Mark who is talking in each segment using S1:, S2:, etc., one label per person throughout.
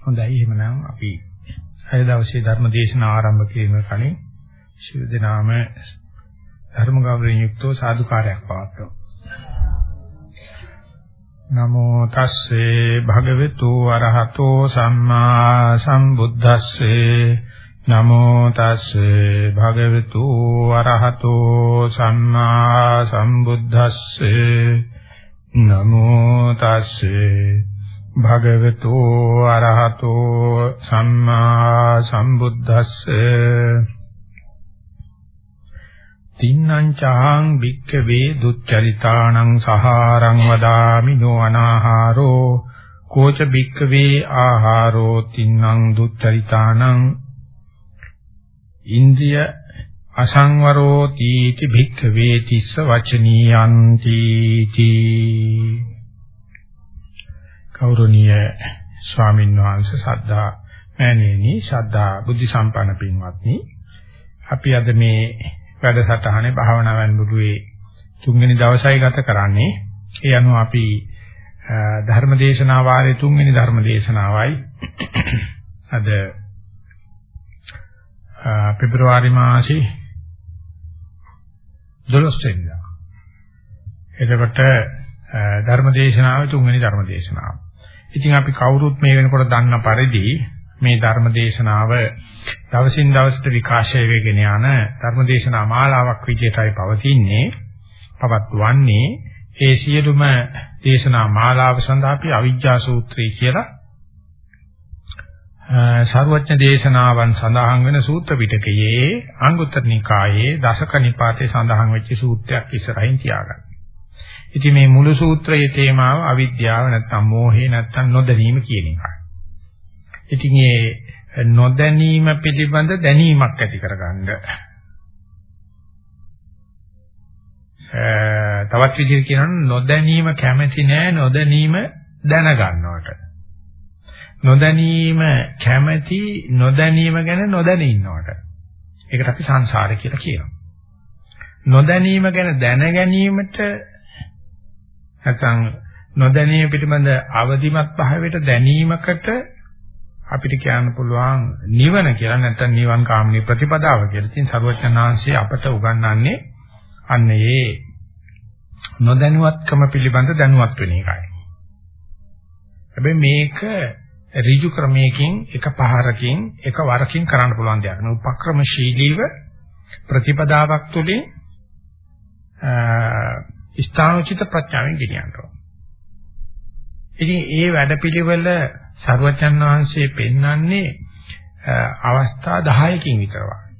S1: හොඳයි. එහෙමනම් අපි අද දවසේ ධර්ම දේශනාව ආරම්භ කිරීම කලින් ශිව දනාම ධර්ම ගෞරවයෙන් යුක්තව සාදුකාරයක් පවත්වමු. නමෝ තස්සේ භගවතු අරහතෝ සම්මා සම්බුද්දස්සේ. නමෝ තස්සේ භගවතු අරහතෝ සම්මා සම්බුද්දස්සේ. නමෝ තස්සේ භගවතු අරහතෝ සම්මා සම්බුද්දස්සේ. තින්නං චහං භික්ඛවේ දුච්චරිතාණං සහාරං වදාමි නෝ අනාහාරෝ කෝච භික්ඛවේ ආහාරෝ තින්නං දුච්චරිතාණං ඉන්ද්‍රිය අසංවරෝ තීති භික්ඛවේ තිස්ස වචනීයන්ති තී. ගෞරවනීය ස්වාමීන් වහන්සේ සද්ධා මෑණියනි සද්ධා බුද්ධ සම්පන්න පින්වත්නි. අපි අද මේ වැඩසටහනේ භාවනා වැඩමුළුවේ තුන්වෙනි දවසයි ගත කරන්නේ. ඒ අනුව අපි ධර්ම දේශනා වාරයේ තුන්වෙනි ධර්ම දේශනාවයි අද පෙබරවාරි මාසේ 12 වෙනිදා. එතකොට ධර්ම දේශනාවේ තුන්වෙනි ධර්ම දේශනාව ඉතින් අපි කවුරුත් මේ වෙනකොට දන්න පරිදි මේ ධර්ම දේශනාව දවසින් දවසට විකාශය වෙගෙන යන ධර්ම දේශනා මාලාවක් විදිහටයි පවතින්නේ. පවත්වන්නේ ඒ සියලුම දේශනා මාලාව සඳහා අපි අවිජ්ජා සූත්‍රය කියලා සර්වඥ දේශනාවන් සඳහන් වෙන සූත්‍ර පිටකයේ අංගුත්තර නිකායේ දසක නිපාතේ සඳහන් වෙච්ච සූත්‍රයක් ඉස්සරහින් තියාගන්න. ඉතින් මේ මුළු සූත්‍රයේ තේමාව අවිද්‍යාව නැත්නම් මෝහය නැත්නම් නොදැනීම කියන එකයි. ඉතින් මේ නොදැනීම පිළිබඳ දැනීමක් ඇති කරගන්න. තවත් විදිහට කියනොත් නොදැනීම කැමැති නෑ නොදැනීම දැනගන්නවට. නොදැනීම කැමැති නොදැනීම ගැන නොදැන ඉන්නවට. ඒකට අපි සංසාරය කියලා කියනවා. නොදැනීම ගැන දැන ගැනීමට නැත්නම් නොදැනීම පිටිබඳ අවදිමත් භාවයට දැනීමකට අපිට කියන්න පුළුවන් නිවන කියලා නැත්නම් නිවන් කාමනී ප්‍රතිපදාව කියලා. ඉතින් සර්වඥාන්සේ අපට උගන්වන්නේ අන්න ඒ නොදැනුවත්කම පිළිබඳ දැනුවත් වෙන එකයි. හැබැයි මේක ඍජු ක්‍රමයකින් එක පහරකින් එක වරකින් කරන්න පුළුවන් දෙයක් නෙවෙයි. උපක්‍රමශීලීව ප්‍රතිපදාවක් තුළින් ස්ථානෝචිත ප්‍රඥාවෙන් ගෙනියන්න ඕන. ඉතින් ඒ වැඩපිළිවෙල සර්වචන් වහන්සේ පෙන්වන්නේ අවස්ථා 10කින් විතර වගේ.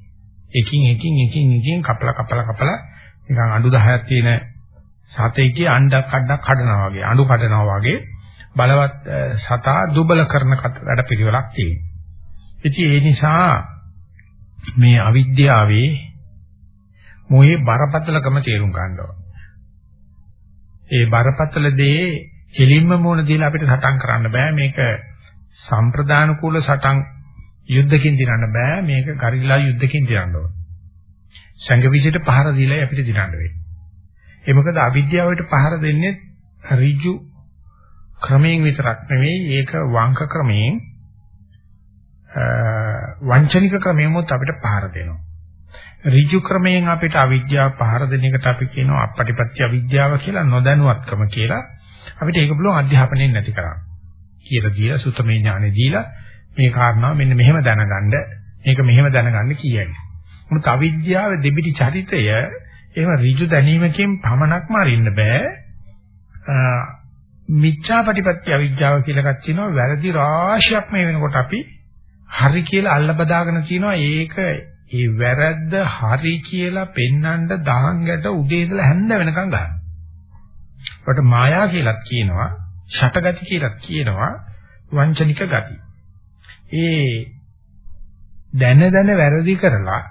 S1: එකින් එකින් එකින් එකින් කපලා කපලා කපලා නිකන් අඬු 10ක් තියෙන සතේකේ අණ්ඩක් අඩක් කඩනවා වගේ අඬු කඩනවා වගේ බලවත් සතා දුබල කරන වැඩපිළිවෙලක් තියෙනවා. ඉතින් ඒ නිසා මේ අවිද්‍යාවේ මොහේ බරපතලකම තේරුම් ගන්නවා. ඒ බරපතල දේ කෙලින්ම මොන දීලා අපිට සටන් කරන්න බෑ මේක සම්ප්‍රදාන කුල සටන් යුද්ධකින් දිනන්න බෑ මේක ගරිලා යුද්ධකින් දිනන්න ඕන. සංගවිජයට පහර දීලා අපිට දිනන්න වෙන්නේ. ඒ මොකද අවිද්‍යාවට පහර දෙන්නේ ඍජු ක්‍රමයෙන් විතරක් නෙවෙයි ඒක වංක ක්‍රමයෙන් වංචනික ක්‍රමයෙන් උත් අපිට පහර දෙනවා. ඍජු ක්‍රමයෙන් අපිට අවිද්‍යාව පහර දෙන එකට අපි කියනවා අපපටිපත්‍ය අවිද්‍යාව කියලා නොදැනුවත්කම කියලා. අපිට ඒක පුළුවන් අධ්‍යාපනයෙන් නැති කරන්න. කියලා දීලා සුතමේ ඥානෙ දීලා මේ කාරණාව මෙන්න මෙහෙම දැනගන්න මේක මෙහෙම දැනගන්න කියයි. මොකද අවිද්‍යාව දෙබිඩි චරිතය එහෙම ඍජු දැනීමකින් පමණක්ම අරින්න බෑ. මිච්ඡාපටිපත්‍ය අවිද්‍යාව කියලා එකක් තියෙනවා වැරදි රාශියක් මේ වෙනකොට අපි හරි කියලා අල්ල බදාගෙන තියෙනවා ඒක ඒ වැරද්ද හරි කියලා පෙන්වන්න දහංගට උදේ ඉඳලා හැන්ද වෙනකන් ගන්නවා. ඒකට මායා කියලාත් කියනවා, ෂටගති කියලාත් කියනවා, වංචනික ගති. ඒ දැන දැන වැරදි කරලා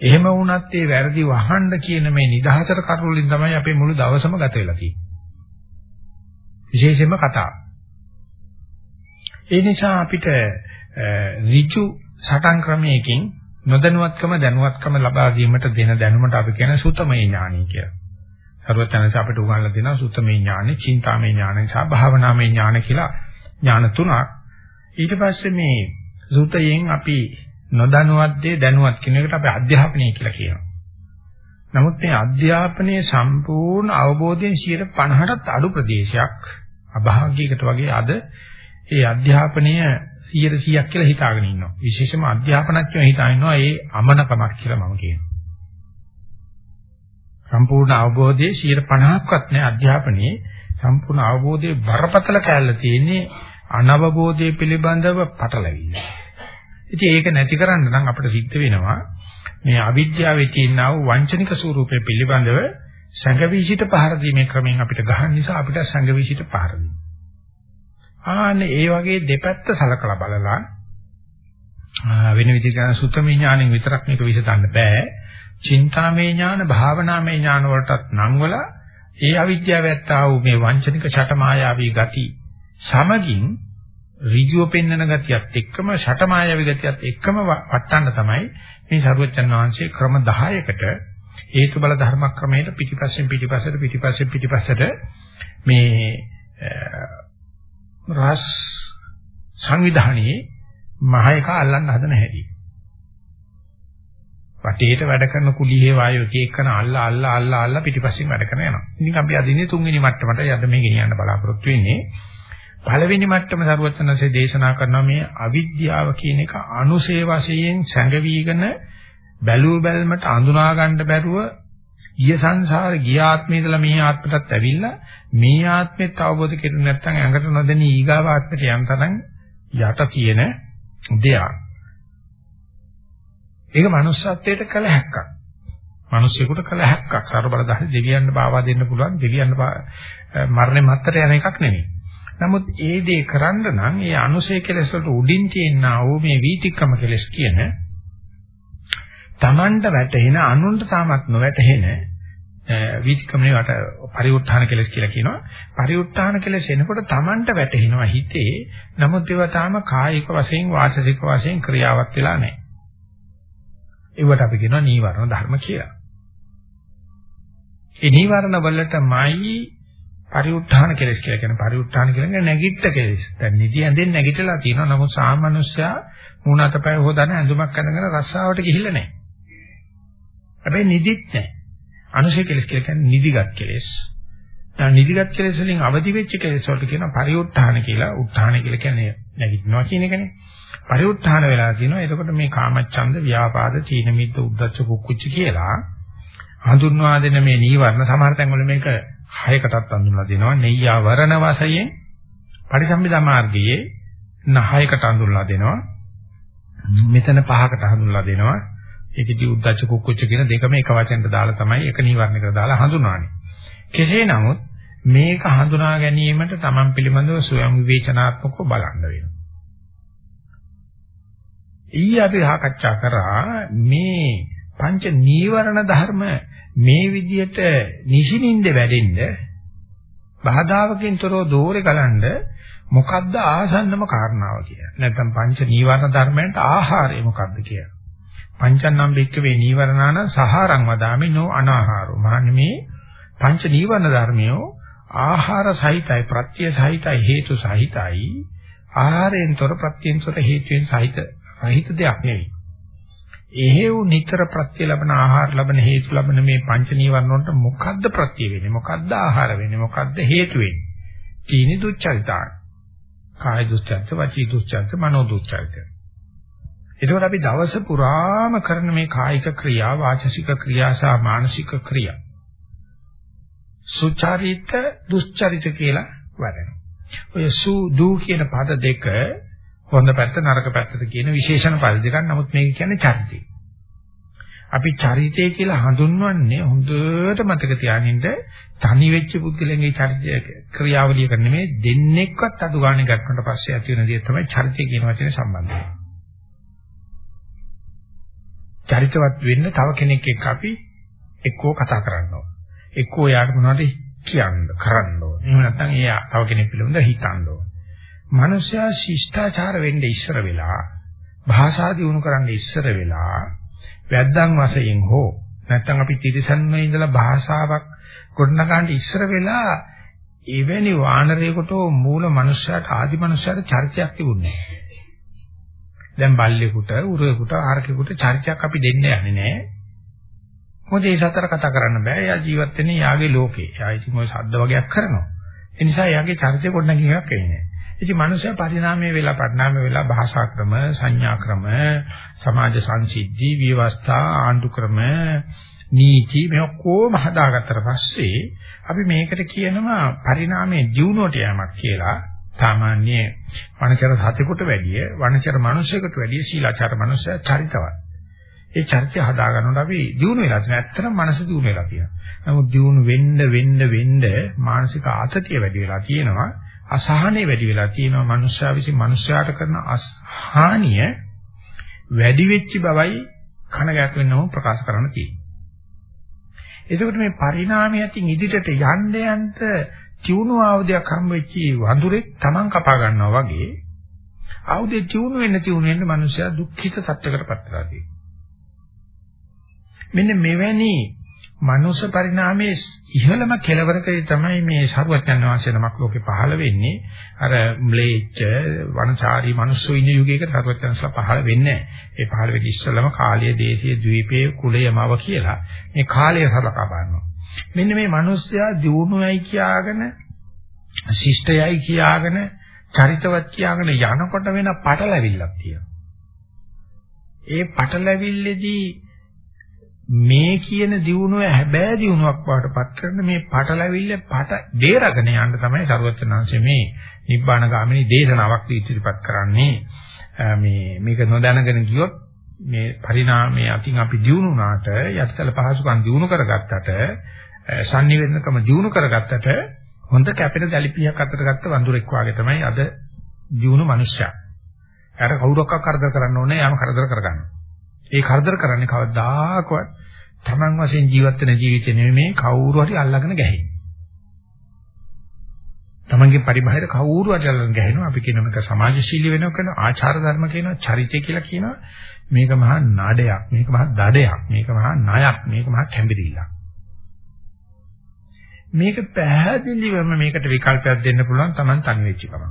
S1: එහෙම වුණත් ඒ වැරදි වහන්න කියන මේ නිදහසට කරුලින් තමයි අපේ මුළු දවසම ගත වෙලා තියෙන්නේ. විශේෂයෙන්ම කතා. ඒ නිසා අපිට ඍජු සටන් ක්‍රමයකින් නොදැනුවත්කම දැනුවත්කම ලබා ගැනීමට දෙන දැනුමට අපි කියන සුතමේ ඥානයි කියලා. සර්වඥාන්ස අපිට උගන්ලා දෙනවා සුතමේ ඥානෙ, චින්තාමේ ඥානෙ සහ භාවනාමේ ඥාන කියලා ඥාන තුනක්. ඊට පස්සේ මේ සූතයෙන් අපි නොදනුවත් දේ දැනුවත් කියන එකට අපි අධ්‍යාපනය කියලා කියනවා. නමුත් මේ අධ්‍යාපනයේ සම්පූර්ණ අවබෝධයෙන් 50%ටත් අඩු ප්‍රදේශයක් අභාග්‍යයකට වගේ අද ඒ අධ්‍යාපනය 100%ක් කියලා හිතාගෙන ඉන්නවා. විශේෂම අධ්‍යාපනඥයෝ හිතා ඉන්නවා ඒ අමනකමක් කියලා මම කියනවා. සම්පූර්ණ අවබෝධයේ 50%ක්වත් නැහැ අධ්‍යාපනයේ සම්පූර්ණ අවබෝධයේ බරපතල කැලල තියෙන්නේ අනවබෝධය පිළිබඳව පටලැවිල්ල. ඉතින් ඒක නැති කරන්න නම් අපිට සිද්ධ වෙනවා මේ අවිද්‍යාවේ තියෙනා වූ වංචනික ස්වરૂපය පිළිබඳව සංගවිසිත පහර දීමේ ක්‍රමෙන් අපිට ගහන්න නිසා අපිට සංගවිසිත පහර දෙනවා. ආන්නේ ඒ වගේ දෙපැත්ත සලකලා බලලා වෙන විදිහට සුතමේ ඥාණයෙන් විතරක් මේක විසඳන්න බෑ. චින්තාමේ ඥාන, භාවනාමේ ඥාන වලටත් නම් වල ඒ අවිද්‍යාව ඇත්තා වූ මේ වංචනික ෂටමායාවී ගති සමගින් ඍජුව පෙන්වන ගතියත් එක්කම ෂටමායාවී ගතියත් එක්කම වටන්න තමයි මේ සරුවචන් වහන්සේ ක්‍රම 10කට හේතු බල ධර්ම ක්‍රමයට පිටිපස්සෙන් පිටිපස්සට පිටිපස්සෙන් පිටිපස්සට මේ රස සංවිධානයේ මහ එක අල්ලන්න හදන හැටි. වටේට වැඩ කරන කුලියේ වායෝ එක එකන අල්ලා අල්ලා අල්ලා අල්ලා පිටිපස්සෙන් වැඩ කරන යනවා. ඉතින් අපි අදින්නේ තුන්වෙනි මට්ටමට යද මේ ගෙනියන්න බලාපොරොත්තු වෙන්නේ. පළවෙනි මට්ටම සරුවචනසේ දේශනා කරනවා මේ අවිද්‍යාව කියන එක අනුසේ වශයෙන් සැඟවීගෙන බැලුව බැලමට අඳුනා ගන්න බැරුව ගිය සංසාරේ ගිය ආත්මේ ඉඳලා මේ ආත්මයටත් ඇවිල්ලා මේ ආත්මෙත් අවබෝධ කෙරුනේ නැත්නම් ඇඟට නොදෙන ඊගාව ආත්මයට යන තරම් යට තියෙන දෙයක්. ඒක manussත්වයට කළ හැක්කක්. මිනිස්සුෙකුට කළ හැක්කක්. සර්ව බලදාහි දෙවියන් බාවා දෙන්න පුළුවන් දෙවියන් මරණය මත්තට යන එකක් නෙමෙයි. නමුත් ඒ දේ කරන්න නම් ඒ අනුසය කෙලෙස් වලට උඩින් තියෙනා වූ මේ වීතික්‍රම කෙලෙස් කියන Tamanට වැටෙන අනුන්ට තාමත් නොවැටෙන වීතික්‍රමනේ වට පරිඋත්ථාන කෙලෙස් කියලා කියනවා. පරිඋත්ථාන කෙලෙස් එනකොට Tamanට වැටෙනවා හිතේ. නමුත් ඒවා තාම කායික වශයෙන් වාචසික වශයෙන් ක්‍රියාවක් වෙලා නැහැ. ඒවට අපි කියනවා නීවරණ ධර්ම කියලා. ඒ නීවරණ වලටමයි පරිඋත්ථාන කෙලස් කියලා කියන පරිඋත්ථාන කියන්නේ නැගිට කෙලස්. දැන් නිදි ඇඳෙන් නැගිටලා තියෙනවා. නමුත් සාමාන්‍යස්සයා මූණ අතපය හොදන ඇඳුමක් අඳගෙන රස්සාවට ගිහිල්ලා නැහැ. හැබැයි නිදිත් නැහැ. අනුශය කෙලස් කියලා කියන්නේ නිදිගත් කෙලස්. දැන් නිදිගත් කෙලස් වලින් අවදි වෙච්ච කෙලස් වලට කියන පරිඋත්ථාන කියලා. උත්ථාන කියලා කියන්නේ නැගිටිනවා කියන එකනේ. පරිඋත්ථාන වෙලා කියනවා. එතකොට මේ කාමච්ඡන්ද, ව්‍යාපාද, තීන මිද්ද, උද්ධච්ච, කුක්කුච්ච කියලා හඳුන්වා දෙන මේ නීවරණ සමහර තැන්වල මේක හයකටත් අඳුනලා දෙනවා. නෙය්‍යවරණ වශයෙන් පරිසම්පදා මාර්ගයේ නහයකට අඳුනලා දෙනවා. මෙතන පහකට හඳුනලා දෙනවා. ඒකදී උද්දච්ච කුක්කුච්ච කියන දෙකම එක වචෙන්ට දාලා තමයි එක නීවරණයකට දාලා හඳුනවන්නේ. කෙසේ නමුත් මේක හඳුනා ගැනීමට Taman පිළිබඳව ස්වයං විවේචනාත්මකව බලන්න වෙනවා. ඊ අපි සාකච්ඡා කරා මේ පංච නීවරණ ධර්ම මේ විදියට නිසිනින්ද වැඩෙන්න බාධාවකින් තොරව දෝරේ ගලන්න මොකද්ද ආසන්නම කාරණාව කියලා. නැත්නම් පංච නීවරණ ධර්මයන්ට ආහාරය මොකද්ද කියලා. පංචන්නම් බික්කවේ නීවරණාන සහාරං වදාමි නෝ අනාහාරෝ. මහන්නේ මේ පංච නීවරණ ධර්මියෝ ආහාර සහිතයි ප්‍රත්‍ය සහිතයි හේතු සහිතයි. ආහාරයෙන් තොර ප්‍රත්‍යයෙන් තොර හේතුයෙන් සහිත රහිත දෙයක් නෙවෙයි. එහෙව් නිතර ප්‍රත්‍ය ලැබෙන ආහාර ලැබෙන හේතු ලැබෙන මේ පංච නීවරණ වලට මොකද්ද ප්‍රත්‍ය වෙන්නේ? මොකද්ද ආහාර වෙන්නේ? මොකද්ද හේතු වෙන්නේ? තීනි දුච්චරිතාන කාය දුච්චරිත වචී දුච්චරිත මනෝ දුච්චරිත. එතකොට අපි දවස පුරාම කරන මේ කායික ක්‍රියා වාචසික ක්‍රියා සහ මානසික ක්‍රියා සුචරිත දුස්චරිත කියලා වඩනවා ඔය සු දූ කියන පද දෙක හොඳ පැත්ත නරක පැත්තට කියන විශේෂණ පද දෙකක්. නමුත් මේක කියන්නේ චරිතය. අපි චරිතය කියලා හඳුන්වන්නේ හොඳට මතක තියාගන්න තනි වෙච්ච පුද්ගලයන්ගේ චරිතය ක්‍රියාවලිය කරන්නේ මේ දෙන්නෙක්වත් අඩු ගන්න ගන්නට පස්සේ ඇති වෙන දේ තමයි චරිතය කියන වචනේ සම්බන්ධය. චරිතවත් වෙන්න තව කෙනෙක් එක්ක අපි එක්කෝ කතා කරන්න ඕන. එක්කෝ යාට මොනවද කියන්න කරන්න ඕන. එහෙම නැත්නම් එයා තව කෙනෙක් පිළිබඳව හිතන්න ඕන. මනුෂයා ශිෂ්ටාචාර වෙන්න ඉස්සර වෙලා භාෂා දියුණු කරන්න ඉස්සර වෙලා වැද්දන් වශයෙන් හෝ නැත්නම් අපි තිරසන්නේ ඉඳලා භාෂාවක් ගොඩනගන්න ඉස්සර වෙලා එවැනි වානරයකට මූල මනුස්සයාට ආදි මනුස්සයාට චරිතයක් තිබුණේ නැහැ. දැන් බල්ලෙකුට, උරෙකුට, ආරකෙකුට චරිතයක් අපි දෙන්න යන්නේ නැහැ. මොකද ඒ සතර කතා කරන්න බෑ. එයා ජීවත් වෙන්නේ යාගේ ලෝකේ. එයා ඉතින් ඔය සද්ද වගේක් කරනවා. ඒ නිසා එයාගේ චරිතය ගොඩනගීමක් වෙන්නේ නැහැ. ඉතින් මනුෂ්‍ය පරිණාමය වෙලා පරිණාමය වෙලා භාෂා ක්‍රම, සංඥා ක්‍රම, සමාජ සංසිද්ධි, විවස්ථා, ආණ්ඩු ක්‍රම, නීති මේ ඔක්කොම හදාගත්තට පස්සේ අපි මේකට කියනවා පරිණාමයේ ජීවණයට යamak කියලා. සාමාන්‍ය වනචර සතෙකුට වැඩිය වනචර මිනිසෙකුට වැඩිය සීලාචාර මිනිසයා චරිතවත්. ඒ චරිතය හදා ගන්නකොට අපි දිනු වෙලා තියෙනවා. ඇත්තටම මනස දිනු වෙලා තියෙනවා. නමුත් දිනු වෙන්න වෙන්න වෙන්න මානසික ආතතිය වැඩි වෙලා තියෙනවා. අසහනෙ වැඩි වෙලා තියෙනවා. මනුෂ්‍යයා විසින් මනුෂ්‍යයාට කරන හානිය වැඩි වෙච්ච බවයි කනගාට වෙන්නම ප්‍රකාශ කරන්න තියෙන්නේ. එතකොට මේ පරිණාමය අතින් ඉදිරියට යන්න යන්න චුණු ආයුධයක් හම් වෙච්චි වඳුරෙක් Taman කපා ගන්නවා වගේ ආයුධේ චුණු වෙන්න චුණු වෙන්න මිනිස්සයා දුක්ඛිත සත්‍යකටපත් කරලා තියෙනවා. මෙන්න මෙවැනි මනුෂ්‍ය පරිණාමයේ ඉහළම කෙලවරකදී තමයි මේ සරුවත්යන් වහන්සේ නමක් ලෝකේ පහළ වෙන්නේ. අර ම්ලේච්ඡ වනචාරී මිනිස්සු ඉන්න යුගයක සරුවත්යන්ස්ලා පහළ වෙන්නේ නැහැ. ඒ පහළ වෙදි ඉස්සලම කාලීය දේශීය ද්වීපයේ කුලයමව කියලා මේ කාලය සලකා බලනවා. මෙන්න මේ මිනිස්සයා දියුණුවයි කියාගෙන ශිෂ්ටයයි කියාගෙන චරිතවත් කියාගෙන යනකොට වෙන පටලැවිල්ලක් තියෙනවා. ඒ පටලැවිල්ලේදී මේ කියන දියුණුව හැබෑ දියුණුවක් බවට පත් කරන මේ පටලැවිල්ල පට දේරගෙන යන්න තමයි සරුවචනාංශයේ මේ නිබ්බාන ගාමිනී දේශනාවක් ඉදිරිපත් කරන්නේ මේ මේක නොදැනගෙන ගියොත් මේ පරිණාමයේ අතින් අපි දියුණු වුණාට යටිතල පහසුකම් දියුණු කරගත්තට sannivedanaකම දියුණු කරගත්තට හොඳ කැපෙන දැලිපියක් අතට ගත්ත වඳුරෙක් වාගේ තමයි අද දියුණු මිනිස්සයා. එයාට කවුරක්වත් කරදර කරන්න ඕනේ, යාම කරදර කරගන්න. ඒ කරදර කරන්නේ කවදාකවත් Taman වශයෙන් ජීවත් වෙන ජීවිතේ නෙමෙයි කවුරු හරි අල්ලගෙන ගැහෙන්නේ. Tamanගේ පරිබාහිර කවුරු හරි අල්ලගෙන ගැහෙනවා. අපි කියන මේක සමාජශීලී වෙනව කියන ආචාර ධර්ම කියනවා, චරිතය කියලා කියනවා. මේක මහා නාඩයක්, මේක මහා දඩයක්, මේක මහා ණයක්, මේක මහා කැඹිරිල්ලක්. මේක පැහැදිලිවම මේකට විකල්පයක් දෙන්න පුළුවන් Taman තනි වෙච්ච ගමන්.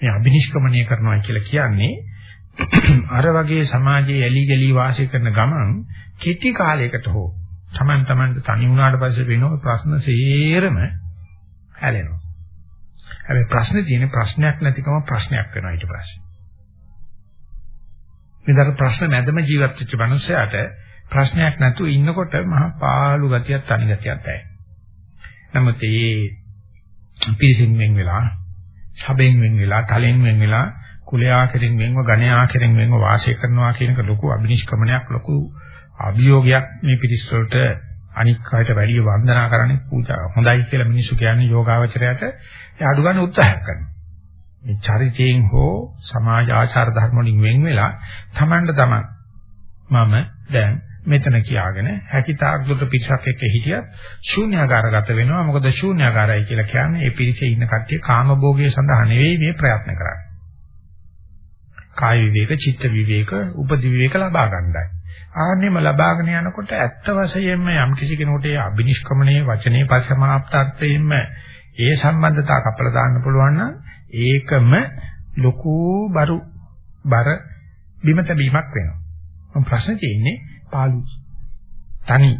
S1: මේ අබිනිෂ්ක්‍මණය කරනවා කියලා කියන්නේ අර වගේ සමාජයේ ඇලි ගලි වාසය කරන ගමන් කෙටි කාලයකට හෝ Taman Tamanට තනි වුණාට පස්සේ වෙන ප්‍රශ්න සේරම හැලෙනවා. හැබැයි ප්‍රශ්නේ තියෙන ප්‍රශ්නයක් නැතිකම ප්‍රශ්නයක් වෙනවා ඊට පස්සේ. මෙතන ප්‍රශ්න නැදම ජීවත් වෙච්ච මනුස්සයාට ප්‍රශ්නයක් නැතුව ඉන්නකොට මහා පාළු ගතියක් තනි ගතියක් දැනෙනවා. නමුත් මේ පිරිසින් වෙන් වෙලා, සබෙන් වෙන් වෙලා, තලෙන් වෙන් වෙලා කුලයා කෙරෙන් වෙන්ව ගණයා කෙරෙන් වෙන්ව වාසය කරනවා කියන එක ලොකු අභිනිෂ්ක්‍මණයක් ලොකු අභියෝගයක් මේ පිටිස් වලට අනික් අයට වැඩිය වන්දනා කරන්නේ පූජා හොඳයි කියලා මිනිස්සු කියන්නේ යෝගාවචරයට ඒ අඩු ගන්න උත්සාහයක් කරනවා. මේ චරිතයෙන් හෝ සමාජ ආචාර ධර්ම වලින් වෙන් වෙලා තමන්ට තමන් මම දැන් මෙතන කියාගෙන හැකිතාක් දුරට පිටසක් එක්ක හිටියත් ශූන්‍යාකාරගත වෙනවා මොකද ශූන්‍යාකාරයි කියලා කියන්නේ ඒ පිරිසේ ඉන්න කට්ටිය කාමභෝගයේ සඳහා නෙවෙයි මේ ප්‍රයත්න කරන්නේ කාය විවේක, චිත්ත විවේක, උපදි විවේක ලබා ගන්නයි. ආන්නෙම ලබාගෙන යනකොට ඇත්ත වශයෙන්ම යම් කිසි කෙනෙකුට ඒ අබිනිෂ්ක්‍මණයේ වචනේ පරිසමාප්තාර්ථයෙන්ම ඒ සම්බන්ධතාව කපලා දාන්න පුළුවන් නම් ඒකම ලොකු බරු බර බිම තැබීමක් වෙනවා. මම ප්‍රශ්නේ තියෙන්නේ පාළු තනි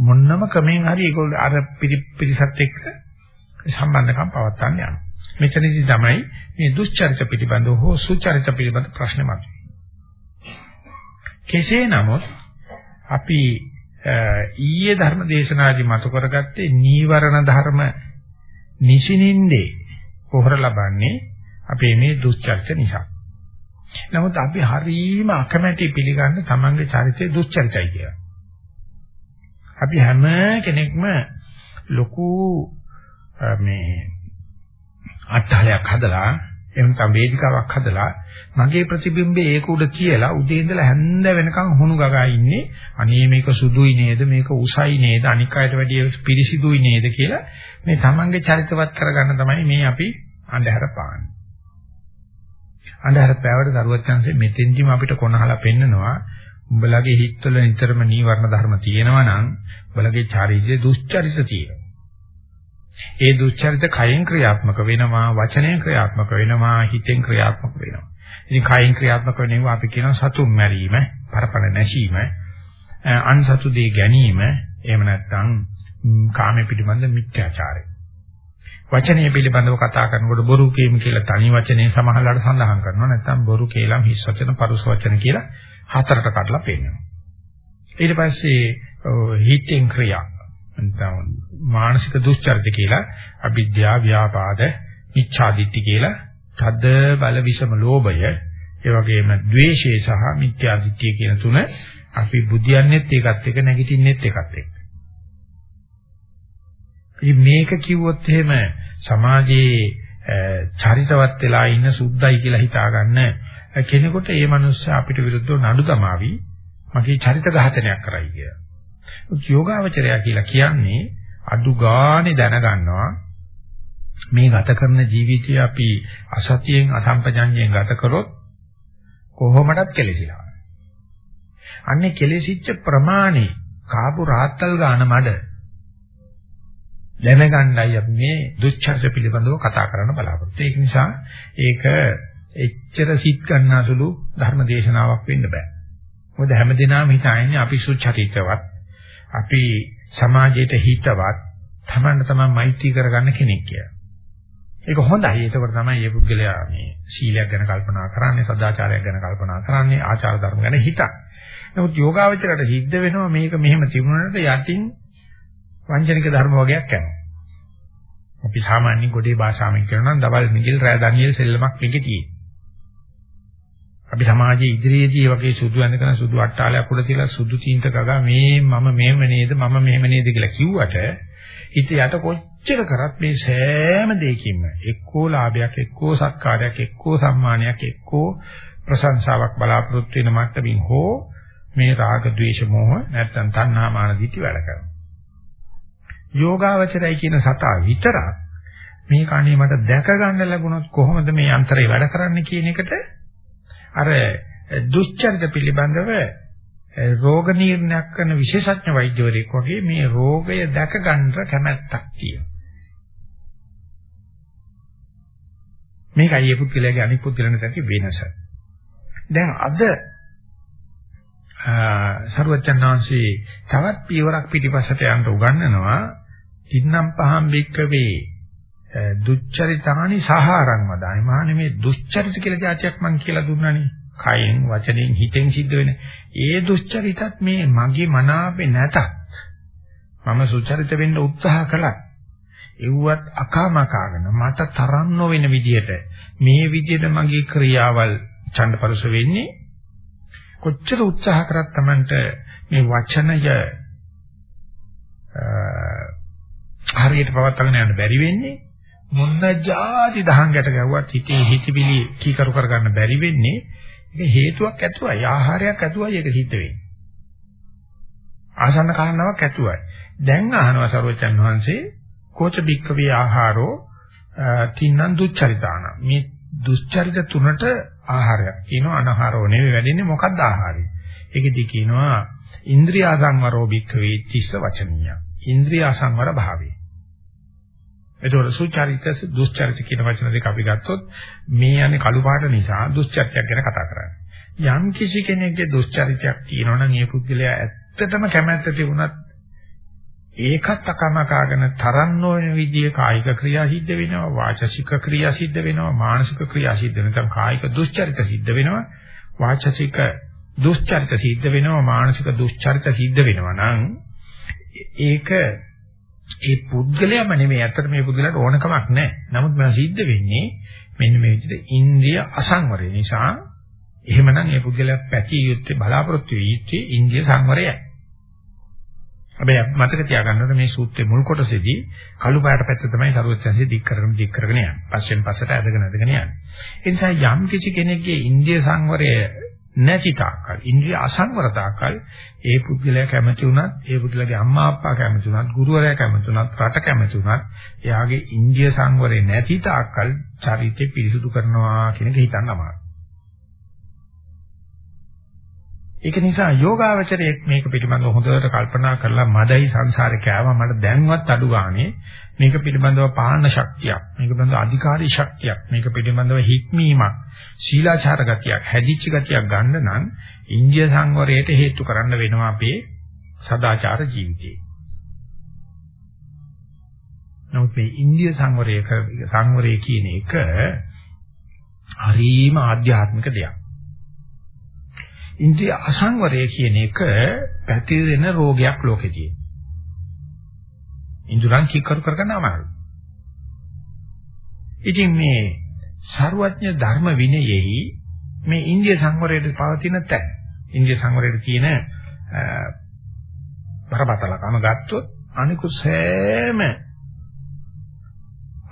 S1: මොන්නම ක්‍රමෙන් හරි ඒගොල්ලෝ අර පිරිසත් එක්ක සම්බන්ධකම් පවත්වන්න යනවා. මෙතනදී තමයි මේ දුස්චරිත පිළිබඳව හෝ සුචරිත පිළිබඳ ප්‍රශ්න මතුවේ. කෙසේ නමුත් අපි ඊයේ ධර්ම දේශනාදී මතු කරගත්තේ නීවරණ ධර්ම නිසිනින්දේ පොහොර ලබන්නේ අපේ මේ දුස්චරිත නිසා. නමුත් අපි හරීම අකමැති පිළිගන්න තමන්ගේ චරිතය දුස්චරිතයි කියලා. අපි හැම කෙනෙක්ම ලොකු මේ අට්ටහලයක් හදලා එහෙම නැත්නම් වේදිකාවක් හදලා මගේ ප්‍රතිබිම්බේ ඒක උඩ කියලා උදේ ඉඳලා හැන්ද වෙනකන් හුණු ගගා ඉන්නේ. අනේ මේක සුදුයි නේද? මේක උසයි නේද? අනික් අයට වැඩිය පිරිසිදුයි නේද කියලා මේ තමන්ගේ චරිතවත් කරගන්න තමයි මේ අපි අන්ධහර පාන්නේ අන්ධහර පෑවට දරුවචන්සේ මෙතෙන්දිම අපිට කොනහලා පෙන්නනවා උඹලගේ හිතවල නිතරම නීවරණ ධර්ම තියෙනවා නම් උඹලගේ චාරිත්‍රයේ දුස්චරිත තියෙනවා ඒ දුස්චරිත කයෙන් ක්‍රියාත්මක වෙනවා, වචනයෙන් ක්‍රියාත්මක වෙනවා, හිතෙන් ක්‍රියාත්මක වෙනවා. ඉතින් කයෙන් ක්‍රියාත්මක වෙනවා අපි කියනවා සතුම් මැරීම, පරපණ නැසීම, අන්සතු දේ ගැනීම, එහෙම නැත්නම් කාමයේ පිළිබඳ මිත්‍යාචාරය. වචනය පිළිබඳව කතා කරනකොට බොරු කීම කියලා තනි වචනේ සමහරවල්ලාට සඳහන් කරනවා. නැත්නම් බොරු කේලම් හිස් වචන පරුස වචන කියලා හතරට කඩලා පෙන්නනවා. ඊට පස්සේ හිතෙන් ක්‍රියා. නැත්නම් මානසික දුස්චරිත කියලා අවිද්‍යාව ව්‍යාපාද මිච්ඡාදිත්‍ති කියලා තද බල විසම ලෝභය ඒ වගේම ද්වේෂය සහ මිත්‍යාදිත්‍ය කියන තුන අපි බුදියන්නේත් ඒකත් එක නැගිටින්නෙත් ඒකත් එක්ක. ඉතින් මේක කිව්වොත් එහෙම සමාජයේ චරිතවත් වෙලා ඉන්න සුද්ධයි කියලා හිතාගන්න කෙනෙකුට ඒ මනුස්සය අපිට විරුද්ධව නඩු දමාවි මගේ චරිත ඝාතනයක් කරයි කියලා. යෝගාවචරය කියලා කියන්නේ අඩු ගානේ දැනගන්නවා මේ ගත කරන ජීවිතය අපි අසතියෙන් අසම්පජඤ්ඤයෙන් ගත කරොත් කොහොමඩත් කෙලෙසිලා. අන්නේ කෙලෙසිච්ච ප්‍රමාණي කාපු රාත්තල් ගාන මඩ දැනගන්නයි අපි මේ දුච්චර්ය පිළිබඳව කතා කරන්න බලාපොරොත්තු. ඒක නිසා ඒක එච්චර සිත් ගන්නසුළු ධර්ම දේශනාවක් වෙන්න බෑ. මොකද හැමදේනම හිතන්නේ අපි සුචරිතවත්, අපි සමාජයට හිතවත්, තමන්න තමන් මෛත්‍රී කරගන්න කෙනෙක් කියලා. ඒක හොඳයි. ඒකවල තමයි මේ පුද්ගලයා මේ සීලයක් ගැන කල්පනා කරන්නේ, සදාචාරයක් ගැන කල්පනා කරන්නේ, ආචාර ධර්ම ගැන හිතන්නේ. නමුත් යෝගාවචරයට සිද්ධ වෙනවා මේක මෙහෙම තිබුණාට යටින් වංචනික ධර්ම වගේක් යනවා. අපි සාමාන්‍යයෙන් ගොඩේ භාෂාවෙන් කරනවා නම් දවල් මිගිල් රෑ දනියෙල් සෙල්ලමක් මේකේ තියෙන්නේ. අපි සමාජයේ ඉදිරියේදී වගේ සුදු ඇඳගෙන සුදු අට්ටාලයක් උඩ තියලා සුදු තීන්ත ගගා මේ මම මෙහෙම නේද මම මෙහෙම නේද කියලා කිව්වට හිත යට කොච්චර කරත් මේ සෑම දෙයකින්ම එක්කෝ ලාභයක් එක්කෝ සත්කාරයක් එක්කෝ සම්මානයක් එක්කෝ ප්‍රශංසාවක් බලාපොරොත්තු වෙන මට්ටමින් හෝ මේ රාග ద్వේෂ මෝහ නැත්තම් තණ්හා මාන දිටි වැඩ කරනවා. යෝගාවචරයි කියන සතා විතරක් මේ කණේ මට දැක ගන්න ලැබුණොත් කොහොමද මේ අන්තරේ වැඩ කරන්නේ කියන එකට අර දුෂ්චරිත පිළිබඳව රෝග නිర్ణයක් කරන විශේෂඥ වෛද්‍යවරයෙක් වගේ මේ රෝගය දැක ගන්න කැමැත්තක් තියෙනවා. මේකයි මේ පුද්ගලයාගේ අනිත් පුද්ගලයන්ට ඇති වෙනස. දැන් අද සරුවචනාංශී තවත් පියවරක් පිටිපස්සට යන්න උගන්වනවා තින්නම් පහම් බික්කවේ දුච්චරිතානි සහාරං වදායි මහන්නේ මේ දුච්චරිත කියලා જાතියක් මං කියලා දුන්නානේ. කයෙන් වචනෙන් හිතෙන් සිද්ධ වෙන. ඒ දුච්චරිතත් මේ මගේ මනාපේ නැතත් මම සුචරිත වෙන්න උත්සාහ කළා එව්වත් අකාමකාගෙන මට තරම් නොවන විදියට මේ විදියට මගේ ක්‍රියාවල් ඡන්දපරස වෙන්නේ කොච්චර උත්සාහ කරත් Tamanට මේ වචනය හරියට පවත්වාගෙන යන්න බැරි වෙන්නේ. මොන જાති දහංගට ගැව්වත් හිතේ හිතවිලි කීකරු කරගන්න බැරි වෙන්නේ. ඒක හේතුවක් ඇතුවයි. ආහාරයක් ඇතුවයි ඒක සිද්ධ වෙන්නේ. ආසන්න කාරණාවක් ඇතුවයි. දැන් අහනවා සරෝජන් වහන්සේ කෝච බික්කවේ ආහාරෝ තින්නම් දුච්චරිතාන මේ දුස්චරිත තුනට ආහාරයක් කියනවා. අනහාරෝ නෙවෙයි වැඩින්නේ මොකක්ද ආහාරය? ඒකෙදි කියනවා ඉන්ද්‍රිය සංවරෝ බික්කවේ තිස්ස වචනීය. ඉන්ද්‍රිය සංවර භාවය. එතකොට සුචරිත දුස්චරිත කියන වචන දෙක අපි ගත්තොත් මේ යන්නේ කළු පාට නිසා දුස්චරිතයක් ගැන කතා කරන්නේ. යම් කිසි කෙනෙක්ගේ දුස්චරිතයක් තියෙනවා නම් ඒ පුද්ගලයා ඇත්තටම කැමැත්ත තිබුණත් ඒකත් අකමකාගෙන තරන් නොවන විදිහේ කායික ක්‍රියා සිද්ධ වෙනවා වාචසික ක්‍රියා සිද්ධ වෙනවා මානසික ක්‍රියා සිද්ධ වෙනවා නැත්නම් කායික දුස්චරිත සිද්ධ වෙනවා. වාචසික දුස්චරිත සිද්ධ වෙනවා මානසික දුස්චරිත සිද්ධ වෙනවා නම් ඒක ඒ පුද්ගලයාම නෙමෙයි අතට මේ පුද්ගලයාට ඕනකමක් නැහැ නමුත් මම සිද්ධ වෙන්නේ මෙන්න මේ විදිහට ඉන්ද්‍රිය අසංවරය නිසා එහෙමනම් ඒ පුද්ගලයා පැතිය යුත්තේ බලාපොරොත්තු වෙ යුත්තේ ඉන්ද්‍රිය සංවරයයි හැබැයි මතක තියාගන්න ඕනේ මේ සූත්‍රයේ මුල් කොටසේදී කළු පාට පැත්ත තමයි සරුවත්‍යංශය දික් කරගෙන දික් කරගෙන යන්නේ. පස්සෙන් පස්සට ඇදගෙන ඇදගෙන යන්නේ. ඒ නිසා යම් කිසි කෙනෙක්ගේ ඉන්ද්‍රිය සංවරය නැති තාක්කල්, ඉන්ද්‍රිය අසංවර තාක්කල් ඒ පුද්ගලයා කැමති වුණත්, ඒ පුද්ගලගේ අම්මා අප්පා කැමති වුණත්, ගුරුවරයා කැමති වුණත්, රට කැමති වුණත්, එයාගේ ඉන්ද්‍රිය සංවරය නැති තාක්කල් චරිතය පිරිසුදු කරනවා කියන එක හිතන්න අමාරුයි. ඒක නිසා යෝගාවචරයේ මේක පිළිබඳව හොඳට කල්පනා කරලා මදයි සංසාරේ කෑවා මට දැන්වත් අඩු ගානේ මේක පිළිබඳව පාන්න ශක්තියක් මේක පිළිබඳව අධිකාරී ශක්තියක් මේක පිළිබඳව හික්මීමක් ශීලාචාර ගතියක් හැදිච්ච ගතියක් ගන්න නම් ඉන්දිය සංවරයට හේතු කරන්න වෙනවා අපේ සදාචාර ජීවිතේ. නමුත් මේ ඉන්දිය සංවරය සංවරය කියන එක හරීම ආධ්‍යාත්මික දෙයක්. ඉන්ද්‍රිය අසංවරය කියන එක පැතිරෙන රෝගයක් ලෝකෙදී. ඉන්ද්‍රයන් කීකරු කරගන්න අමාරුයි. ඉතින් මේ ਸਰුවඥ ධර්ම විනයෙහි මේ ඉන්ද්‍රිය සංවරයේ පවතින තැන ඉන්ද්‍රිය සංවරයේ තියෙන බරපතලකම ගත්තොත් අනිකුත් සෑම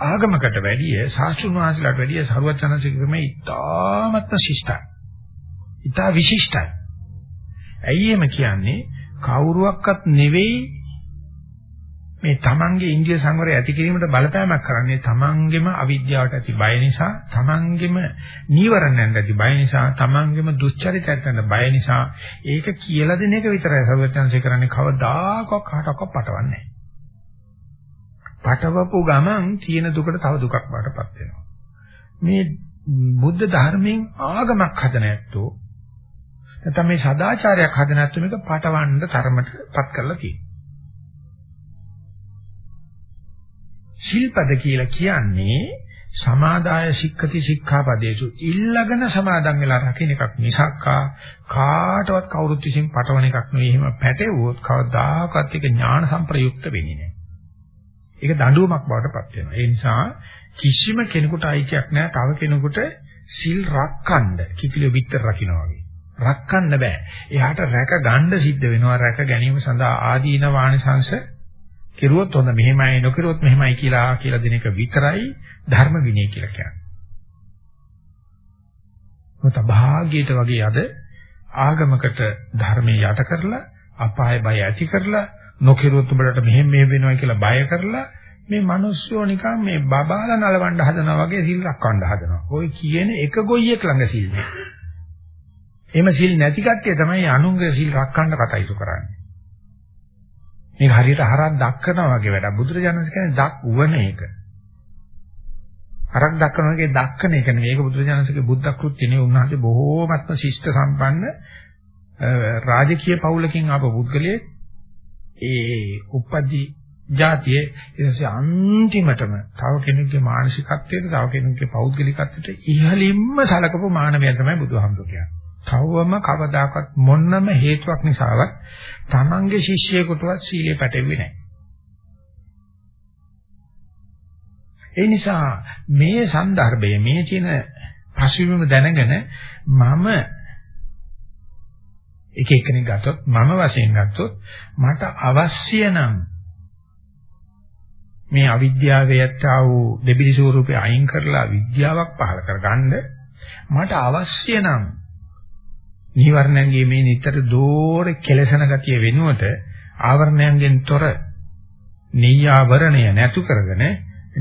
S1: ආගමකට වැඩිය සාස්ෘණ වාසලට වැඩිය ਸਰුවචනසික ක්‍රමය ඉතාමත්ම ශිෂ්ටයි. ඉතා විශිෂ්ටයි. ඇයි එහෙම කියන්නේ? කවුරුවක්වත් නෙවෙයි මේ තමන්ගේ ඉන්දිය සංවරය ඇති කිරීමට බලපෑමක් කරන්නේ තමන්ගේම අවිද්‍යාවට ඇති බය නිසා, තමන්ගේම නීවරණයන්ට ඇති බය නිසා, තමන්ගේම දුස්චරිතයන්ට බය නිසා ඒක කියලා දෙන එක විතරයි සර්වඥාන්සේ කරන්නේ කවදාකවත් කාටවත් පටවන්නේ නැහැ. පටවපු ගමන් තියෙන දුකට තව දුකක් වඩපත් වෙනවා. මේ බුද්ධ ධර්මයෙන් ආගමක් හදන ඇත්තෝ නැත්නම් මේ සදාචාරයක් හදන ඇත්තෝ මේක පටවන්න තරමටපත් කරලා තියෙනවා. ශිල්පද කියලා කියන්නේ සමාදාය සික්ඛති සික්ඛාපදේසු ඉල්ලගෙන සමාදන් වෙලා රකින්න එකක් මිසක්කා කාටවත් කවුරුත් විසින් පටවන එකක් නෙවෙයි එහෙම පැටවුවොත් කවදාකවත් ඒක ඥාන සම්ප්‍රයුක්ත වෙන්නේ නැහැ. ඒක දඬුවමක් බවට පත් වෙනවා. ඒ නිසා කිසිම කෙනෙකුට අයිතියක් නැහැ තව කෙනෙකුට සිල් රැකන්න කිකිලිය පිටර රකින්න වගේ. රැකන්න බෑ. එයාට රැක ගන්න සිද්ධ වෙනවා. රැක ගැනීම සඳහා ආදීන වාණසංශ කෙරුවොත් හොඳ මෙහෙමයි නොකරුවොත් මෙහෙමයි කියලා කියලා දෙන එක විතරයි ධර්ම විනය කියලා කියන්නේ. මොකද භාග්‍යයට වගේ අද ආගමකට ධර්මයේ යට කරලා අපාය බය ඇති කරලා නොකිරුවොත් උඹලට මෙහෙම මෙහෙම වෙනවා කියලා බය කරලා මේ මිනිස්සුෝ නිකන් මේ බබාලා නලවන්න හදනවා වගේ සිල් රැකවන්න හදනවා. ඔය කියන එක ගොයියෙක් ළඟ සිල් නෑ. එහෙම සිල් නැති කට්ටිය තමයි අනුංග සිල් රැකන්න කටයුතු කරන්නේ. මේක හරියට හරක් දක්කනවා වගේ වැඩක්. බුදුරජාණන් කියන්නේ දක් උවන එක. හරක් දක්කන එකේ දක්කන එක නෙවෙයි. ඒක බුදුරජාණන්සේගේ බුද්ධ කෘත්‍ය නෙවෙයි. උන්වහන්සේ බොහෝමත්ම ශිෂ්ට සම්පන්න රාජකීය පවුලකින් ආපු පුද්ගලයෙක් ඒ උපජ්ජි જાතියේ ඊටසේ අන්තිමටම තව කෙනෙකුගේ මානසිකත්වයට තව කෙනෙකුගේ පෞද්ගලිකත්වයට ඉහළින්ම සලකපු මානවය තමයි බුදුහාමුදුරුවෝ කියන්නේ. කවවම කවදාකවත් මොන්නම හේතුවක් නිසාවත් තමන්ගේ ශිෂ්‍යයෙකුටවත් සීලය පැටවෙන්නේ නැහැ. ඒ නිසා මේ સંદર્ભයේ මේ කියන පසුබිම දැනගෙන මම එක එකනේ ගත්තොත් මම වශයෙන් ගත්තොත් මට අවශ්‍ය නම් මේ අවිද්‍යාවේ යත්තා වූ දෙබිඩි ස්වරූපේ අයින් කරලා විද්‍යාවක් පහළ කරගන්න මට අවශ්‍ය නම් නිවර්ණයන්ගේ මේ නිතර දෝර කෙලසන ගතිය වෙනුවට ආවරණයන්ගෙන් තොර නීයාවරණය නැතු කරගෙන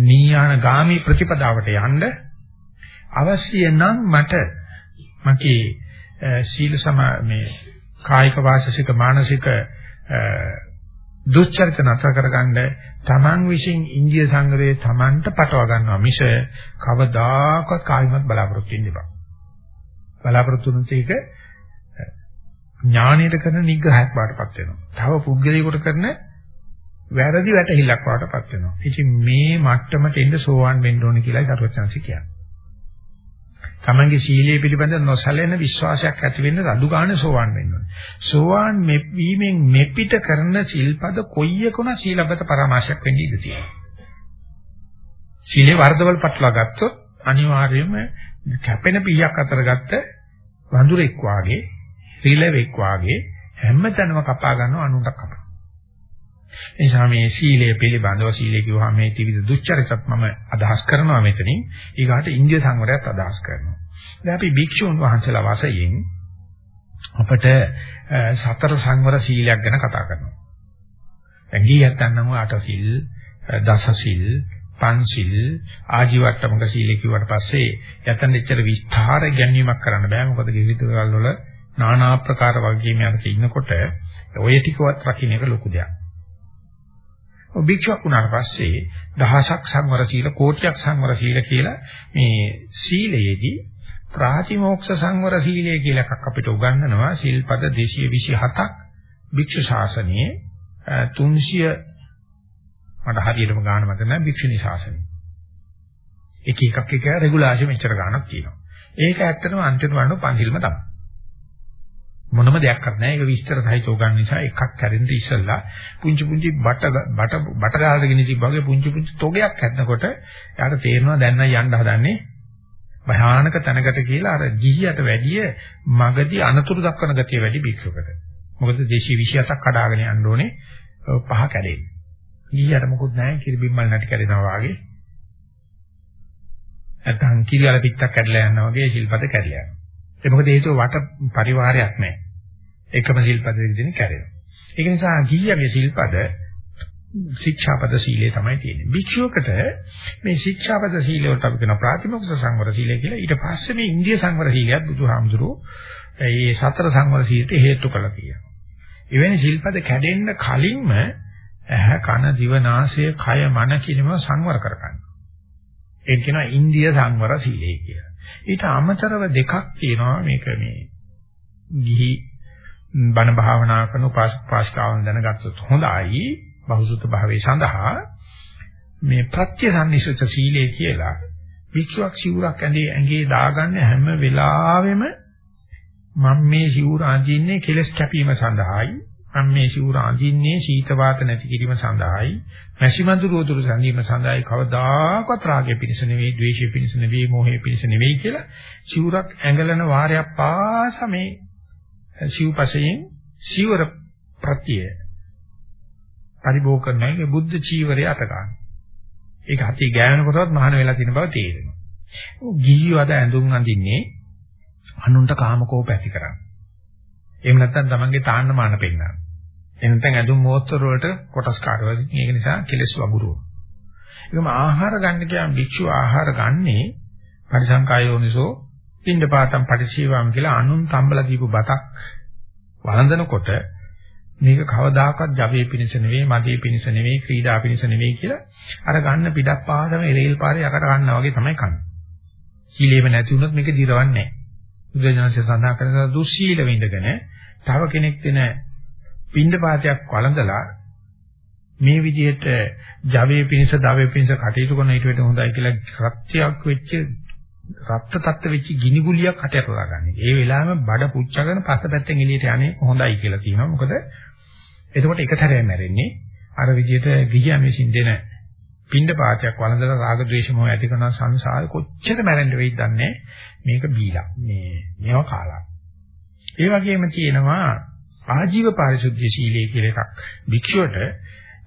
S1: නීයාන ගාමී ප්‍රතිපදාවට යන්න අවශ්‍ය නම් මට මගේ සීල සම මේ කායික වාචසික මානසික දුස්චරිත නතර කරගන්න තමන් විසින් ඉන්දිය සංගරේ තමන්ට පටව ගන්නවා මිස කවදාකවත් කායිමත් බලාපොරොත්තු වෙන්න එපා. බලාපොරොත්තු වුණත් ඒක ඥාණයට කරන නිග්‍රහයක් බාටපත් වෙනවා. තව පුද්ගලයෙකුට කරන වැරදි වැටහිල්ලක් බාටපත් වෙනවා. ඉතින් මේ මට්ටමට එන්න සෝවාන් වෙන්න ඕනේ කියලායි සරුවචාන්සි කියන්නේ. තමන්ගේ සීලය පිළිබඳ නොසැලෙන විශ්වාසයක් ඇති වෙන්න අඩු ගන්න සෝවාන් වෙන්න ඕනේ. සෝවාන් වීමෙන් මෙපිට කරන සිල්පද කොයි එකන සීලබත පරමාශයක් වෙන්න ඉඩ තියෙනවා. සීලේ වර්ධවල පටලවා ගත්තොත් අනිවාර්යයෙන්ම කැපෙන පීයක් අතර ගත්ත වඳුරෙක් වාගේ රිලෙවෙක් වාගේ හැමතැනම කපා ගන්නව අනුන්ට කපනවා. එනිසා මේ සීලය පිළිබඳව සීලය කිව්වහම මේ ත්‍රිවිධ දුස්චරිතත් මම අදහස් කරනවා මෙතනින්. ඊගාට ඉන්දිය සංවරයත් අදහස් කරනවා. දැන් අපි භික්ෂුන් වහන්සේලා වාසයෙන් අපට සතර සංවර සීලයක් ගැන කතා කරනවා. දැන් ගියත් අන්නම අට සිල්, දස සිල්, පන්සිල්, ආජීවට්ටමක සීල කිව්වට පස්සේ යතන එච්චර විස්තර ගැනීමක් කරන්න බෑ. මොකද කිසිදු වල নানা ආකාර වගකීම් යනක ඉන්නකොට ඔය ටිකවත් රකින්න එක ලොකු දෙයක්. ඔය භික්ෂුවක් වුණාට පස්සේ දහසක් සංවර සීල කෝටියක් සංවර සීල කියලා මේ සීලයේදී ප්‍රාතිමෝක්ෂ සංවර සීලය කියලා එකක් අපිට උගන්වනවා සිල්පද 227ක් භික්ෂු ශාසනයේ 300 මට හරියටම ගාන මත නැහැ භික්ෂුනි ශාසනය. එක එකක් එක රෙගුලාසි මෙච්චර ගාණක් තියෙනවා. ඒක ඇත්තටම අන්තිම වන්න පන්සිල්ම තමයි. මොනම දෙයක් කරන්නේ නැහැ. ඒක විස්තර සහිතව ගන්න නිසා එකක් කැරෙන්න ඉස්සෙල්ලා පුංචි පුංචි බට බට බට ගාලගෙන තිබ්බ වගේ පුංචි පුංචි තොගයක් හැදනකොට එයාට තේරෙනවා දැන් නම් යන්න හදන්නේ භයානක තැනකට කියලා අර ගිහියට වැඩිය මගදී අනතුරු දක්වන ගතිය වැඩි බික්කකට. මොකද 227ක් කඩාගෙන යන්න ඕනේ පහ කැඩෙන්නේ. ගිහියට මොකුත් නැහැ කිරිබිම්මල් නැටි කැඩෙනවා වගේ. නැත්නම් කිරියල පිටක් කැඩලා යනවා වගේ ශිල්පද කැඩලා යනවා. ඒ මොකද හේතුව වට පරිවාරයක් නැහැ. එකම ශිල්පදෙක දෙන කැඩෙනවා. ඒක නිසා ගිහියගේ ශිල්පද ශික්ෂාපද සීලය තමයි තියෙන්නේ. භික්ෂුවකට මේ ශික්ෂාපද සීලය වලට අපි කියන ප්‍රාතිමොක්ෂ සංවර සීලය කියලා ඊට පස්සේ මේ ඉන්දිය සංවර සීලයත් බුදුහාමුදුරුවෝ ඒ සතර සංවර සීලයට හේතු කළා කියනවා. එවැනි ශිල්පද කැඩෙන්න කලින්ම ඇහ කන දිව නාසය කය මන කිනව සංවර කරගන්න. ඒක කියනවා ඉන්දිය සංවර සීලය කියලා. ඊට අමතරව දෙකක් තියෙනවා මේක මේ ගිහි බණ භාවනා කරන උපාසක පාස්කාවන් දැනගත්තොත් හොඳයි. බහුසුත භාවයේ සඳහා මේ ප්‍රත්‍යසන්නිසිත සීලය කියලා වික්ෂුවක් සිවුරක් ඇඳේ ඇඟේ දාගන්න හැම වෙලාවෙම මම මේ සිවුර අඳින්නේ කෙලස් කැපීම සඳහායි. මම මේ සිවුර අඳින්නේ සීත වාත නැති කිරීම සඳහායි. මැසිමඳුරු උදුරු සඳීම සඳහායි. කවදාකවත් රාගය පිණිස නෙවෙයි ද්වේෂය පිණිස නෙවෙයි මෝහය පිණිස නෙවෙයි කියලා සිවුරක් ඇඟලන වාරයක් පාස මේ සිව්පසයෙන් සිවුර ප්‍රත්‍යය පරිභෝග කරන එක බුද්ධ චීවරය අත ගන්න. ඒක හති ගෑවෙනකොටවත් මහාන වෙලා තියෙන බව තේරෙනවා. ගිහිවද ඇඳුම් අඳින්නේ අනුන්ට කාමකෝප ඇති කරන්නේ. එහෙම නැත්නම් තමන්ගේ තාන්න මාන පෙන්නන. එහෙම නැත්නම් ඇඳුම් මෝස්තර වලට කොටස් කාටවද? ඒක නිසා කෙලස් වගුරුව. ඒකම ආහාර ගන්න කියන භික්ෂුව ආහාර ගන්නේ පරිසංකායෝනිසෝ පින්න පාතම් පරිශීවම් කියලා අනුන් තම්බලා දීපු බතක් වළඳනකොට මේක කවදාකවත් ජවයේ පිණිස නෙවෙයි මදේ පිණිස නෙවෙයි ක්‍රීඩා පිණිස නෙවෙයි කියලා අර ගන්න පිටක් පාසම රේල් පාරේ යකට ගන්නවා වගේ තමයි කන්නේ. සීලෙම නැති වුණොත් මේක දිරවන්නේ නැහැ. බුදුජානක සඳහන් කරන දුස්සීල විඳගෙන තව කෙනෙක් දෙන පින්ඩ පාතයක් වළඳලා මේ විදිහට ජවයේ පිණිස දවයේ පිණිස කටයුතු කරන ඊට වඩා හොඳයි කියලා රත්යක් වෙච්ච රත්ත තත්ත්ව වෙච්ච ගිනි ගුලියක් හටයට දාගන්න. ඒ වෙලාවෙම බඩ පුච්චගෙන පස්සපැත්තෙන් එළියට යන්නේ හොඳයි කියලා කියනවා. මොකද එතකොට එක සැරයක් මැරෙන්නේ අර විදිහට ගිහියන් විසින් දෙන පින්ඩ පාතයක් වළඳලා රාග ద్వේෂ මොහ ඇති කරන සංසාරේ කොච්චර මැරෙන්න වෙයිද දන්නේ මේක බීලා මේ මේවා කාලා ඒ වගේම තියෙනවා ආජීව පාරිශුද්ධ සීලය කියලා එකක් භික්ෂුවට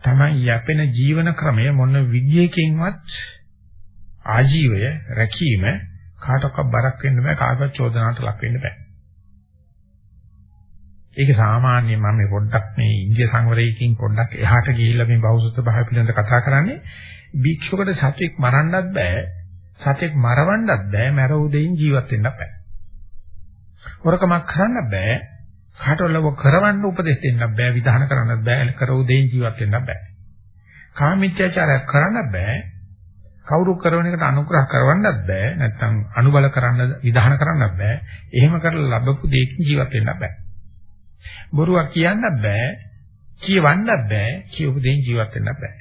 S1: තමයි යැපෙන ජීවන ක්‍රමය මොන විද්‍යකින්වත් ආජීවය රැකීම කාටවත් බරක් වෙන්න බෑ කාටවත් චෝදනාවට ලක් වෙන්න බෑ. ඒක සාමාන්‍ය මම මේ පොඩ්ඩක් මේ ඉන්දිය සංවරයකින් පොඩ්ඩක් එහාට ගිහිල්ලා මේ බෞද්ධ භාවය පිළිබඳ කතා කරන්නේ. භික්ෂුවකට සතෙක් මරන්නත් බෑ සතෙක් මරවන්නත් බෑ මරව දෙයින් ජීවත් වෙන්න බෑ. හොරකමක් කරන්න බෑ කාටවලව කරවන්න උපදෙස් දෙන්න බෑ විධාන කරන්නත් බෑ කරව දෙයින් ජීවත් වෙන්න බෑ. කාමීත්‍යචාරයක් කරන්න බෑ කවුරු කරන එකට අනුග්‍රහ කරවන්නත් බෑ. නැත්නම් අනුබල කරන්න විධාන කරන්නත් බෑ. එහෙම කරලා ලැබපු දෙයකින් ජීවත් වෙන්න බෑ. බොරුවක් කියන්න බෑ. කියවන්න බෑ. කියපු දෙයින් ජීවත් වෙන්න බෑ.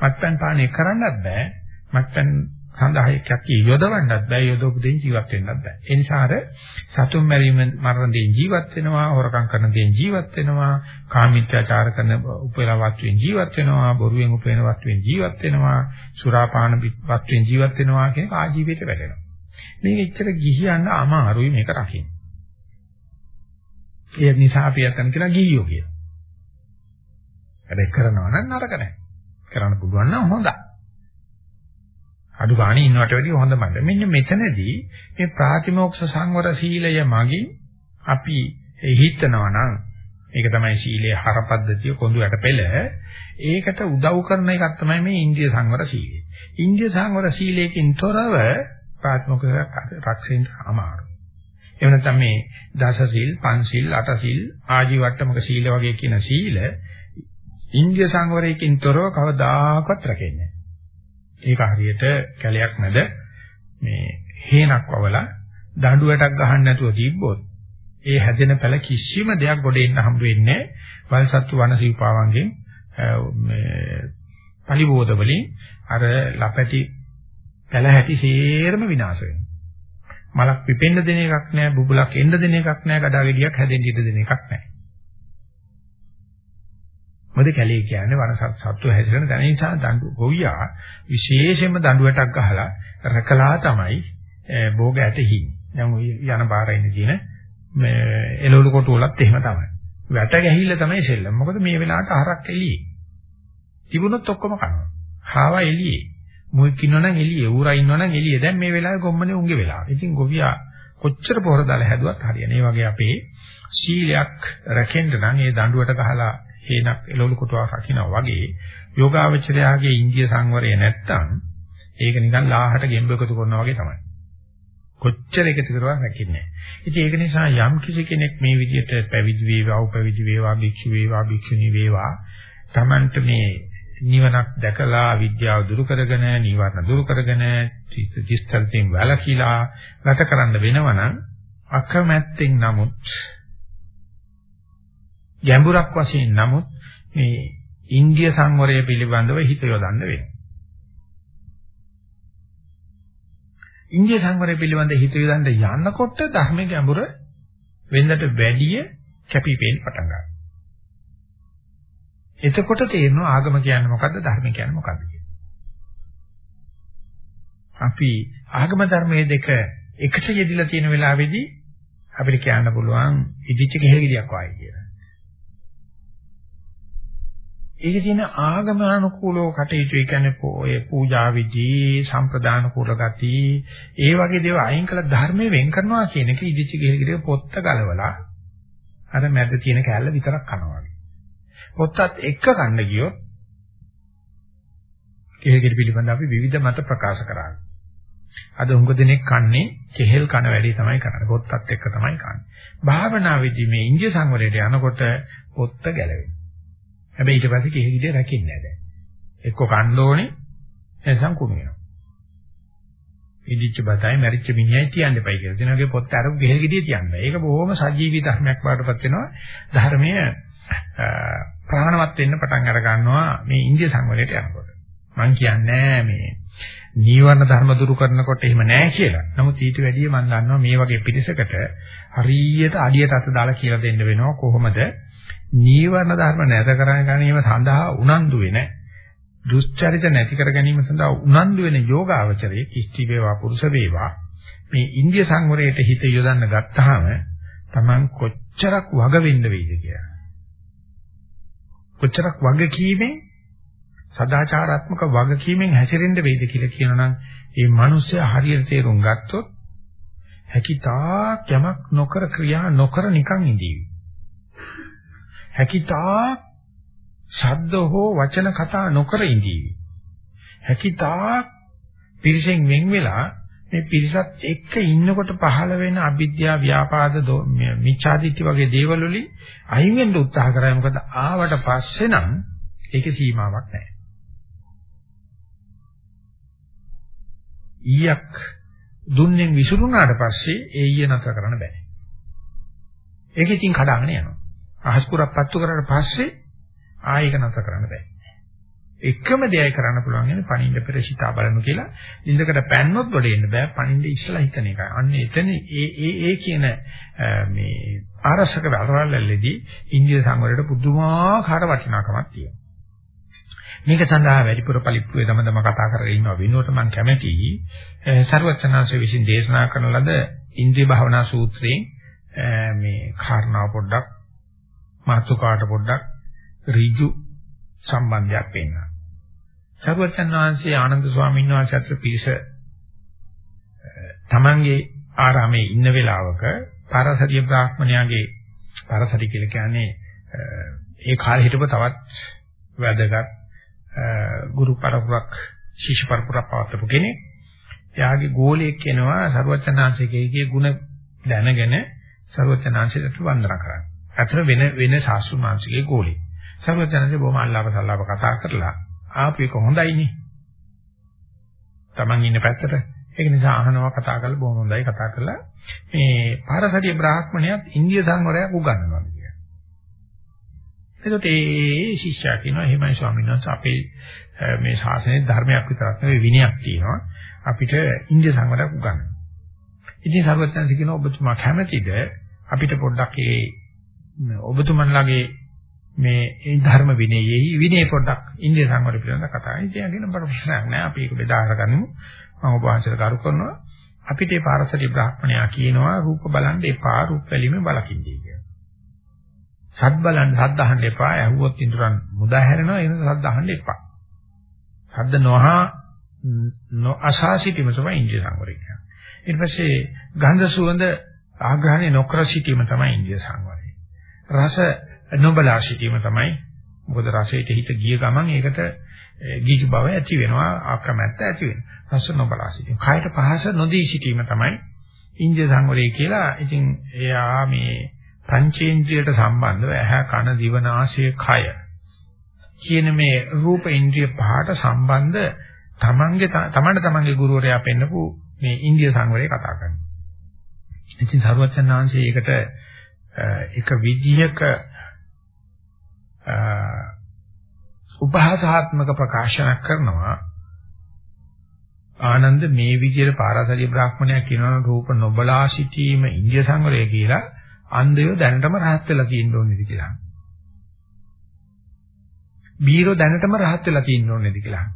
S1: මත්පැන් පානය කරන්නත් බෑ. මත්පැන් සඳහායක් යොදවන්නත් බෑ යොදවපු දෙයින් ජීවත් වෙන්නත් බෑ. ඒ නිසා අර සතුන් මැරීම මරණ දෙයින් ජීවත් වෙනවා හොරකම් කරන දෙයින් ජීවත් වෙනවා කාමීත්‍යාචාර කරන උපේලා වස්තුවෙන් ජීවත් වෙනවා බොරුවෙන් උපේන වස්තුවෙන් ජීවත් වෙනවා සුරාපාන වස්තුවෙන් ජීවත් වෙනවා කියන ආජීවයට වැටෙනවා. මේක එච්චර ගිහියන්න අමාරුයි මේක රකින්න. ඒ නිසා අපි අතන කියලා ගිහියෝ කියලා. හැබැයි කරනවා නම් නරක නැහැ කරන්න පුළුවන් නම් හොඳයි. අඩු ගානේ ඉන්නවට වැඩිය හොඳ මන්ද. මෙන්න මෙතනදී මේ ප්‍රාතිමෝක්ෂ සංවර සීලය මගින් අපි හිතනවා නම් ඒක තමයි සීලයේ හරපද්ධතිය කොඳුයට පෙළ ඒකට උදව් කරන එකක් තමයි මේ ඉන්දිය සංවර සීලය. ඉන්දිය සංවර සීලයෙන් තොරව ප්‍රාතිමෝක්ෂ රක්ෂින්න අමාරුයි. එහෙම නැත්නම් මේ දස සීල්, පංච අට සීල්, ආජීවට්ටමක සීල වගේ කියන සීල ඉන්දිය සංවරයකින් තොරව කවදාකවත් රැකෙන්නේ නැහැ. ඒක හරියට කැලයක් මැද මේ හේනක් වවලා දඬුවටක් ගහන්න නැතුව තිබ්බොත් ඒ හැදෙන පැල කිසිම දෙයක් ගොඩ එන්න හම්බ වෙන්නේ නැහැ. වල්සත්තු වනසීපාවන්ගෙන් මේ පරිබෝධ වලින් අර ලපැටි පැල හැටි සේරම විනාශ වෙනවා. මලක් පිපෙන්න දෙන එකක් නැහැ, බුබුලක් එන්න දෙන එකක් නැහැ, ගඩා ගෙඩියක් හැදෙන්න ඉඩ දෙන එකක් නැහැ. මොකද කැලේ කියන්නේ වනසත් සත්තු හැසිරෙන තැන නිසා දඬු ගොවියා විශේෂයෙන්ම දඬුවටක් ගහලා රකලා තමයි භෝග ඇතෙහි. දැන් ඔය යන පාරේ ඉන්න තියෙන මේ එළවලු කොටු වලත් එහෙම තමයි. වැට ගැහිල්ල තමයි සෙල්ලම. මොකද මේ වෙලාවට හරක් එළියේ. තිබුණොත් ඔක්කොම කනවා. හාවා එළියේ. මුවෙක් ඉන්නවනම් එළියේ, ඌරා ඉන්නවනම් එළියේ. දැන් මේ වෙලාවේ ගොම්මනේ උන්ගේ වෙලාව. ඉතින් ගොවියා කොච්චර පොහොර දාලා හැදුවත් හරියන්නේ. ඒ වගේ අපේ සීලයක් රැකෙන්න නම් ඒ දඬුවට ගහලා හේනක් එළවලු කොටුවක් රකින්නා වගේ යෝගාවචරයාගේ ඉන්දිය සංවරය නැත්තම් ඒක නිකන් ලාහට ගෙම්බ එකතු කරනවා වගේ තමයි. කොච්චර එකතු කරුවා රැකින්නේ නැහැ. ඉතින් ඒක නිසා යම් කිසි කෙනෙක් මේ විදිහට පැවිදි වේවා, උපවිදි වේවා, භික්ෂු වේවා, භික්ෂුණී වේවා Tamanට මේ නිවනක් දැකලා විද්‍යාව දුරු කරගෙන, නිවර්ණ දුරු කරගෙන, දිස්ත්‍රික්කයෙන් වැළකීලා ගත කරන්න වෙනවනම් අකමැත්තෙන් නමුත් ගැඹුරක් වශයෙන් නමුත් මේ ඉන්දිය සංවරය පිළිබඳව හිත යොදන්න වෙනවා. ඉන්දිය සංවරය පිළිබඳ හිත යොදන්න යනකොට ධර්මයේ ගැඹුර වෙනදට වැඩිය කැපිපෙන්න පටන් ගන්නවා. එතකොට තේරෙනවා ආගම කියන්නේ මොකද්ද ධර්ම කියන්නේ මොකද්ද අපි ආගම ධර්මයේ දෙක එකට යෙදිලා තියෙන වෙලාවේදී අපිට කියන්න පුළුවන් ඉදිච්ච කෙහෙලියක් වගේ කියලා. ඒකේ තියෙන ආගම අනුකූලව කටයුතු ඒ කියන්නේ ඔය පූජා විදි සම්ප්‍රදාන කුල ගති ඒ වගේ දේවල් අයින් කළ ධර්මයේ වෙන් කරනවා කියන එක ඉදිච්ච ගෙහිගිරිය පොත්ත ගලවලා අර මැද තියෙන කැලල විතරක් කනවා වගේ. පොත්තත් එක්ක කන්න ගියොත් කෙහෙල්ගෙඩි පිළිබඳ අපි විවිධ මත ප්‍රකාශ කරා. අද උඟ දෙනෙක් කන්නේ කෙහෙල් කන වැඩි තමයි කරන්නේ. පොත්තත් එක්ක තමයි කන්නේ. භාවනාවේදී මේ ඉන්දිය සංවරයට යනකොට පොත්ත ගැලවෙනවා. හැබැයි ඊට පස්සේ කෙහෙල්ගෙඩිය රැකින්නේ නැහැ දැන්. එක්ක කන්න ඕනේ නැසම් කුණු වෙනවා. ඉදිච්ච බතයි මැරිච්ච මිනිහයි තියන්න එපයි කියලා. එතනගේ පොත් අරපු ගෙහෙල්ගෙඩිය තියන්න. ඒක බොහොම සජීවී ධර්මයක් වඩපත් වෙනවා. ධර්මයේ ප්‍රාණවත් වෙන්න පටන් අර ගන්නවා මේ ඉන්දිය සංවරයට යනකොට. මම කියන්නේ මේ නීවරණ ධර්ම දුරු කරනකොට එහෙම නෑ කියලා. නමුත් ඊට වැඩිය මම දන්නවා මේ වගේ පිළිසකට හරියට අඩියට අත දාලා කියලා දෙන්න වෙනවා කොහොමද නීවරණ ධර්ම නැත කර ගැනීම සඳහා උනන්දු වෙන දුස්චරිත නැති කර ගැනීම සඳහා උනන්දු වෙන යෝගාවචරයේ කිස්ටි වේවා පුරුෂ වේවා මේ ඉන්දිය සංවරයට හිත යොදන්න ගත්තාම Taman කොච්චරක් වග වෙන්න වෙයිද කියලා. කොච්චරක් වගකීමෙන් සදාචාරාත්මක වගකීමෙන් හැසිරෙන්න වෙයිද කියලා කියනනම් ඒ මිනිස්සයා හරියට තේරුම් ගත්තොත් හැකිතාක් යමක් නොකර ක්‍රියා නොකර නිකන් ඉඳීවි. හැකිතාක් ශබ්ද හෝ වචන කතා නොකර ඉඳීවි. හැකිතාක් පිරිසෙන් වෙන් වෙලා මේ පිරිසත් එක්ක ඉන්නකොට පහළ වෙන අවිද්‍යාව ව්‍යාපාද මිච්ඡාදිත්‍ය වගේ දේවල් වලින් අයින් වෙන්න උත්සාහ කරා මොකද ආවට පස්සේ නම් ඒකේ සීමාවක් නැහැ. ඊයක් දුන්නෙන් විසුරුනාට පස්සේ ඒ ඊය නතර කරන්න බෑ. ඒක ඉතින් කඩාගෙන යනවා. අහස් පුරක් පත්තු කරාට පස්සේ ආයෙක නතර කරන්න බෑ. එකම දෙයයි කරන්න පුළුවන් ඉන්නේ පණින්න පෙර සිතා බලමු කියලා. ඉන්දකට පැන්නොත් ගොඩ එන්න බෑ. පණින්න ඉස්සලා හිතන එකයි. අන්න එතන ඒ ඒ ඒ කියන මේ ආරසක වලවලල්ලේදී ඉන්දිය සංවරයට පුදුමාකාර වටිනාකමක් තියෙනවා. මේක සඳහා වැඩිපුර පරිප්පුවේ දම දම කතා කරගෙන ඉන්නවා වෙනුවට මම කැමැතියි සර්වචනාංශ විසින් දේශනා කරන ලද ඉන්ද්‍රිය භාවනා සූත්‍රයෙන් මේ කාරණා පොඩ්ඩක් මාතුකාට පොඩ්ඩක් ඍජු සම්බන්ධයක් වෙන්නවා. සරුවචන් වහන්සේ ආනන්ද ස්වාමීන් වහන්සේ අතර පිරිස තමන්ගේ ආරාමේ ඉන්න වෙලාවක පාරසරිය බ්‍රාහ්මණයාගේ පාරසරි කියලා කියන්නේ ඒ කාලේ හිටපු තවත් වැදගත් ගුරු පරපුරක් ශිෂ්‍ය පරපුරක් පවත්වපු කෙනෙක්. එයාගේ ගෝලයෙක් වෙනවා ਸਰවචනාංශිකයේ ගුණ දැනගෙන ਸਰවචනාංශයට වන්දනා කරන්නේ. අතර වෙන වෙන සාස්ෘ මාංශිකයේ ගෝලෙ. ਸਰවචනාංශේ බොහොම අල්ලාප සල්ලාප කතා කරලා ආපු එක හොඳයිනේ. Taman ඉන්න පැත්තට ඒක නිසා අහනවා කතා කරලා බොහොම හොඳයි කතා කරලා මේ පාරසරිය බ්‍රාහ්මණයත් ඉන්දිය සංවරයක් උගන්වනවා. එතකොට ඒ ශිෂ්‍යයා කියනවා එහෙමයි ස්වාමීන් වහන්සේ අපේ මේ ශාසනයේ ධර්මයක් විතරක් නෙවෙයි විනයක් තියෙනවා. අපිට ඉන්දිය සංවරයක් උගන්වනවා. ඉතින් සර්වඥාන්සේ කියනවා ඔබතුමා කැමැතිද අපිට පොඩ්ඩක් ඒ ඔබතුමන්ලාගේ මේ ඒ ධර්ම විනයෙහි විනය පොඩ්ඩක් ඉන්දිය සංවර පිළිබඳව කතා කරනවා. ඉතින් අගෙන බර ප්‍රශ්නයක් නෑ. අපි ඒක බෙදා අරගනිමු. මම ඔබ වහන්සේට කරු කරනවා. අපිට මේ පාරසටි බ්‍රාහ්මණයා කියනවා රූප බලන්න එපා රූප බැලීමේ බලකින්දී කියලා. සත් බලන්න සද්ද අහන්න එපා. ඇහුවොත් ඉදරන් මුදා හැරෙනවා. ඒ නිසා සද්ද අහන්න එපා. සද්ද නොහා නොඅසා සිටීම තමයි ඉන්දිය සංවරය කියන්නේ. ඊට පස්සේ ගන්ධ සුවඳ ආග්‍රහණය නොකර සිටීම තමයි ඉන්දිය සංවරය. රස නොබලා සිටීම තමයි මොකද රසයට හිත ගිය ගමන් ඒකට ගීජ බව ඇති වෙනවා ආකමැත්ත ඇති වෙනවා. රස නොබලා සිටීම. කායට පහස නොදී සිටීම තමයි ඉන්දිය සංවරය කියලා. ඉතින් එයා මේ පංචේන්ද්‍රියට සම්බන්ධව ඇහැ කන දිව නාසය කය කියන මේ රූප ඉන්ද්‍රිය පහට සම්බන්ධ තමන්ගේ තමන්ට තමන්ගේ ගුරුවරයා පෙන්නපු මේ ඉන්දිය සංවරය කතා කරනවා. ඉතින් සරුවචන් ආංශයේ ඒකට එක විදිහක උපහාසාත්මක ප්‍රකාශනයක් කරනවා ආනන්ද මේ විදිහට පාරාසරිය බ්‍රාහ්මණයා කියනවා රූප නොබලා සිටීම ඉන්දිය සංවරය කියලා අන්ධයෝ දැනටම රහත් වෙලා තියෙන්න ඕනේද කියලා. බීරෝ දැනටම රහත් වෙලා තියෙන්න ඕනේද කියලා.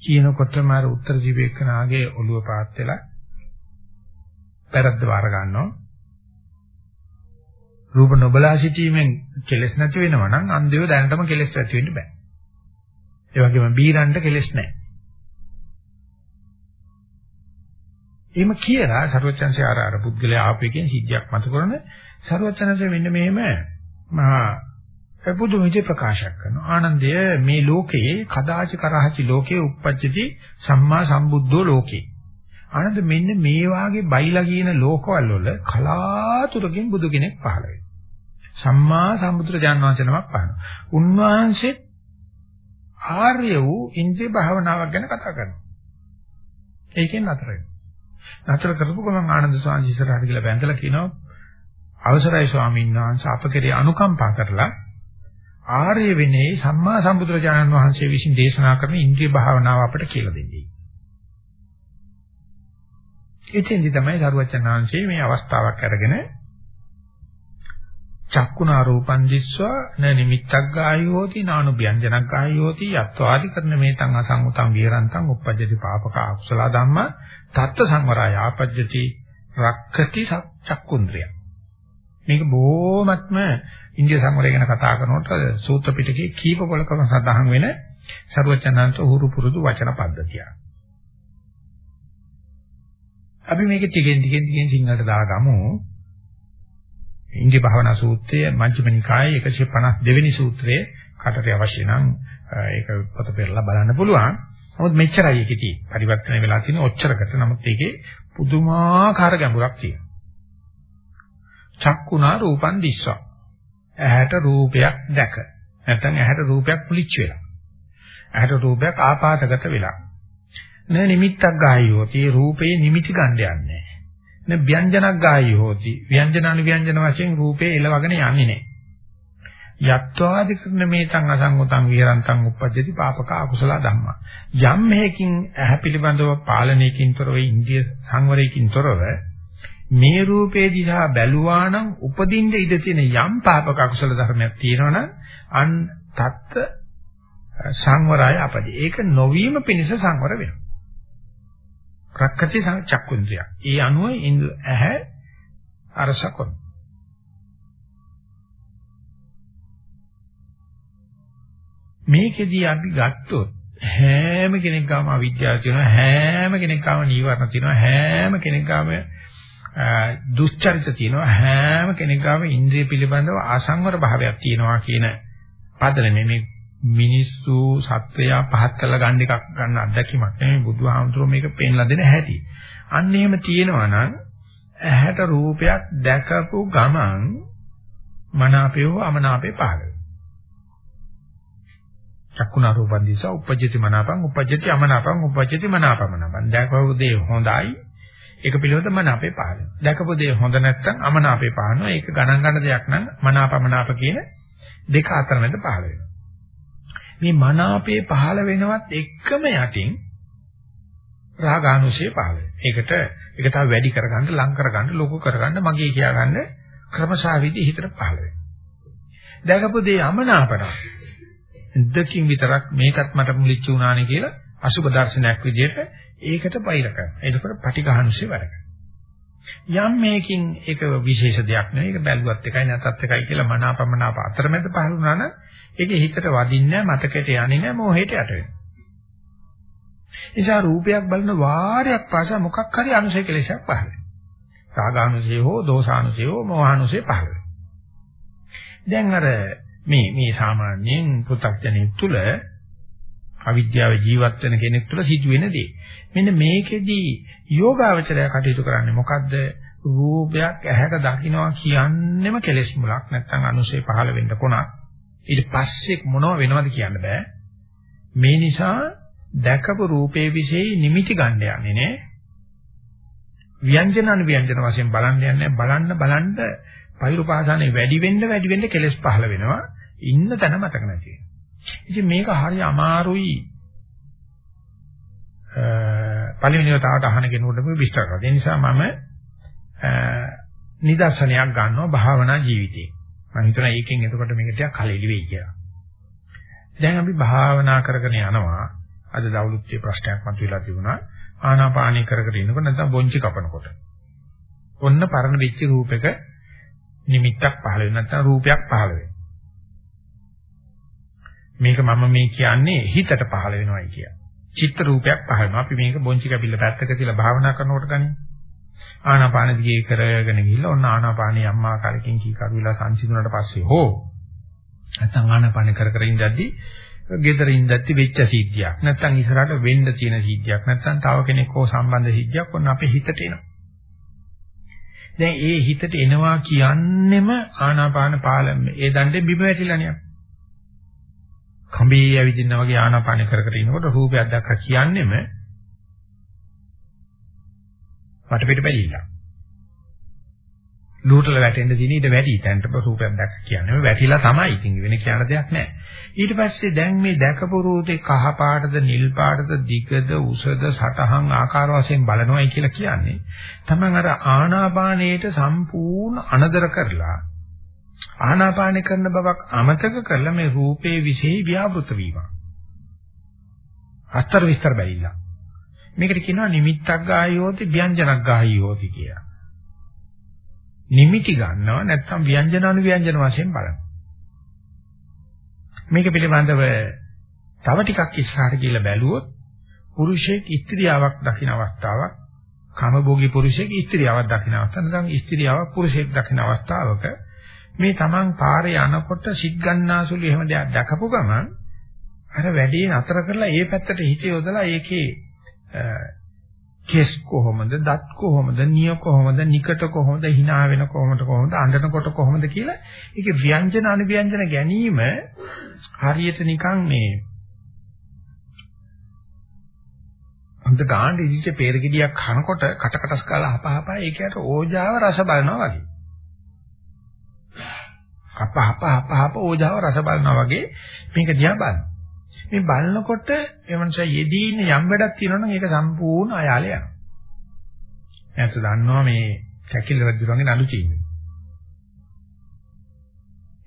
S1: කියනකොටම අර උත්තර ජීවේකනාගේ ඔළුව පාත් වෙලා පෙරද්ද වාර ගන්නවා. රූප නොබලා සිටීමෙන් කෙලස් නැති වෙනවා නම් අන්ධයව දැනටම කෙලස් ඇති වෙන්න බෑ. ඒ වගේම බීරන්ට කෙලස් නැහැ. එහෙම කියලා සර්වචන්සේ ආර ආර පුද්ගලයා ආපේකෙන් සිද්ධියක් මත කරන සර්වචන්සේ මෙන්න මෙහෙම මහා පුදුම විදිහට ප්‍රකාශයක් කරනවා. ආනන්දය මේ ලෝකයේ කදාච කරහචි ලෝකයේ uppajjati සම්මා සම්බුද්ධෝ ලෝකේ. ආනන්ද මෙන්න මේ වාගේ බයිලා කියන ලෝකවල වල කලාතුරකින් බුදු කෙනෙක් පහළ වෙනවා. සම්මා සම්බුදුරජාණන් වහන්සේ නමක් පහළ. උන්වහන්සේ ආර්ය වූ ඉන්ද්‍රිය භාවනාවක් ගැන කතා කරනවා. ඒකෙන් නතර වෙනවා. නතර කරපු ගමන් ආනන්ද ස්වාමීන් වහන්සේ ඉස්සරහට ගිහලා බැඳලා කියනවා අවසරයි ස්වාමීන් වහන්සේ අප කෙරේ අනුකම්පා කරලා ආර්ය විනේ සම්මා සම්බුදුරජාණන් වහන්සේ විසින් දේශනා කරන ඉන්ද්‍රිය භාවනාව අපට කියලා දෙන්නේ. එතෙන්දි තමයි සරුවචනාංශයේ මේ අවස්ථාවක් අරගෙන චක්කුණා රූපං දිස්වා න නිමිත්තක් ගායි හෝති නානු ව්‍යංජනක් ගායි හෝති යත්වාදි කරන මේතං අසංගතං විහරන්තං uppajjati papaka akusala dhamma tatta samvaraya apajjati rakkati චක්කුන්ද්‍රය මේක බොහොමත්ම ඉන්දිය සංවරය ගැන කතා කරනකොට සූත්‍ර පිටකේ කීප පොලකම සඳහන් වෙන ਸਰවචනන්ත උහුරු පුරුදු වචන පද්ධතිය. අපි මේක ටිකෙන් ටිකෙන් ටිකෙන් සිංහලට දාගමු. ඉන්දිය භාවනා සූත්‍රයේ මජ්ක්‍ධිම නිකායේ 152 වෙනි සූත්‍රයේ කටට අවශ්‍ය නම් ඒක පොත පෙරලා බලන්න පුළුවන්. නමුත් මෙච්චරයි ඒකේ තියෙන්නේ. පරිවර්තනය වෙලා තියෙන ඔච්චරකට. නමුත් ඒකේ පුදුමාකාර ගැඹුරක් තියෙනවා. චක්කුණා රූපං දිස්වා. ඇහැට රූපයක් දැක. නැත්නම් ඇහැට රූපයක් පුලිච්ච වෙලා. ඇහැට රූපයක් ආපාතගත වෙලා. න නිමිත්තක් ගායියෝති රූපේ නිමිති ගන්න යන්නේ. න ව්‍යංජනක් ගායියෝති ව්‍යංජනානු ව්‍යංජන වශයෙන් රූපේ එලවගෙන යන්නේ නැහැ. යත්වාදි කරන මේතං අසංගතං විහරන්තං උපජ්ජති පාපක අකුසල ධම්මා. යම් හේකින් ඇහැ පිළිබඳව පාලනයකින් තොරව ඉන්දිය සංවරයකින් තොරව මේ රූපේ දිහා බැලුවා නම් උපදින්න ඉඩ තියෙන යම් පාපක අකුසල ධර්මයක් තියෙනවනම් අන් තත්ත සංවරය අපදී. ඒක නොවීම පිණිස සංවර වෙනවා. රක්කති චක්කුන්ද්‍රිය. ඒ අනුව ඉන්ද්‍ර ඇහැ අරසකොන්. මේකෙදී අපි ගත්තොත් හැම කෙනෙක් ගාම අවිද්‍යාව තියෙනවා හැම කෙනෙක් ගාම නීවරණ තියෙනවා හැම කෙනෙක් ගාම දුස්චරිත තියෙනවා හැම කෙනෙකුගාම ඉන්ද්‍රිය පිළිබඳව ආසංවර භාවයක් තියෙනවා කියන පදනම මේ මිනිස්සු සත්වයා පහත් කරලා ගන්න එකක් ගන්න අත්දැකීමක් නෙමෙයි බුදුහාමුදුරුවෝ මේක පෙන්ලා දෙන හැටි. අන්න එහෙම තියෙනවා නම් ඇහැට රූපයක් දැකපු ගමන් මනාපේ හෝ අමනාපේ පහළ වෙනවා. චක්කුණා රූපං දිසා උපජ්ජති මනාපං උපජ්ජති අමනාපං උපජ්ජති මනාපමනාපං දැකපු දේ හොඳයි ඒක පිළිවෙත මනාපේ පහළ වෙනවා. දැකපු දේ හොඳ නැත්නම් අමනාපේ පහළනවා. ඒක ගණන් ගන්න දෙයක් නම් මනාපමනාප කියන දෙක අතර මැද පහළ වෙනවා. මේ මනාපේ පහළ වෙනවත් එකම යටින් රාගානුශය පහළ වෙනවා. ඒකට ඒක තව වැඩි කරගන්න, ලං කරගන්න, ලොකු කරගන්න, මගේ කියාගන්න ක්‍රමසාවිදි හිතට පහළ වෙනවා. දැකපු දේ අමනාපන. දෙකින් විතරක් මේකත් මට මුලිච්ච උනානේ කියලා අසුබ දර්ශනයක් විදිහට ඒකට පයිර කරනවා. ඒකකට පටිඝානුශය වැඩ කරනවා. යම් මේකින් ඒක විශේෂ දෙයක් නෙවෙයි. ඒක බැලුවත් එකයි නැතත් එකයි කියලා මනාපමනාප අතරමැද පහළ වුණා නම් ඒකේ හිතට වදින්නේ නැහැ, මතකයට යන්නේ නැහැ, මොහේට යට වෙනවා. නිසා රූපයක් බලන වාරයක් පාසා මොකක් හරි අනුසය කෙලෙසක් පහළ වෙනවා. රාගානුසය හෝ දෝසානුසය හෝ මෝහානුසය පහළ වෙනවා. දැන් අර මේ මේ සාමාන්‍යයෙන් පෘථග්ජනෙක් තුල අවිද්‍යාව ජීවත් වෙන කෙනෙක් තුල සිදුවෙන දේ. මෙන්න මේකෙදි යෝගාවචරය කටයුතු කරන්නේ මොකද්ද? රූපයක් ඇහැට දකින්නවා කියන්නෙම කෙලෙස් මුලක් නැත්නම් අනුසය පහළ වෙන්න කොනක්. ඊට පස්සේ මොනව වෙනවද කියන්න බෑ. මේ නිසා දැකපු රූපේ વિશેයි නිමිති ගන්න යන්නේ නේ. ව්‍යංජන අනුව්‍යංජන වශයෙන් බලන්න යන්නේ බලන්න බලන්න පෛරුපාසනේ වැඩි වෙන්න වැඩි වෙන්න කෙලස් පහළ වෙනවා. ඉන්න තැන මතක නැති වෙනවා. ඉතින් මේක හරි අමාරුයි පළවෙනි වතාවට අහන කෙනෙකුට මේ විස්තර කරලා. ඒ නිසා මම නිදර්ශනයක් ගන්නවා භාවනා ජීවිතේ. මම හිතනවා ඒකෙන් එතකොට මේක ටිකක් කලෙලි වෙයි කියලා. දැන් අපි භාවනා කරගෙන යනවා. අද දවුලුත්තේ ප්‍රශ්නයක් මතුවලා තිබුණා. ආනාපානී කර කර ඉන්නකොට නැත්නම් බොංචි කපනකොට. ඔන්න පරණ වෙච්ච රූපයක නිමිත්තක් පහළ වෙන නැත්නම් රූපයක් පහළ වෙන. මේක මම මේ කියන්නේ හිතට පහළ වෙනවයි කිය. චිත්ත රූපයක් පහළ වෙනවා. අපි මේක බොංචි කපිල්ල පැත්තක තියලා භාවනා කරනකොට ගන්නේ. ආනාපාන දිගේ කරගෙන ගිහිල්ලා ඔන්න ආනාපානිය අම්මා කාලෙකින් කී කරුවිලා සංසිඳුණාට පස්සේ හෝ නැත්නම් ආනාපාන කර කර ඉඳද්දි ගෙදර ඉඳද්දි වෙච්ච සිද්ධියක් නැත්නම් ඉස්සරහට වෙන්න තියෙන සිද්ධියක් නැත්නම් තව කෙනෙක් හෝ සම්බන්ධ සිද්ධියක් ඔන්න අපේ හිතට එනවා. දැන් ඒ හිතට එනවා කියන්නෙම ආනාපාන පාලම ඒ දණ්ඩේ බිම වැටිලා නියක්. කඹේ ඇවිදිනා වගේ ආනාපාන කර කර ඉනකොට රූපයක් දැක්කා කියන්නෙම වටපිට බැලිලා. ලූටල වැටෙන්න දින ඊට වැඩි තැන්ට රූපයක් දැක්ක කියන්නේ වැටිලා තමයි ඉතින් වෙන කියන දෙයක් නැහැ. ඊට පස්සේ දැන් මේ දැකපු රූපේ කහ පාටද නිල් පාටද දිගද උසද සටහන් ආකාර වශයෙන් බලනවායි කියලා කියන්නේ. තමන් අර ආනාපානයේට සම්පූර්ණ අනදර කරලා ආනාපාන කරන බවක් අමතක කරලා මේ රූපේ විශේෂ ව්‍යාපෘත වීම. අස්තර විස්තර බැලිලා. මේකට කියනවා නිමිත්තක් ගායෝති ව්‍යංජනක් ගායෝති කියලා. නිමිති ගන්නවා නැත්නම් ව්‍යංජන අනුව්‍යංජන වශයෙන් බලනවා. මේක පිළිබඳව තව ටිකක් ඉස්සරහට ගිහිල්ලා බැලුවොත් පුරුෂයෙක් ස්ත්‍රියාවක් දකින්න අවස්ථාවක් කාමභෝගී පුරුෂයෙක් ස්ත්‍රියාවක් දකින්න අවස්ථාවක් නැත්නම් ස්ත්‍රියාවක් පුරුෂයෙක් දකින්න අවස්ථාවක මේ Taman පාරේ යනකොට සිත් ගන්නාසුළු එහෙම දෙයක් දැකපු ගමන් අර වැඩේ නතර කරලා ඒ පැත්තට හිත යොදලා ඒකේ කෙස් කොහොමද දත් කොහොමද නිය කොහොමද නිකට කොහොමද hina වෙන කොහොමද කොහොමද අඬනකොට කොහොමද කියලා ඒකේ ව්‍යංජන අනුව්‍යංජන ගැනීම හරියට නිකන් මේ අන්ත ගාන්න ඉදිච්ච peerගිඩියක් කනකොට කටකටස් කාලා හපහපා ඒකට ඕජාව රස බලනවා වගේ. හප හප හප හප ඕජාව රස බලනවා වගේ මේක දිහා බලනවා. මේ බලනකොට ඒ මනුස්සයා යෙදී ඉන්න යම් වැඩක් තියෙනවනම් ඒක සම්පූර්ණ අයාලේ යනවා. නැත්නම් දන්නවා මේ කැකිල රජුගේ නඩු චීන්නේ.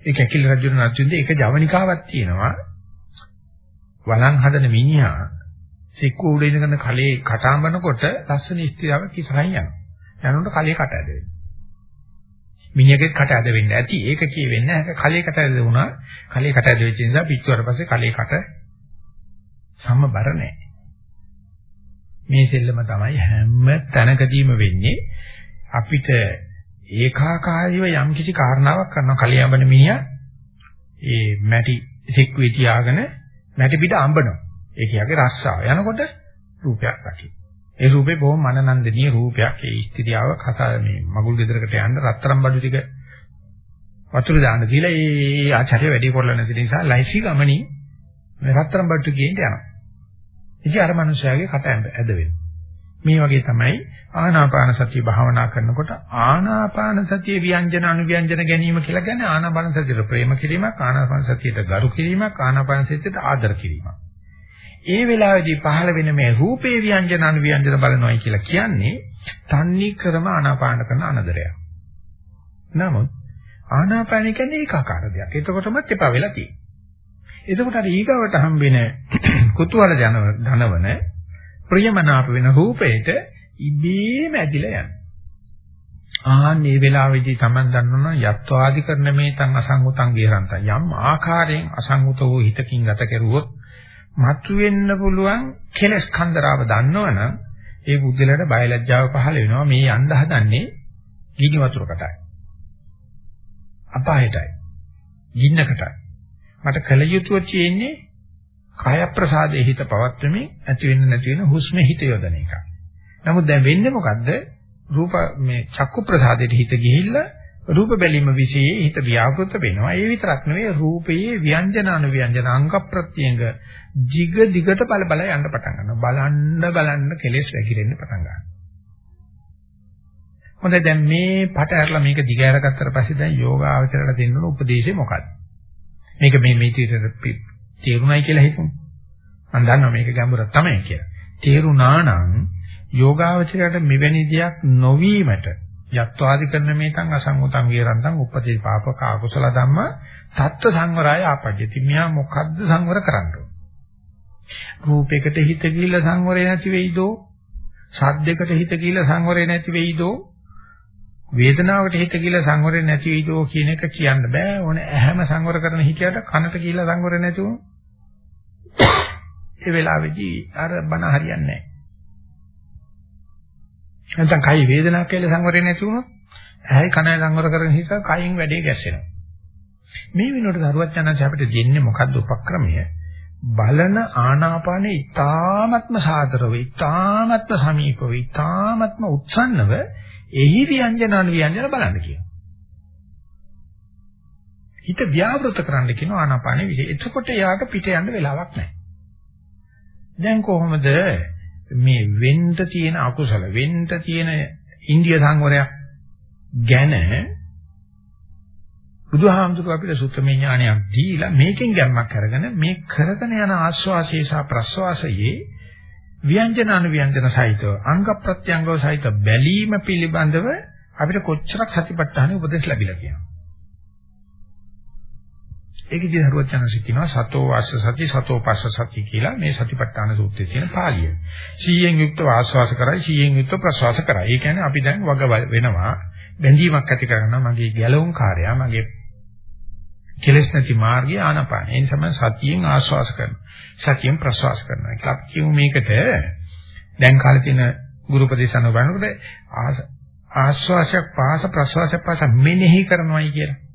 S1: ඒ කැකිල රජුගේ නඩු චීන්නේ ඒක ජවනිකාවක් තියෙනවා. වලං හදන මිනිහා සික්කු උඩ ඉඳගෙන කලේ කටාඹනකොට ලස්සන ස්ත්‍රියව කිසහන් යනවා. යනකොට කලේ කට ඇද වෙනවා. මිනිහගේ කට ඇද වෙන්න ඇති. ඒක කියෙවෙන්නේ නැහැ. කලේ කට ඇද වුණා. කලේ කට ඇද වෙච්ච නිසා පිටුවට පස්සේ කලේ කට සමබර නැහැ. මේ සෙල්ලම තමයි හැම තැනකදීම වෙන්නේ. අපිට ඒකාකාරීව යම් කිසි කාරණාවක් කරනවා කලියඹන මිනිහා ඒ මැටි සික්කුවේ තියාගෙන මැටි පිට අඹනවා. ඒ කියන්නේ රස්සාව. යනකොට රූපයක් දකි. ඒ රූපේ බොහොම මනනන්දනීය රූපයක්. ඒ ස්ත්‍රියව කතා මේ මගුල් ගෙදරකට යන්න රත්තරන් බඩු ටික වතුර දාන්න කියලා ඒ ආචාර්ය වැඩි කරලා නැති නිසා ලයිසි ගමනින් මේ රත්තරන් බඩු ගේන්න යනවා. ඉතින් අර මනුස්සයාගේ කට ඇද වෙනවා. මේ වගේ තමයි ආනාපාන සතිය භාවනා කරනකොට ආනාපාන සතිය ව්‍යංජන අනුව්‍යංජන ගැනීම කියලා කියන්නේ ආනාපාන සතියට ප්‍රේම කිරීමක් ආනාපාන සතියට ගරු කිරීමක් ආනාපාන සතියට ආදර කිරීමක්. ඒ වෙලාවේදී පහළ වෙන මේ රූපේ ව්‍යංජන අනුව්‍යංජන බලනවායි කියලා කියන්නේ තන්නේ ක්‍රම ආනාපාන කරන අනදරයක්. නමුත් ආනාපාන කියන්නේ ඒකාකාර දෙයක්. එතකොටමත් එපා වෙලා තියෙනවා. එතකොට අර ඊගාවට හම්බෙන කුතුහල ධනවන ප්‍රියමනාප වෙන රූපයට ඉබේම ඇදිලා යනවා. ආන්නේ වෙලාවේදී Taman දන්නවනම් යත්වාදි කරන මේ තන් අසංගතං ගේරන්ත යම් ආකාරයෙන් අසංගත වූ හිතකින් ගත කෙරුවොත් මතුවෙන්න පුළුවන් කෙලස් කන්දරාව දන්නවනම් ඒ බුද්ධලට බයලජ්ජාව පහළ වෙනවා මේ යන්න හදන්නේ ගිනි වතුරකටයි අපායටයි ගින්නකටයි මට කල යුතුව තියෙන්නේ කාය ප්‍රසාදයේ හිත පවත්වමින් ඇති වෙන්න නැති වෙන හුස්මේ හිත යොදන එක. නමුත් දැන් වෙන්නේ මොකද්ද? රූප මේ චක්කු ප්‍රසාදයට හිත ගිහිල්ලා රූප බැලීම વિશે හිත ව්‍යාපෘත වෙනවා. ඒ විතරක් නෙවෙයි රූපයේ ව්‍යංජන අනුව්‍යංජන අංග ප්‍රත්‍යංග jig දිගට බල බල යන්න පටන් ගන්නවා. බලන්න බලන්න කෙලෙස් වැగిරෙන්න පටන් ගන්නවා. හොඳයි දැන් මේ පට ඇරලා මේක දිග ඇරගත්තට පස්සේ දැන් යෝගාවචරයට දෙන්න ඕන උපදේශය මොකක්ද? මේක මේ මේ තේරුණයි කියලා හිතමු. මම දන්නවා මේක ගැඹුර තමයි කියලා. තේරුණා නම් යෝගාවචරයට මෙවැනි දෙයක් නොවීමට යත්වාදි කරන මේතං අසංගතං විරන්තං උපදී පාපක අකුසල ධම්ම තත්ත්ව සංවරය ආපජ්ජති. මෙයා මොකද්ද සංවර කරන්නේ? රූපයකට හිත ගිහිල්ලා සංවරය නැති වෙයිදෝ? ශබ්දයකට හිත ගිහිල්ලා සංවරය නැති වෙයිදෝ? වේදනාවකට හිත ගිහිල්ලා සංවරය නැති වෙයිදෝ කියන එක කියන්න බෑ. ඕනේ ඇහැම සංවර කරන හිතියට කනට ගිහිල්ලා සංවරය නැති වුණොත් ඒ වෙලාවේදී අර බන හරියන්නේ නැහැ. නැත්නම් කයි වේදනාවක් කියලා සංවරේ නැති වුණොත් ඇයි කනයි සංවර කරගෙන හිතා කයින් වැඩේ ගැස්සෙනවා. මේ විනෝඩ දරුවත් යනස අපිට දෙන්නේ මොකද්ද උපක්‍රමය? බලන ආනාපානෙ ඊ타ත්ම සාතරව, ඊ타ත්ම සමීපව, ඊ타ත්ම උත්සන්නව එහි ව්‍යංජන අනු ව්‍යංජන බලන්න කියනවා. හිත ව්‍යාවෘත කරන්න කියන ආනාපානෙ විදිහ. එතකොට යාට පිට යන්න වෙලාවක් නැහැ. දැන් කොහොමද මේ වෙන්න තියෙන අකුසල වෙන්න තියෙන ඉන්දිය සංවරයක් ගැන බුදුහාමුදුරුවෝ අපිට සුත්තමේ ඥානයක් දීලා මේකෙන් ගැම්මක් අරගෙන මේ කරගෙන යන ආස්වාසේ සහ ප්‍රස්වාසයේ ව්‍යංජන අනුව්‍යංජන සහිතව අංග ප්‍රත්‍යංගව සහිත බැලීම පිළිබඳව අපිට කොච්චරක් සතිපට්ඨානෙ උපදෙස් ලැබිලා කියනවා. ඒකදී හරුවචනසික කියනවා සතෝ වාස්ස සති සතෝ පස්ස සති කියලා මේ සතිපට්ඨාන සූත්‍රයේ තියෙන පාළිය. සීයෙන් යුක්තව ආස්වාස කරයි සීයෙන් යුක්තව ප්‍රස්වාස කරයි. ඒ කියන්නේ අපි දැන් වග වෙනවා බැඳීමක් ඇති කරනවා මගේ ගැලවුම් කාර්යය මගේ කෙලස් නැති මාර්ගය ආනපාන. ඒ නිසා සතියෙන් ආස්වාස කරනවා. සතියෙන් ප්‍රස්වාස කරනවා. ඒක අපි කියමු මේකට දැන් කාලේ තියෙන ගුරු උපදේශන බලනකොට ආස්වාසයක් පාස ප්‍රස්වාසයක් පාස මෙනෙහි කරනවායි කියලා.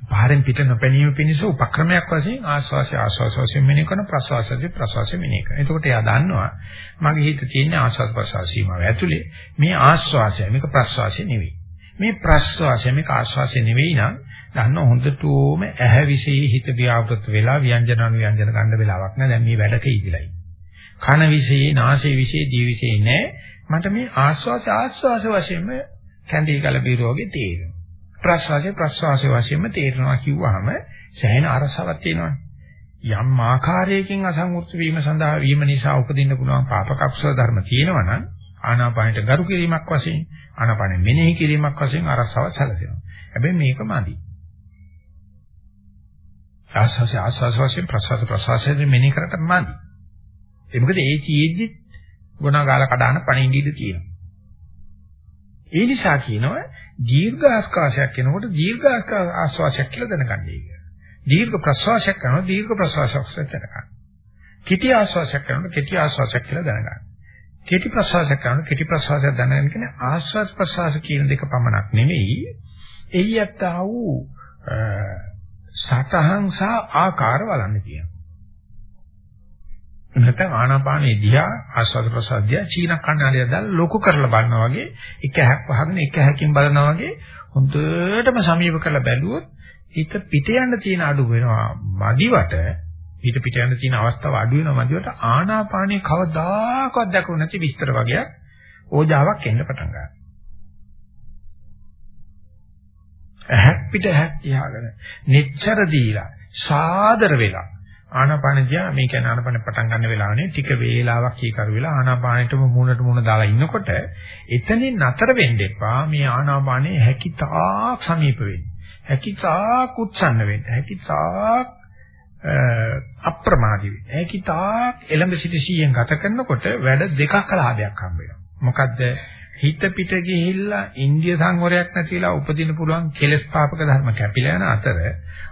S1: පාරෙන් පිට නොපැනීම පිණිස උපක්‍රමයක් වශයෙන් ආස්වාසය ආස්වාස වශයෙන් මෙනෙහි කරන ප්‍රසවාසය ප්‍රසවාසය මෙනෙහි කරන. එතකොට එයා දන්නවා මගේ හිත තියෙන ආස්වාද ප්‍රසවාස සීමාව ඇතුලේ මේ ආස්වාසය මේක ප්‍රසවාසය නෙවෙයි. මේ ප්‍රසවාසය මේක ආස්වාසය නෙවෙයි නම් දන්න හොඳටම ඇහැ විශේෂ හිත ව්‍යාපෘත වෙලා ව්‍යංජන අනුව්‍යංජන ගන්න වෙලාවක් නෑ. දැන් මේ වැඩක ඉදිලයි. කන විශේෂ, නාසය විශේෂ, දිව විශේෂ නෑ. මට මේ ආස්වාස ආස්වාස වශයෙන්ම කැඳේ කල බීරෝගේ තේරෙනවා. ප්‍රස්වාසය ප්‍රස්වාසය වශයෙන්ම තේරෙනවා කිව්වහම සෑහෙන අරසාවක් තියෙනවානේ. යම් ආකාරයකින් අසංවෘත වීම සඳහා වීම නිසා උපදින්න පුළුවන් පාපක අකුසල ධර්ම තියෙනවා නම් ආනාපානයට ගරු කිරීමක් වශයෙන් ආනාපානෙ මෙනෙහි කිරීමක් වශයෙන් අරසාවක් සැලසෙනවා. හැබැයි මේක මදි. ආස්වාසය ආස්වාස වශයෙන් ප්‍රස්වාස ප්‍රස්වාසයෙන් මෙනෙහි කරකට මදි. ඒ මොකද ඒ චීද්දි ගුණාගාල කඩාන පණින්න ඉඩ තියෙනවා. ඒ නිසා කියනවා දීර්ඝ ආස්වාසයක් වෙනකොට දීර්ඝ ආස්වාසයක් කියලා දැනගන්නයි කියලා. දීර්ඝ ප්‍රශ්වාසයක් කරනවා දීර්ඝ ප්‍රශ්වාසයක් දැනගන්න. කෙටි ආස්වාසයක් කරනවා කෙටි ආස්වාසයක් කියලා දැනගන්න. කෙටි ප්‍රශ්වාසයක් කරනවා කෙටි ප්‍රශ්වාසයක් දැනගන්න කියන්නේ ආස්වාස් ප්‍රශ්වාස කියන දෙක පමණක් නෙමෙයි. එයියත් ආ වූ සතහන් සහ ආකාර බලන්න කියනවා. නැත්නම් ආනාපානේ දිහා ආස්වාද ප්‍රසාදය චීන කණ්ණාඩිය දාලා ලොකු කරලා බලනවා වගේ එක හැක් වහගෙන එක හැකින් බලනවා වගේ හොඳටම සමීප කරලා බැලුවොත් හිත පිට යන්න තියෙන අඩු වෙනවා මදිවට. හිත පිට යන්න තියෙන අවස්ථාව අඩු වෙනවා මදිවට ආනාපානේ කවදාකවත් දැකුව නැති විස්තර වගේ ඕජාවක් එන්න පටන් ගන්නවා. ඇහක් පිට ඇහක් තියාගෙන netතර දීලා සාදර වෙලා ආනාපාන දිහා මේ කියන්නේ ආනාපාන පටන් ගන්න වෙලාවනේ ටික වේලාවක් කීකරු වෙලා ආනාපානෙටම මූණට මූණ දාලා ඉන්නකොට එතනින් නතර වෙන්න එපා. මේ ආනාපානේ හැකිතාක් සමීප වෙන්න. හැකිතාක් උත්සන්න වෙන්න. හැකිතාක් අප්‍රමාදී වෙන්න. හැකිතාක් එළඹ සිටි සීයෙන් ගත කරනකොට වැඩ දෙකක් ලාභයක් හම්බ වෙනවා. මොකද්ද? හිත පිට ගිහිල්ලා ඉන්දිය සංවරයක් නැතිලා උපදින්න පුළුවන් කෙලස් පාපක ධර්ම කැපිලා යන අතර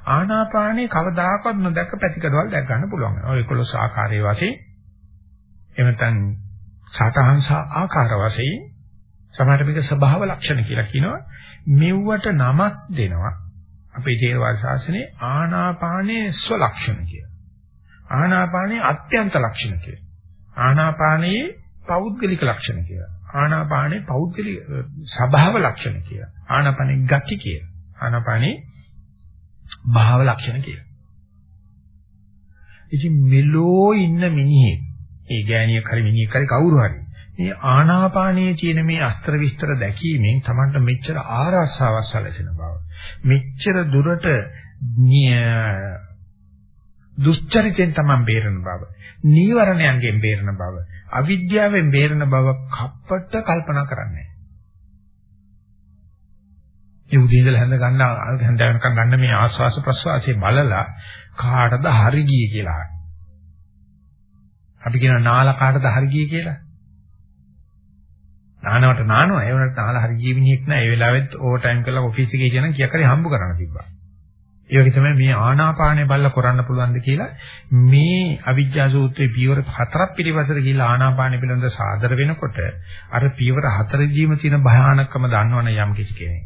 S1: ආනාපානේ කවදාකවත් නොදැක පැතිකඩවල් දැක් ගන්න පුළුවන්. ඔය 11 ආකාරයේ වශයෙන් එහෙම නැත්නම් සතහංස ආකාර වශයෙන් සමහර මේක ස්වභාව ලක්ෂණ කියලා කියනවා. මෙව්වට නමක් දෙනවා. අපේ තේරවාද ශාසනයේ ආනාපානේ ස්වලක්ෂණ කියලා. ආනාපානේ අත්‍යන්ත ලක්ෂණ කියලා. ආනාපානේ පෞද්ගලික ලක්ෂණ කියලා. ආනාපානේ පෞද්ගලික ස්වභාව ලක්ෂණ කියලා. ආනාපානේ ගති කියලා. ආනාපානේ භාව ලක්ෂණ කියලා. ඉතින් මෙලෝ ඉන්න මිනිහෙක්, ඒ ගෑණියෙක් හරි මිනිහෙක් හරි කවුරු හරි මේ ආනාපානයේ තියෙන මේ අස්තර විස්තර දැකීමෙන් Tamanට මෙච්චර ආරස්සාවක් සැලසෙන බව. මෙච්චර දුරට දුස්චරිතෙන් Taman බේරෙන බව. නීවරණයන්ගෙන් බේරෙන බව. අවිද්‍යාවෙන් බේරෙන බව කප්පට කල්පනා කරන්නේ. ඒ උදේ ඉඳලා හැඳ ගන්න හැඳ වෙනකන් ගන්න මේ ආස්වාස ප්‍රස්වාසයේ බලලා කාටද හරි ගියේ කියලා. අපි කියන නාල කාටද හරි ගියේ කියලා. නානවට නානවා ඒ වුණාට නාල හරි ගිය මිනිහෙක් නෑ ඒ වෙලාවෙත් ඕවර් ටයිම් කරලා ඔෆිස් එකේ කියන කීයක් හරි හම්බ කරන්න තිබ්බා. ඒ වගේ තමයි මේ ආනාපානය බලලා කරන්න පුළුවන්ද කියලා මේ අවිජ්ජා සූත්‍රයේ පියවර හතරක් පිළිවෙසට ගිහිල්ලා ආනාපානය පිළිබඳ සාදර වෙනකොට අර පියවර හතරදීම තියෙන භයානකම දන්නවනේ යම් කිසි කෙනෙක්.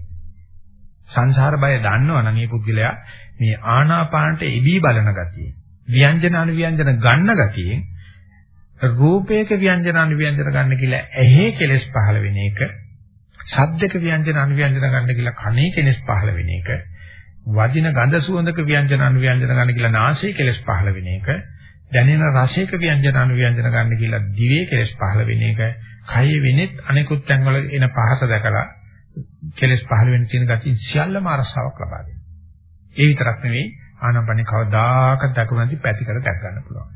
S1: සංසාර බය දන්නවනම් මේ පුද්ගලයා මේ ආනාපානට එබී බලන ගතිය, ව්‍යංජන අනුව්‍යංජන ගන්න ගතියෙන් රූපයක ව්‍යංජන අනුව්‍යංජන ගන්න කියලා ඇහි කෙලස් පහළ වෙන එක, ශබ්දක ව්‍යංජන අනුව්‍යංජන ගන්න කියලා කනේ කෙලස් පහළ වෙන එක වදින ගඳ සුවඳක ව්‍යංජන අනුව්‍යංජන ගන්න කියලා නාසයේ කෙලස් පහළ වෙන එක දැනෙන රසයක ව්‍යංජන අනුව්‍යංජන ගන්න කියලා දිවේ කෙලස් පහළ වෙන එක කයේ වෙනෙත් අනෙකුත් තැන්වල එන පහස දැකලා කෙලස් පහළ වෙන තියෙන ගතිය සියල්ලම අරසාවක් ලබා දෙනවා. ඒ විතරක් නෙවෙයි ආනපනේ කවදාකවත් දකුණදී පැතිකඩ දැක් ගන්න පුළුවන්.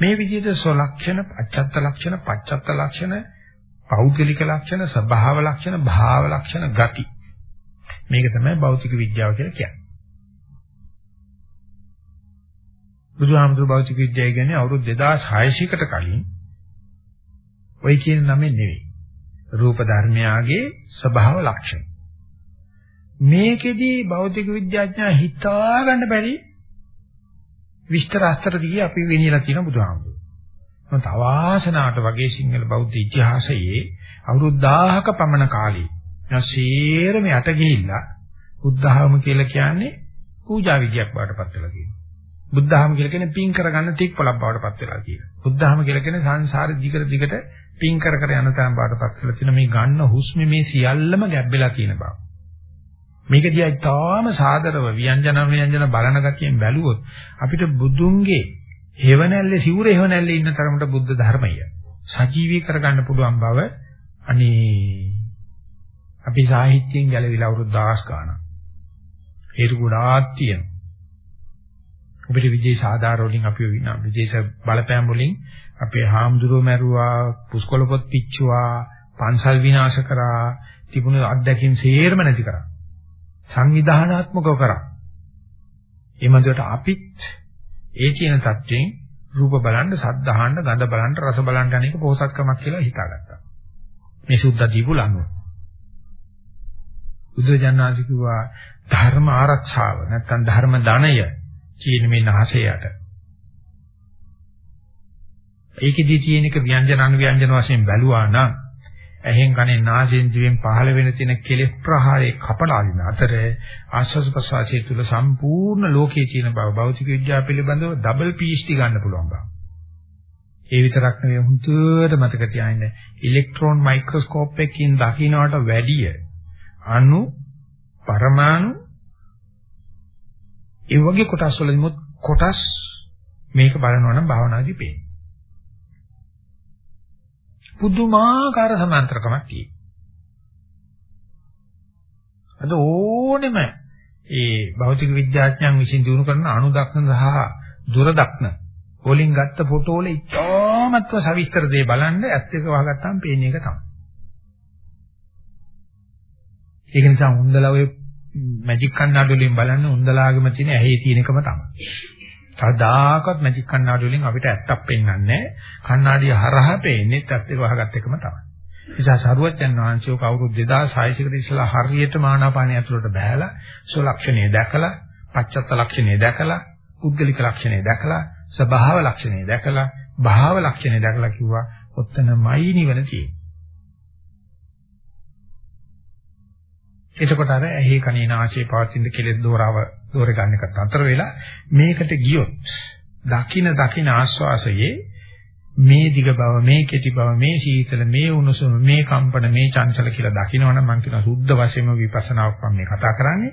S1: මේ විදිහට සලක්ෂණ, අච්ඡත්ත ලක්ෂණ, පච්ඡත්ත ලක්ෂණ, පෞද්ගලික ලක්ෂණ, ස්වභාව ලක්ෂණ, භාව ලක්ෂණ, ගති මේක තමයි භෞතික විද්‍යාව කියලා කියන්නේ. බුදුහාමුදුරු භෞතික විද්‍යාව කියන්නේ අවුරුදු 2600කට කලින් ওই කියන නමෙන් නෙවෙයි. රූප ධර්මයාගේ ස්වභාව ලක්ෂණ. මේකෙදි භෞතික විද්‍යාඥයා හිතා ගන්න බැරි විස්තර අස්තර දිගේ අපි වෙනියලා තියෙන බුදුහාමුදුරු. මොකද අවාසනාවට වගේ සිංහල බෞද්ධ ඉතිහාසයේ අවුරුදු 1000ක පමණ කාලේ නැසීරම යට ගිහිල්ලා බුද්ධහම කියලා කියන්නේ පූජා විදියක් බාටපත් වෙලා තියෙනවා. බුද්ධහම කියලා කියන්නේ පින් කරගන්න තික් පොලක් බාටපත් වෙලා තියෙනවා. බුද්ධහම කියලා කියන්නේ සංසාරේ දිගට දිගට පින් කර කර යන තරම් බාටපත් වෙලා තියෙන මේ ගන්න හුස්මේ මේ සියල්ලම ගැබ්බෙලා තියෙන බව. මේක දිහා තාම සාදරව ව්‍යංජන ව්‍යංජන බලන ගතියෙන් බැලුවොත් අපිට බුදුන්ගේ හේවණැල්ලේ සිවුර හේවණැල්ලේ ඉන්න තරමට බුද්ධ ධර්මය සජීවී කරගන්න පුළුවන් බව අනේ අපි සාහිත්‍යයෙන් ගැලවිලා අවුරුදු 10 ගාණක්. ඒක ගොඩාක් තියෙනවා. අපිට විජේ සාධාර වලින් අපි විජේස බලපෑම් වලින් අපේ හාමුදුරුවෝ මැරුවා, පුස්කොළ පොත් පිච්චුවා, පන්සල් විනාශ කරා, තිබුණු අත්දැකීම් සේරම නැති කරා. සංවිධානාත්මකව කරා. ඒ මන්දට අපිත් ඒ කියන தත්යෙන් රූප බලන්න, සද්ද අහන්න, ගඳ බලන්න, රස බලන්න අනේක පොහසත්කමක් කියලා හිතාගත්තා. මේ සුද්ධ දීපු ලඟුව. බුදුජානනාංශ කිව්වා ධර්ම ආරක්ෂාව නැත්නම් ධර්ම ධනය කියන මේ නැහසයට. ඒකෙදී තියෙන එක ව්‍යංජන අනුව්‍යංජන වශයෙන් බැලුවා නම් ඇහෙන් කනෙන් නාසයෙන් දිවෙන් පහළ වෙන තියෙන කෙලෙස් ප්‍රහාරයේ කපලාගෙන අතර ආස්වාද ප්‍රසවාසයේ තුල සම්පූර්ණ ලෝකයේ තියෙන බව භෞතික විද්‍යාව පිළිබඳව ඩබල් PhD ගන්න පුළුවන් බව. ඒ විතරක් නෙවෙයි හුදුවට මතක තියාගන්න ඉලෙක්ට්‍රෝන මයික්‍රොස්කෝප් එකකින් දකින්නට වැඩිය අණු පරමාණු ඒ වගේ කොටස් වලින් කොටස් මේක බලනවා නම් භාවනාදී පේනවා. පුදුමාකාර සමාන්තරකමක් තියෙනවා. අද ඕනෙම ඒ භෞතික විද්‍යාඥයන් විසින් දිනු කරන අණු දක්න සහ දුර දක්න වලින් ගත්ත ෆොටෝ වල ඉතාමත්ව සවිස්තර දේ බලන්න ඇස් දෙක වහගත්තාම පේන එක තමයි. ඒක නිසා උන්දලා ඔය මැජික් කණ්ණාඩි වලින් බලන්න උන්දලාගෙම තියෙන ඇහි තියෙන එකම තමයි. කවදාකවත් මැජික් කණ්ණාඩි වලින් අපිට ඇත්තක් පෙන්වන්නේ නැහැ. කණ්ණාඩිය හරහා පේන්නේ ඇත්ත ඒක වහගත් එකම තමයි. නිසා සරුවච්චන් වහන්සේ කවුරුත් 2600 කට ඉස්සලා හරියට මානාපානිය ඇතුළට බහැලා සෝ ලක්ෂණය දැකලා පච්චත්ත ලක්ෂණය දැකලා පුද්ගලික ලක්ෂණය දැකලා ස්වභාව ලක්ෂණය දැකලා භාව ලක්ෂණය දැකලා කිව්වා ඔතනමයි නිවන තියෙන්නේ. එතකොට අර ඇහි කනේ නාසයේ පවතින කෙලෙස් දෝරාව දෝර ගන්න එකට අතර වෙලා මේකට ගියොත් දකින දකින ආස්වාසයේ මේ දිග බව මේ කෙටි බව මේ සීතල මේ උණුසුම මේ කම්පන මේ චංචල කියලා දකිනවනම් මම කියන සුද්ධ වශයෙන්ම විපස්සනාවක් මම මේ කතා කරන්නේ.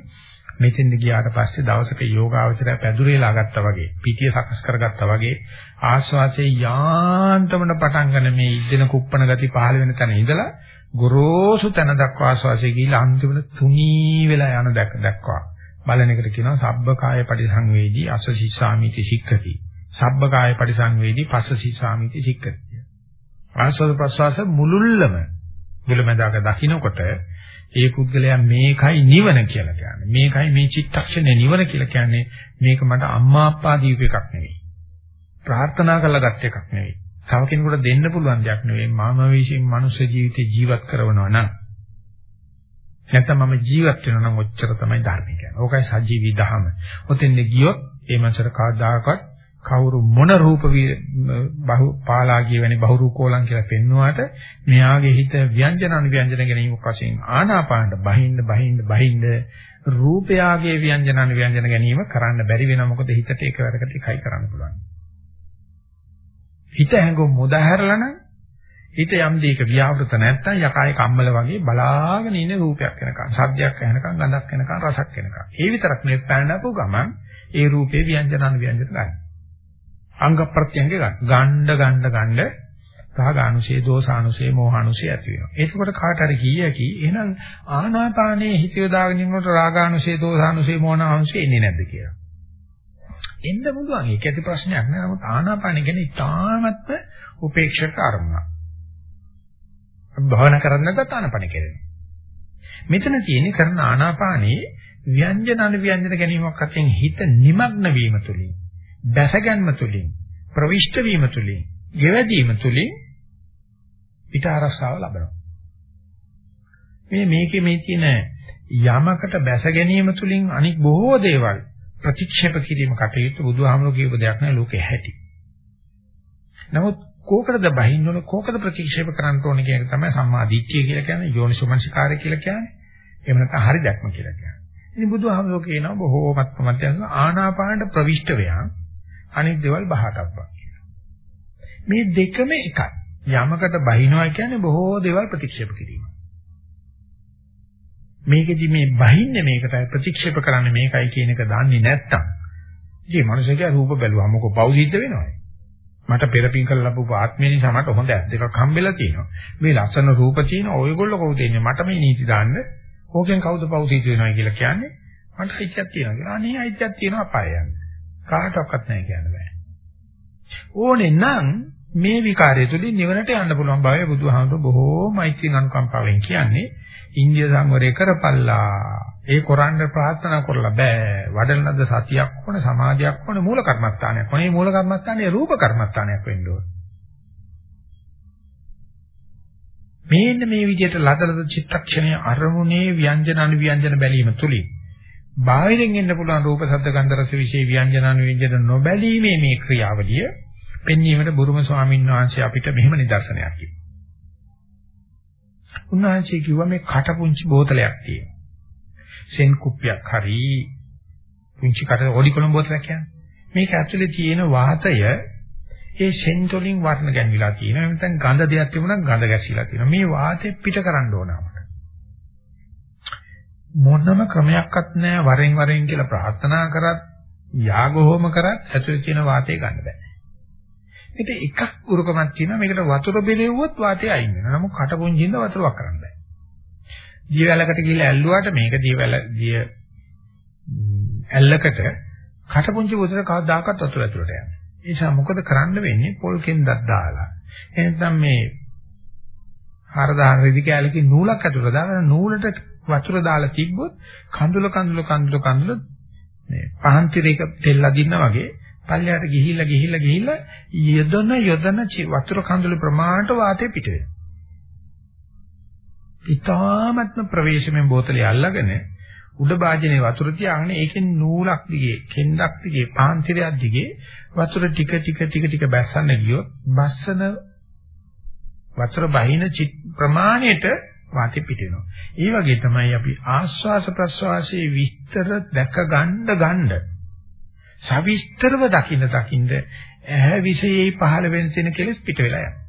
S1: මෙතෙන්ද ගියාට පස්සේ දවසක යෝගාවචරය පැදුරේලා ගත්තා වගේ පිටිය සකස් කරගත්තා වගේ ආස්වාසේ යාන්තමන පටන් ගන්න මේ ඉද්දෙන කුප්පන ගති පහළ වෙන තැන ඉඳලා ගොරෝසු තැන දක්වා ආස්වාසේ ගිහිලා අන්තිමට තුනී වෙලා යන දක්වා බලන එකට කියනවා සබ්බකාය පරිසංවේදී අසසිසාමිති සික්ඛති සබ්බකාය පරිසංවේදී පස්සසිසාමිති සික්ඛති ආස්වාද ප්‍රසවාස මුලුල්ලම මුලමදාක දකින්නකොට ඒ පුද්ගලයා මේකයි නිවන කියලා කියන්නේ. මේකයි මේ චිත්තක්ෂණය නිවන කියලා කියන්නේ. මේක මට අම්මා අප්පා දීප එකක් නෙවෙයි. ප්‍රාර්ථනා කරලා ගත් එකක් නෙවෙයි. තව කෙනෙකුට දෙන්න පුළුවන් දෙයක් නෙවෙයි. මම විශ්ින් මනුෂ්‍ය ජීවිතේ ජීවත් කරනවා නම් නැත්නම් මම ජීවත් වෙනවා නම් ඔච්චර තමයි ධර්ම කියන්නේ. ඕකයි සජීවී දහම. ඔතෙන් ගියොත් ඒ මනසට කවදාකවත් කවුරු මොන රූප බහු පාලාගිය වැනි බහුරූපෝලං කියලා පෙන්වුවාට මෙයාගේ හිත ව්‍යංජන අනුව්‍යංජන ගැනීමක් වශයෙන් ආනාපානට බහින්න බහින්න බහින්න රූපයාගේ ව්‍යංජන අනුව්‍යංජන ගැනීම කරන්න බැරි වෙනවා මොකද හිතට ඒක වැඩකට එකයි කරන්න පුළුවන් හිත හැංගුම් මුදාහැරලා නම් හිත යම් දෙයක ව්‍යාවෘත නැත්තම් යකායේ කම්මල වගේ බලාගෙන ඉන්න රූපයක් වෙනකන් සද්දයක් ඇහෙනකන් ගඳක් වෙනකන් රසක් වෙනකන් ඒ විතරක් නෙවෙයි පැනනපු ගමන් ඒ රූපේ ව්‍යංජන අනුව්‍යංජන ගන්න අංග ප්‍රත්‍යංග ගන්න. ගණ්ඩ ගණ්ඩ ගණ්ඩ රාගානුසේ, දෝසානුසේ, මෝහානුසේ ඇති වෙනවා. ඒකකොට කාට හරි කීයකි එහෙනම් ආනාපානයේ හිත යොදාගෙන ඉන්නකොට රාගානුසේ, දෝසානුසේ, මෝහානුසේ එන්නේ නැද්ද කියලා. එන්න පුළුවන්. ඒක ඇති ප්‍රශ්නයක් නෑ. නමුත් ආනාපාන කියන්නේ ඉතාමත්ම උපේක්ෂක අරමුණක්. භවන කරන්නේ නැත්නම් ආනාපාන කෙරෙන්නේ. මෙතන තියෙන්නේ කරන ආනාපානයේ ව්‍යංජන අනුව්‍යංජන ගැනීමක් අතරින් හිත নিমগ্ন වීම තුලින් දැසගැන්ම තුලින් ප්‍රවිෂ්ඨ වීම තුලින් ගෙවැදීම තුලින් පිට ආරස්සාව ලබනවා. මේ මේකේ මේ තියෙන යමකට බැස ගැනීම තුලින් අනික් බොහෝ දේවල් ප්‍රතික්ෂේප කිරීම කටයුතු බුදුහාමුදුරු කියපු දෙයක් නෑ ලෝකේ හැටි. නමුත් කෝකටද බහින්න ඕන කෝකද ප්‍රතික්ෂේප කරන්න ඕන කියන එක තමයි සම්මා දිට්ඨිය කියලා කියන්නේ යෝනිසෝමනසිකාරය කියලා කියන්නේ. එහෙම නැත්නම් හරි දැක්ම කියලා කියන්නේ. ඉතින් බුදුහාමුදුරු කියනවා බොහෝමත්ම මධ්‍යස්ථ ආනාපානට ප්‍රවිෂ්ඨ වෙයා අනිත් දේවල් බහටප්පා කියලා. මේ දෙකම එකයි. යමකට බහිනවා කියන්නේ බොහෝ දේවල් ප්‍රතික්ෂේප කිරීම. මේකෙදි මේ බහින්නේ මේකටයි ප්‍රතික්ෂේප කරන්නේ මේකයි කියන එක දන්නේ නැත්තම් ඉතින් මනුස්සයා රූප බැලුවා මොකෝ පව් සිද්ධ වෙනවද? මට පෙරපින් කරලා ලැබපු ආත්මේ නිසා මට හොඳ ඇස් දෙකක් හම්බෙලා තියෙනවා. මේ ලස්සන රූප තියෙන ඔයගොල්ලෝ කවුද ඉන්නේ? මට මේ නීති දාන්න. ඕකෙන් කවුද පව් සිද්ධ වෙනවා කියලා කියන්නේ? මට අයිතියක් තියෙනවා. අනේ අයිතියක් තියෙනවා අපාය යන්න. කාටවත් නැහැ කියන්න බෑ. ඕනේ නම් මේ විකාරය තුළින් නිවනට යන්න පුළුවන් බවයි බුදුහාමුදුරු බොහෝ මෛත්‍රී අනුකම්පාවෙන් කියන්නේ. ඉන්දිය සංවරය කරපල්ලා. ඒ කොරන්න ප්‍රාර්ථනා කරලා බෑ. වඩලනද සතියක් වුණ සමාධියක් වුණ මූල කර්මස්ථානයක්. කොනේ මූල කර්මස්ථානේ රූප කර්මස්ථානයක් වෙන්න ඕන. මේන්න මේ විදිහට ලදලද චිත්තක්ෂණයේ අරමුණේ ව්‍යංජන අනුව්‍යංජන බැලීම තුලින් බාහිරින් එන්න පුළුවන් රූප ශබ්ද ගන්ධ රස විශේෂ ව්‍යංජනන ව්‍යංජන නොබැලීමේ මේ ක්‍රියාවලිය පෙන්වීමට බුරුම ස්වාමීන් වහන්සේ අපිට මෙහෙම නිදර්ශනයක් කිව්වා. උන්වහන්සේ කිව්වා මේ කටපුංචි බෝතලයක් තියෙනවා. සෙන් කුප්පියක් හරි පුංචි කට ඔඩි කොළඹ බෝතලයක් කියන්නේ. මේක ඇතුලේ තියෙන වාතය ඒ සෙන්ට් වලින් වර්ණ ගැන්විලා තියෙනවා. නැත්නම් ගඳ දෙයක් තිබුණා ගඳ ගැසිලා තියෙනවා. මේ වාතේ පිට කරන්න ඕන අපට. මොනම ක්‍රමයක්වත් නැහැ වරෙන් වරෙන් කියලා ප්‍රාර්ථනා කරත් යාග හෝම කරත් ඇතුලේ තියෙන වාතය ගන්න බෑ. මේක එකක් උරුකමක් තියෙනවා. මේකට වතුර බෙලෙව්වොත් වාතය අයින් වෙනවා. නමුත් කටපුංජින්ද වතුරක් කරන්න බෑ. දියවැලකට ගිහලා ඇල්ලුවාට මේක දියවැල දිය ඇල්ලකට කටපුංචි වතුර කවදාකවත් වතුර ඇතුලට යන්නේ. ඒ නිසා මොකද කරන්න වෙන්නේ? පොල් කෙන්දක් දාලා. එහෙනම් මේ හරදාන රෙදි කැලකින් නූලක් ඇතුලට දාලා නූලට වතුර දාලා තිබ්බොත් කඳුල කඳුල කඳුල කඳුල මේ පහන් තිරයක තෙල් අදින්න වගේ පල්ලයට ගිහිල්ලා ගිහිල්ලා ගිහිල්ලා යදන යදන වතුර කඳුළු ප්‍රමාණයට වාතය පිට වෙනවා. ඊ타මත්ම ප්‍රවේශමෙන් බෝතලේ අල්ලගෙන උඩ භාජනයේ වතුර තියාගෙන ඒකෙන් නූලක් දිගේ කෙන්දක් දිගේ පාන්තිරයක් දිගේ වතුර ටික ටික ටික ටික බැස්සන්න ගියොත් බස්සන වතුර බහින ප්‍රමාණයට වාතය පිට වෙනවා. ඒ වගේ තමයි අපි ආස්වාස ප්‍රස්වාසයේ විස්තර දැක ගන්න ගන්න සවිස්තරව දකින්න දකින්න ඇහැ විශේෂයි පහළ වෙන තියෙන කෙලස් පිට වෙලා යනවා.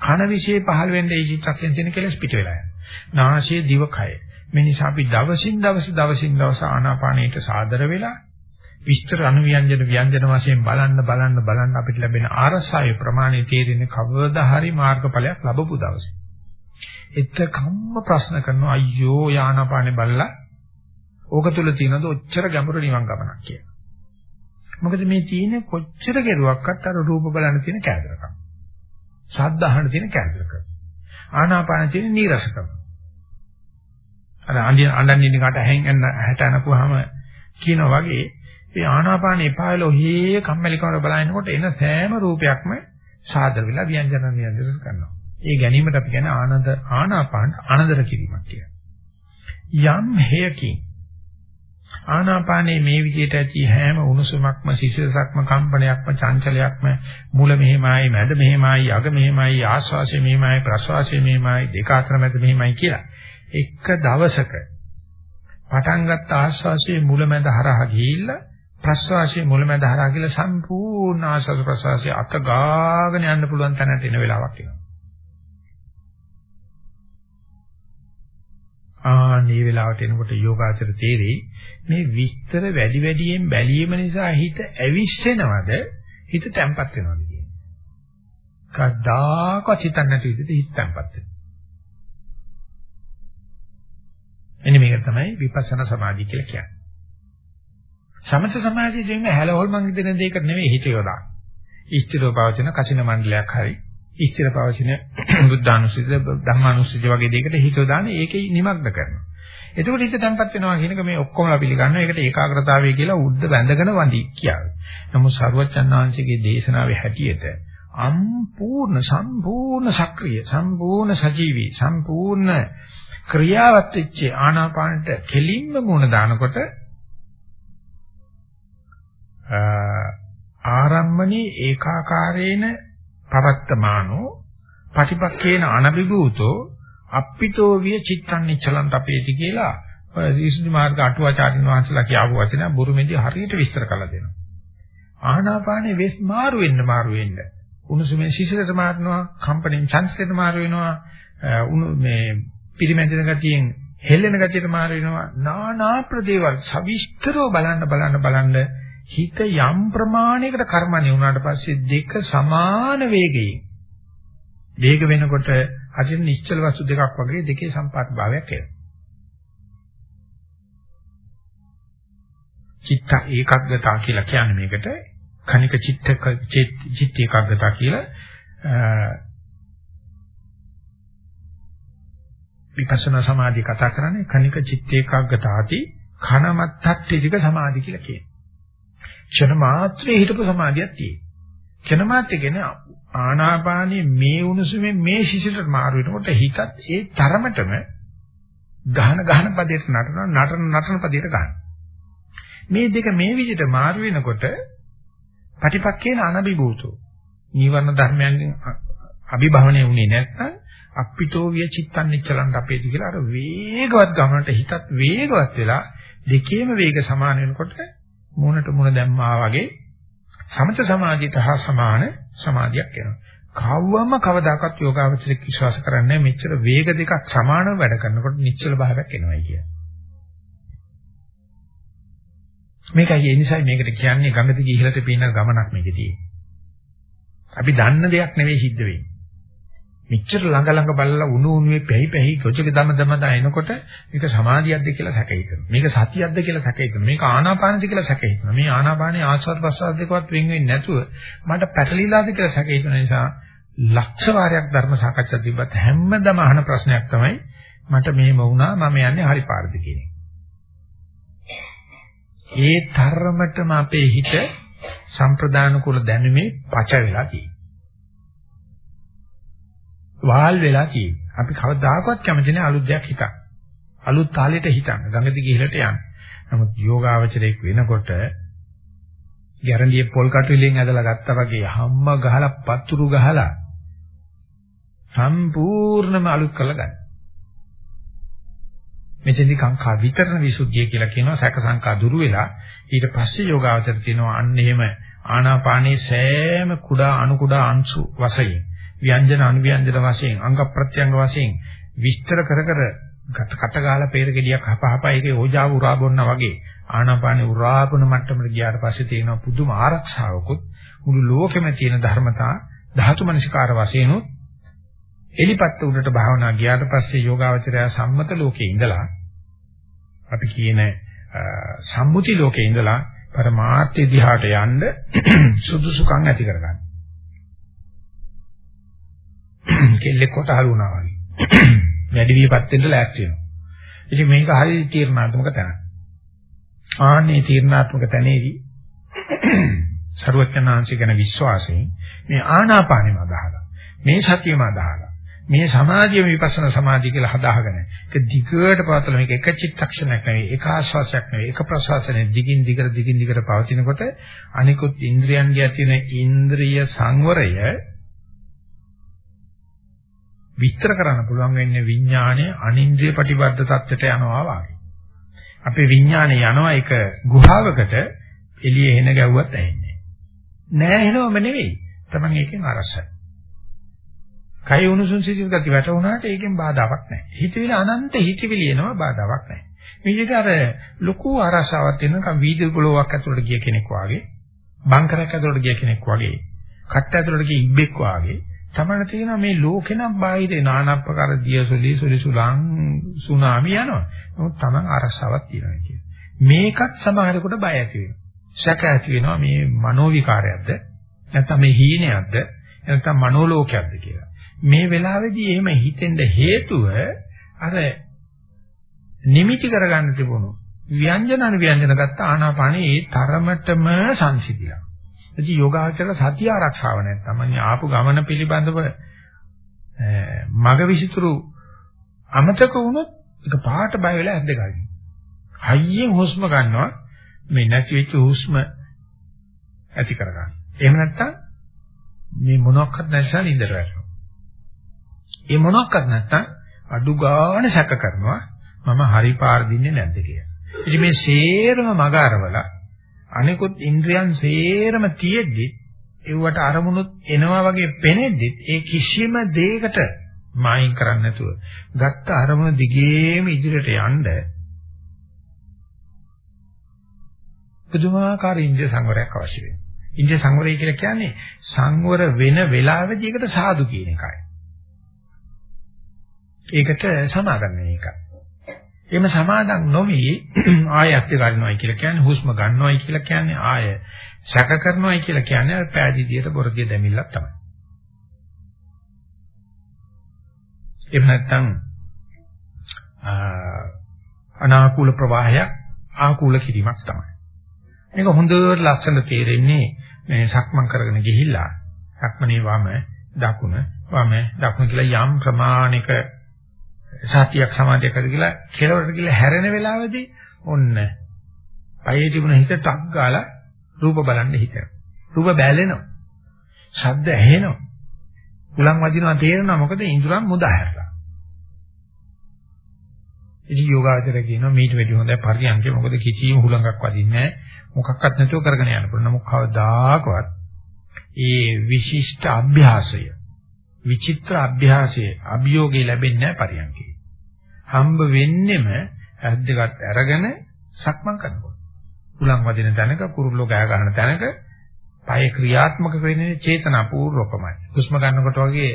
S1: කන විශේෂයි පහළ වෙන ඒ චිත්තයෙන් තියෙන කෙලස් පිට වෙලා යනවා. නාසය දිවකය. මේ නිසා අපි දවසින් දවස දවසින් දවස ආනාපානයට සාදර වෙලා විස්තර අනුව්‍යංජන ව්‍යංජන වශයෙන් බලන්න බලන්න බලන්න අපිට ලැබෙන ආරසාවේ ප්‍රමාණය තේරෙන්නේ කවදා හරි මාර්ගඵලයක් ලැබපු දවසේ. එතකම්ම ප්‍රශ්න කරනවා අයියෝ ආනාපානේ බලලා ඕක තුල තියෙනද ඔච්චර ගැඹුරු නිවන් ගමනක් කියලා. මොකද මේ තියෙන්නේ කොච්චර කෙරුවක්වත් අර රූප බලන්න තියෙන කැදරකම්. ශබ්ද අහන්න තියෙන කැදරකම්. ආනාපාන තියෙන නීරසකම. අර අඬන් ඉන්න කට ඇහෙන් හැට අනපුවාම කියනවා වගේ මේ ආනාපාන එපායල ඔහේ කම්මැලිකම බලනකොට එන සෑම රූපයක්ම සාදර වෙලා ව්‍යංජන නියන්ත්‍රණය කරනවා. ඒ ගැනීමට අපි කියන්නේ ආනන්ද ආනාපාන අනදර කිරීමක් කියලා. යම් හේයකින් ආනාපානයේ මේ විදිහට ඇති හැම උණුසුමක්ම සිසිලසක්ම කම්පනයක්ම චංචලයක්ම මුල මෙහෙමයි මැද මෙහෙමයි අග මෙහෙමයි ආශ්වාසය මෙහෙමයි ප්‍රශ්වාසය මෙහෙමයි දෙක අතර මැද මෙහෙමයි කියලා. එක දවසක පටන් ගත්ත ආශ්වාසයේ මුල මැද හරහා ගිහිල්ලා ප්‍රශ්වාසයේ මුල මැද හරහා ගිහිල්ලා සම්පූර්ණ ආශ්වාස ප්‍රශ්වාසයේ අත ගාගෙන යන්න පුළුවන් තැනට එන වෙලාවක් එනවා. ආනේ වෙලාවට එනකොට යෝගාචර තේරෙයි මේ විස්තර වැඩි වැඩියෙන් බැලීම නිසා හිත ඇවිස්සෙනවද හිත තැම්පත් වෙනවද කියන්නේ. කද්දාකවත් හිතන්නේ නැති විදිහට හිත තැම්පත් වෙනවා. එන්නේ මේක තමයි විපස්සනා සමාධිය කියලා කියන්නේ. සමථ සමාධිය දෙන්නේ හැලහොල්මන් දෙන දෙයකට නෙවෙයි හිත යොදා. ඉෂ්ඨිතව පවතින කසින මණ්ඩලයක් හරි ඉස්තිර පවතින බුද්ධානුස්සතිය ධම්මානුස්සතිය වගේ දෙයකට හිත දාන ඒකේ නිමග්න කරනවා. එතකොට හිත තැම්පත් වෙනවා කියන එක මේ ඔක්කොමලා පිළිගන්නවා. ඒකට ඒකාග්‍රතාවය කියලා උද්ද බැඳගෙන වඳි කියාවේ. නමුත් සරුවච්චන් වහන්සේගේ දේශනාවේ හැටියට සම්පූර්ණ සම්පූර්ණ සක්‍රිය සම්පූර්ණ සජීවී සම්පූර්ණ ක්‍රියාවත් වෙච්ච ආනාපානට කෙලින්ම මුණ දානකොට ආරම්මණී ඒකාකාරේන පවත්තමානෝ පටිපක්කේන අනබිගූතෝ අප්පිතෝ විය චිත්තං නිච්චලං තපේති කියලා විසුද්ධි මාර්ග අටුවාචාර්යන් වහන්සේලා කියපු වචන බුරුමේදී හරියට විස්තර කරලා දෙනවා. ආනාපානේ වෙස් මාරු වෙන්න මාරු වෙන්න. උණුසුමේ සිසිලට මාරනවා, කම්පණයෙන් චංචලයට මාරු වෙනවා, උණු මේ පිරිමැදෙන ගතියෙන් හෙල්ලෙන ගතියට මාරු වෙනවා. නානා ප්‍රදේවල් සවිස්තරව බලන්න බලන්න බලන්න හිත යම් ප්‍රමාණයකට කර්මණි වුණාට පස්සේ දෙක සමාන වේගයෙන් වේග වෙනකොට අදින් නිශ්චල වස්තු දෙකක් වගේ දෙකේ සම්පාත භාවයක් එනවා. චිත්ත ඒකග්ගතා කියලා කියන්නේ මේකට කනික චිත්ත චිත්ත ඒකග්ගතා කියලා විපස්සනා සමාධිය කතා කරන්නේ කනික චිත්ත ඒකග්ගතාති khනමත්තට්ඨික සමාධි කියලා කියනවා. ක්ෂණ මාත්‍රේ හිටපු සමාධියක් තියෙනවා. ක්ෂණ මාත්‍රේ කියන්නේ ආනාපානයේ මේ උණුසුමේ මේ සිසිලට මාරු වෙනකොට හිතත් ඒ තරමටම ගහන ගහන පදයට නටන නටන නටන පදයට ගන්න. මේ දෙක මේ විදිහට මාරු වෙනකොට පටිපක්කේන අනබිභූතෝ. නීවරණ ධර්මයන්ගෙන් අභිභවණය වුණේ නැත්නම් අප්පිතෝ විය චිත්තන් නිච්චලන්ට අපේදී කියලා අර වේගවත් ගමනට හිතත් වේගවත් වෙලා දෙකේම වේග සමාන වෙනකොට මුණට මුණ දැම්මා වගේ සමත සමාධියට හා සමාන සමාධියක් එනවා. කවවම කවදාකවත් යෝගාවචරික විශ්වාස කරන්නේ මෙච්චර වේග දෙකක් සමානව වැඩ කරනකොට නිශ්චල භාවයක් එනවායි කිය. මේකයි ඒ නිසා මේකට කියන්නේ ගඟ දිගේ ඉහළට පීනන ගමනක් මේකදී. අපි දන්න දෙයක් නෙවෙයි සිද්ධ වෙන්නේ. මෙච්චර ළඟ ළඟ බලලා උණු උණුවේ පැහි පැහි ගොජක දම දම දානකොට මේක සමාධියක්ද කියලා සැකේ හිතෙනවා. මේක සතියක්ද කියලා සැකේ හිතෙනවා. මේක ආනාපානද කියලා සැකේ හිතෙනවා. මේ ආනාපානයේ ආස්වාද ප්‍රසආද දෙකවත් වෙන් වෙන්නේ නැතුව මට පැටලිලාද කියලා සැකේ හිතෙන නිසා ලක්ෂ වාරයක් ධර්ම සාකච්ඡා තිබ්බත් හැමදම අහන ප්‍රශ්නයක් තමයි මට මෙහෙම වුණා මම යන්නේ හරි පාරද කියන ඒ තරමටම අපේ හිත සම්ප්‍රදාන කුල දැනුමේ පච වෙලා තියෙනවා. වාල් වෙලා තියෙන්නේ. අපි කවදාකවත් කැමති නැහැ අලුත් දෙයක් හිතන්න. අලුත් තාලෙට හිතන්න. ගඟ දිගේ ඉහළට යන්න. නමුත් යෝගාවචරයක් වෙනකොට ගැරන්ඩියේ පොල් කටුලින් ඇදලා ගත්තා වගේ හැම්ම ගහලා පතුරු ගහලා සම්පූර්ණම අලුත් කරලා ගන්න. මෙතෙන්දි කාංකා විතරන විසුද්ධිය කියලා කියනවා සැක සංකා දුරු වෙලා ඊට පස්සේ යෝගාවචර තියෙනවා අන්න එහෙම ආනාපානයේ සෑම කුඩා අණු කුඩා අංශු වශයෙන් ව්‍යංජන අනුව්‍යංජන වශයෙන් අංග ප්‍රත්‍යංග වශයෙන් විස්තර කර කර කට ගාලා peer ගෙඩියක් හපහපා ඒකේ ඕජාව උරා බොන්නා වගේ ආනාපානේ උරාපුන මට්ටමට ගියාට පස්සේ තියෙන පුදුම ආරක්ෂාවකුත් මුළු ලෝකෙම තියෙන ධර්මතා ධාතු මනසිකාර වශයෙන් එලිපත්ත උඩට භාවනා ගියාට පස්සේ යෝගාවචරය සම්මත ලෝකේ ඉඳලා අපි කියන සම්මුති ලෝකේ ඉඳලා පරමාර්ථය දිහාට යන්න සුදුසුකම් ඇති කරගන්න. කෙල්ලෙක් කොට හලුණා වගේ. වැඩි වියපත් වෙන්න ලෑස්ති වෙනවා. ඉතින් මේක හරිය තීරණාත්මක තැනක්. ආන්නේ තීරණාත්මක තැනේදී ਸਰවඥාන්සේ ගැන විශ්වාසයෙන් මේ ආනාපානෙම අදහලා මේ සතියම අදහලා මේ සමාධිය විපස්සනා සමාධිය කියලා හදාගෙන ඒක දිගට පවත්වලා මේක එක චිත්තක්ෂණයක් නෙවෙයි එක ආශ්වාසයක් නෙවෙයි එක ප්‍රශ්වාසයක් දිගින් දිගට දිගින් දිගට පවතිනකොට අනිකුත් ඉන්ද්‍රියන්ගේ තියෙන ඉන්ද්‍රිය සංවරය විස්තර කරන්න පුළුවන් වෙන්නේ විඥානයේ අනින්ද්‍රිය ප්‍රතිබද්ධ තත්ත්වයට යනවා වගේ. අපේ විඥානේ යනවා එක ගුහාවකට එළියේ එන ගැව්වත් ඇහෙන්නේ නෑ. නෑ එනවම නෙවෙයි. Taman එකෙන් අරසයි. කය උණුසුම් සිසිල් ගති වැටුණාට ඒකෙන් බාධාවක් නැහැ. හිතවිලි අනන්ත හිතවිලි එනවා බාධාවක් නැහැ. මේක අර ලොකු ආරසාවක් වෙනකම් වීදුරු පොලොවක් ඇතුළට ගිය කෙනෙක් වාගේ, බංකරයක් ඇතුළට ගිය කෙනෙක් වාගේ, කට්ට ඇතුළට ගිය ඉබ්බෙක් වාගේ තමයි තියෙනවා මේ ලෝකේ නම් බාහිර নানা ආකාර දියසුලි සුලි සුලං සුනාමි යනවා. නමුත් Taman අරසාවක් තියෙනවා කියන්නේ. මේකත් සමහරකට බය ඇති වෙනවා. සැක ඇති වෙනවා මේ මනෝ විකාරයක්ද නැත්නම් මේ හීනයක්ද නැත්නම් මනෝලෝකයක්ද කියලා. මේ වෙලාවේදී එහෙම හිතෙන්න හේතුව අර නිමිති කරගන්න තිබුණු ව්‍යංජන අනුව්‍යංජන ගත්ත ආනාපානේ ඒ තරමටම සංසිඳිලා. ඉතින් යෝගාචර සතිය ආරක්ෂාව නැත්නම් අනේ ආපු ගමන පිළිබඳව මග විසිතුරු අමතක වුණොත් ඒක පාට බය වෙලා ඇද්ද ගන්න. හයියෙන් හුස්ම ගන්නවා මේ නැති වෙච්ච හුස්ම ඇති කරගන්න. එහෙම නැත්නම් මේ මොනක්වත් නැසලා ඉඳලා වැටෙනවා. ඒ මොනක්වත් නැත්තම් අඩු ගාණ සැක කරනවා මම හරි පාර දින්නේ නැද්ද කියලා. ඉතින් මේ සේරම මග අරවලා අනිකුත් ඉන්ද්‍රියන් සේරම තියෙද්දි ඒවට අරමුණුත් එනවා වගේ පෙනෙද්දි ඒ කිසිම දෙයකට මායින් කරන්නේ නැතුව ගත්ත අරමුණ දිගේම ඉදිරියට යන්න පුදුමාකාර ඉන්ද්‍රිය සංවරයක් අවශ්‍ය වෙනවා. ඉන්ද්‍රිය සංවරය කියලා කියන්නේ සංවර වෙන වෙලාවෙදී ඒකට සාදු කියන එකයි. ඒකට සමාදන් වෙන එක. එහෙම සමාදන් නොවි ආයත් ගන්නවයි කියලා කියන්නේ හුස්ම ගන්නවයි කියලා කියන්නේ ආය සැක කරනවයි කියලා කියන්නේ අර පෑදීදියට බොරදිය දැමිල්ලක් තමයි. එහෙම නැත්නම් අනාකූල ප්‍රවාහයක් ආකූල කිරීමක් තමයි. මේක හොඳට ලස්සන තේරෙන්නේ මේ සක්මන් කරගෙන ගිහිල්ලා සක්මනේ වම දකුණ වම දකුණ කියලා යම් ප්‍රමාණික සතියක් සමාධියක් හරි කියලා කෙලවරට කියලා හැරෙන වෙලාවේදී ඔන්න පයේ තිබුණ හිත ටක් ගාලා රූප බලන්න හිතෙනවා. රූප බැලෙනවා. ශබ්ද ඇහෙනවා. උලන් වදිනවා තේරෙනවා මොකද ඉඳුරන් මුදා හැරලා. ඉතින් යෝගාචරය කියනවා මීට වැඩි හොඳයි පරියන්කේ මොකද කිසිම හුලඟක් වදින්නේ නැහැ මොකක්වත් නැතුව කරගෙන යන්න පුළුවන්. නමුත් කවදාකවත් ඒ විශිෂ්ට අභ්‍යාසය විචිත්‍ර අභ්‍යාසයේ අභියෝගේ ලැබෙන්නේ නැහැ පරියන්කේ. හම්බ වෙන්නෙම ඇද්දගත් අරගෙන සක්මන් කරනකොට. උලන් වදින තැනක කුරුල්ලෝ ගහ ගන්න තැනක පය ක්‍රියාත්මක වෙන්නේ චේතනාපූර්වකමයි. හුස්ම ගන්නකොට වගේ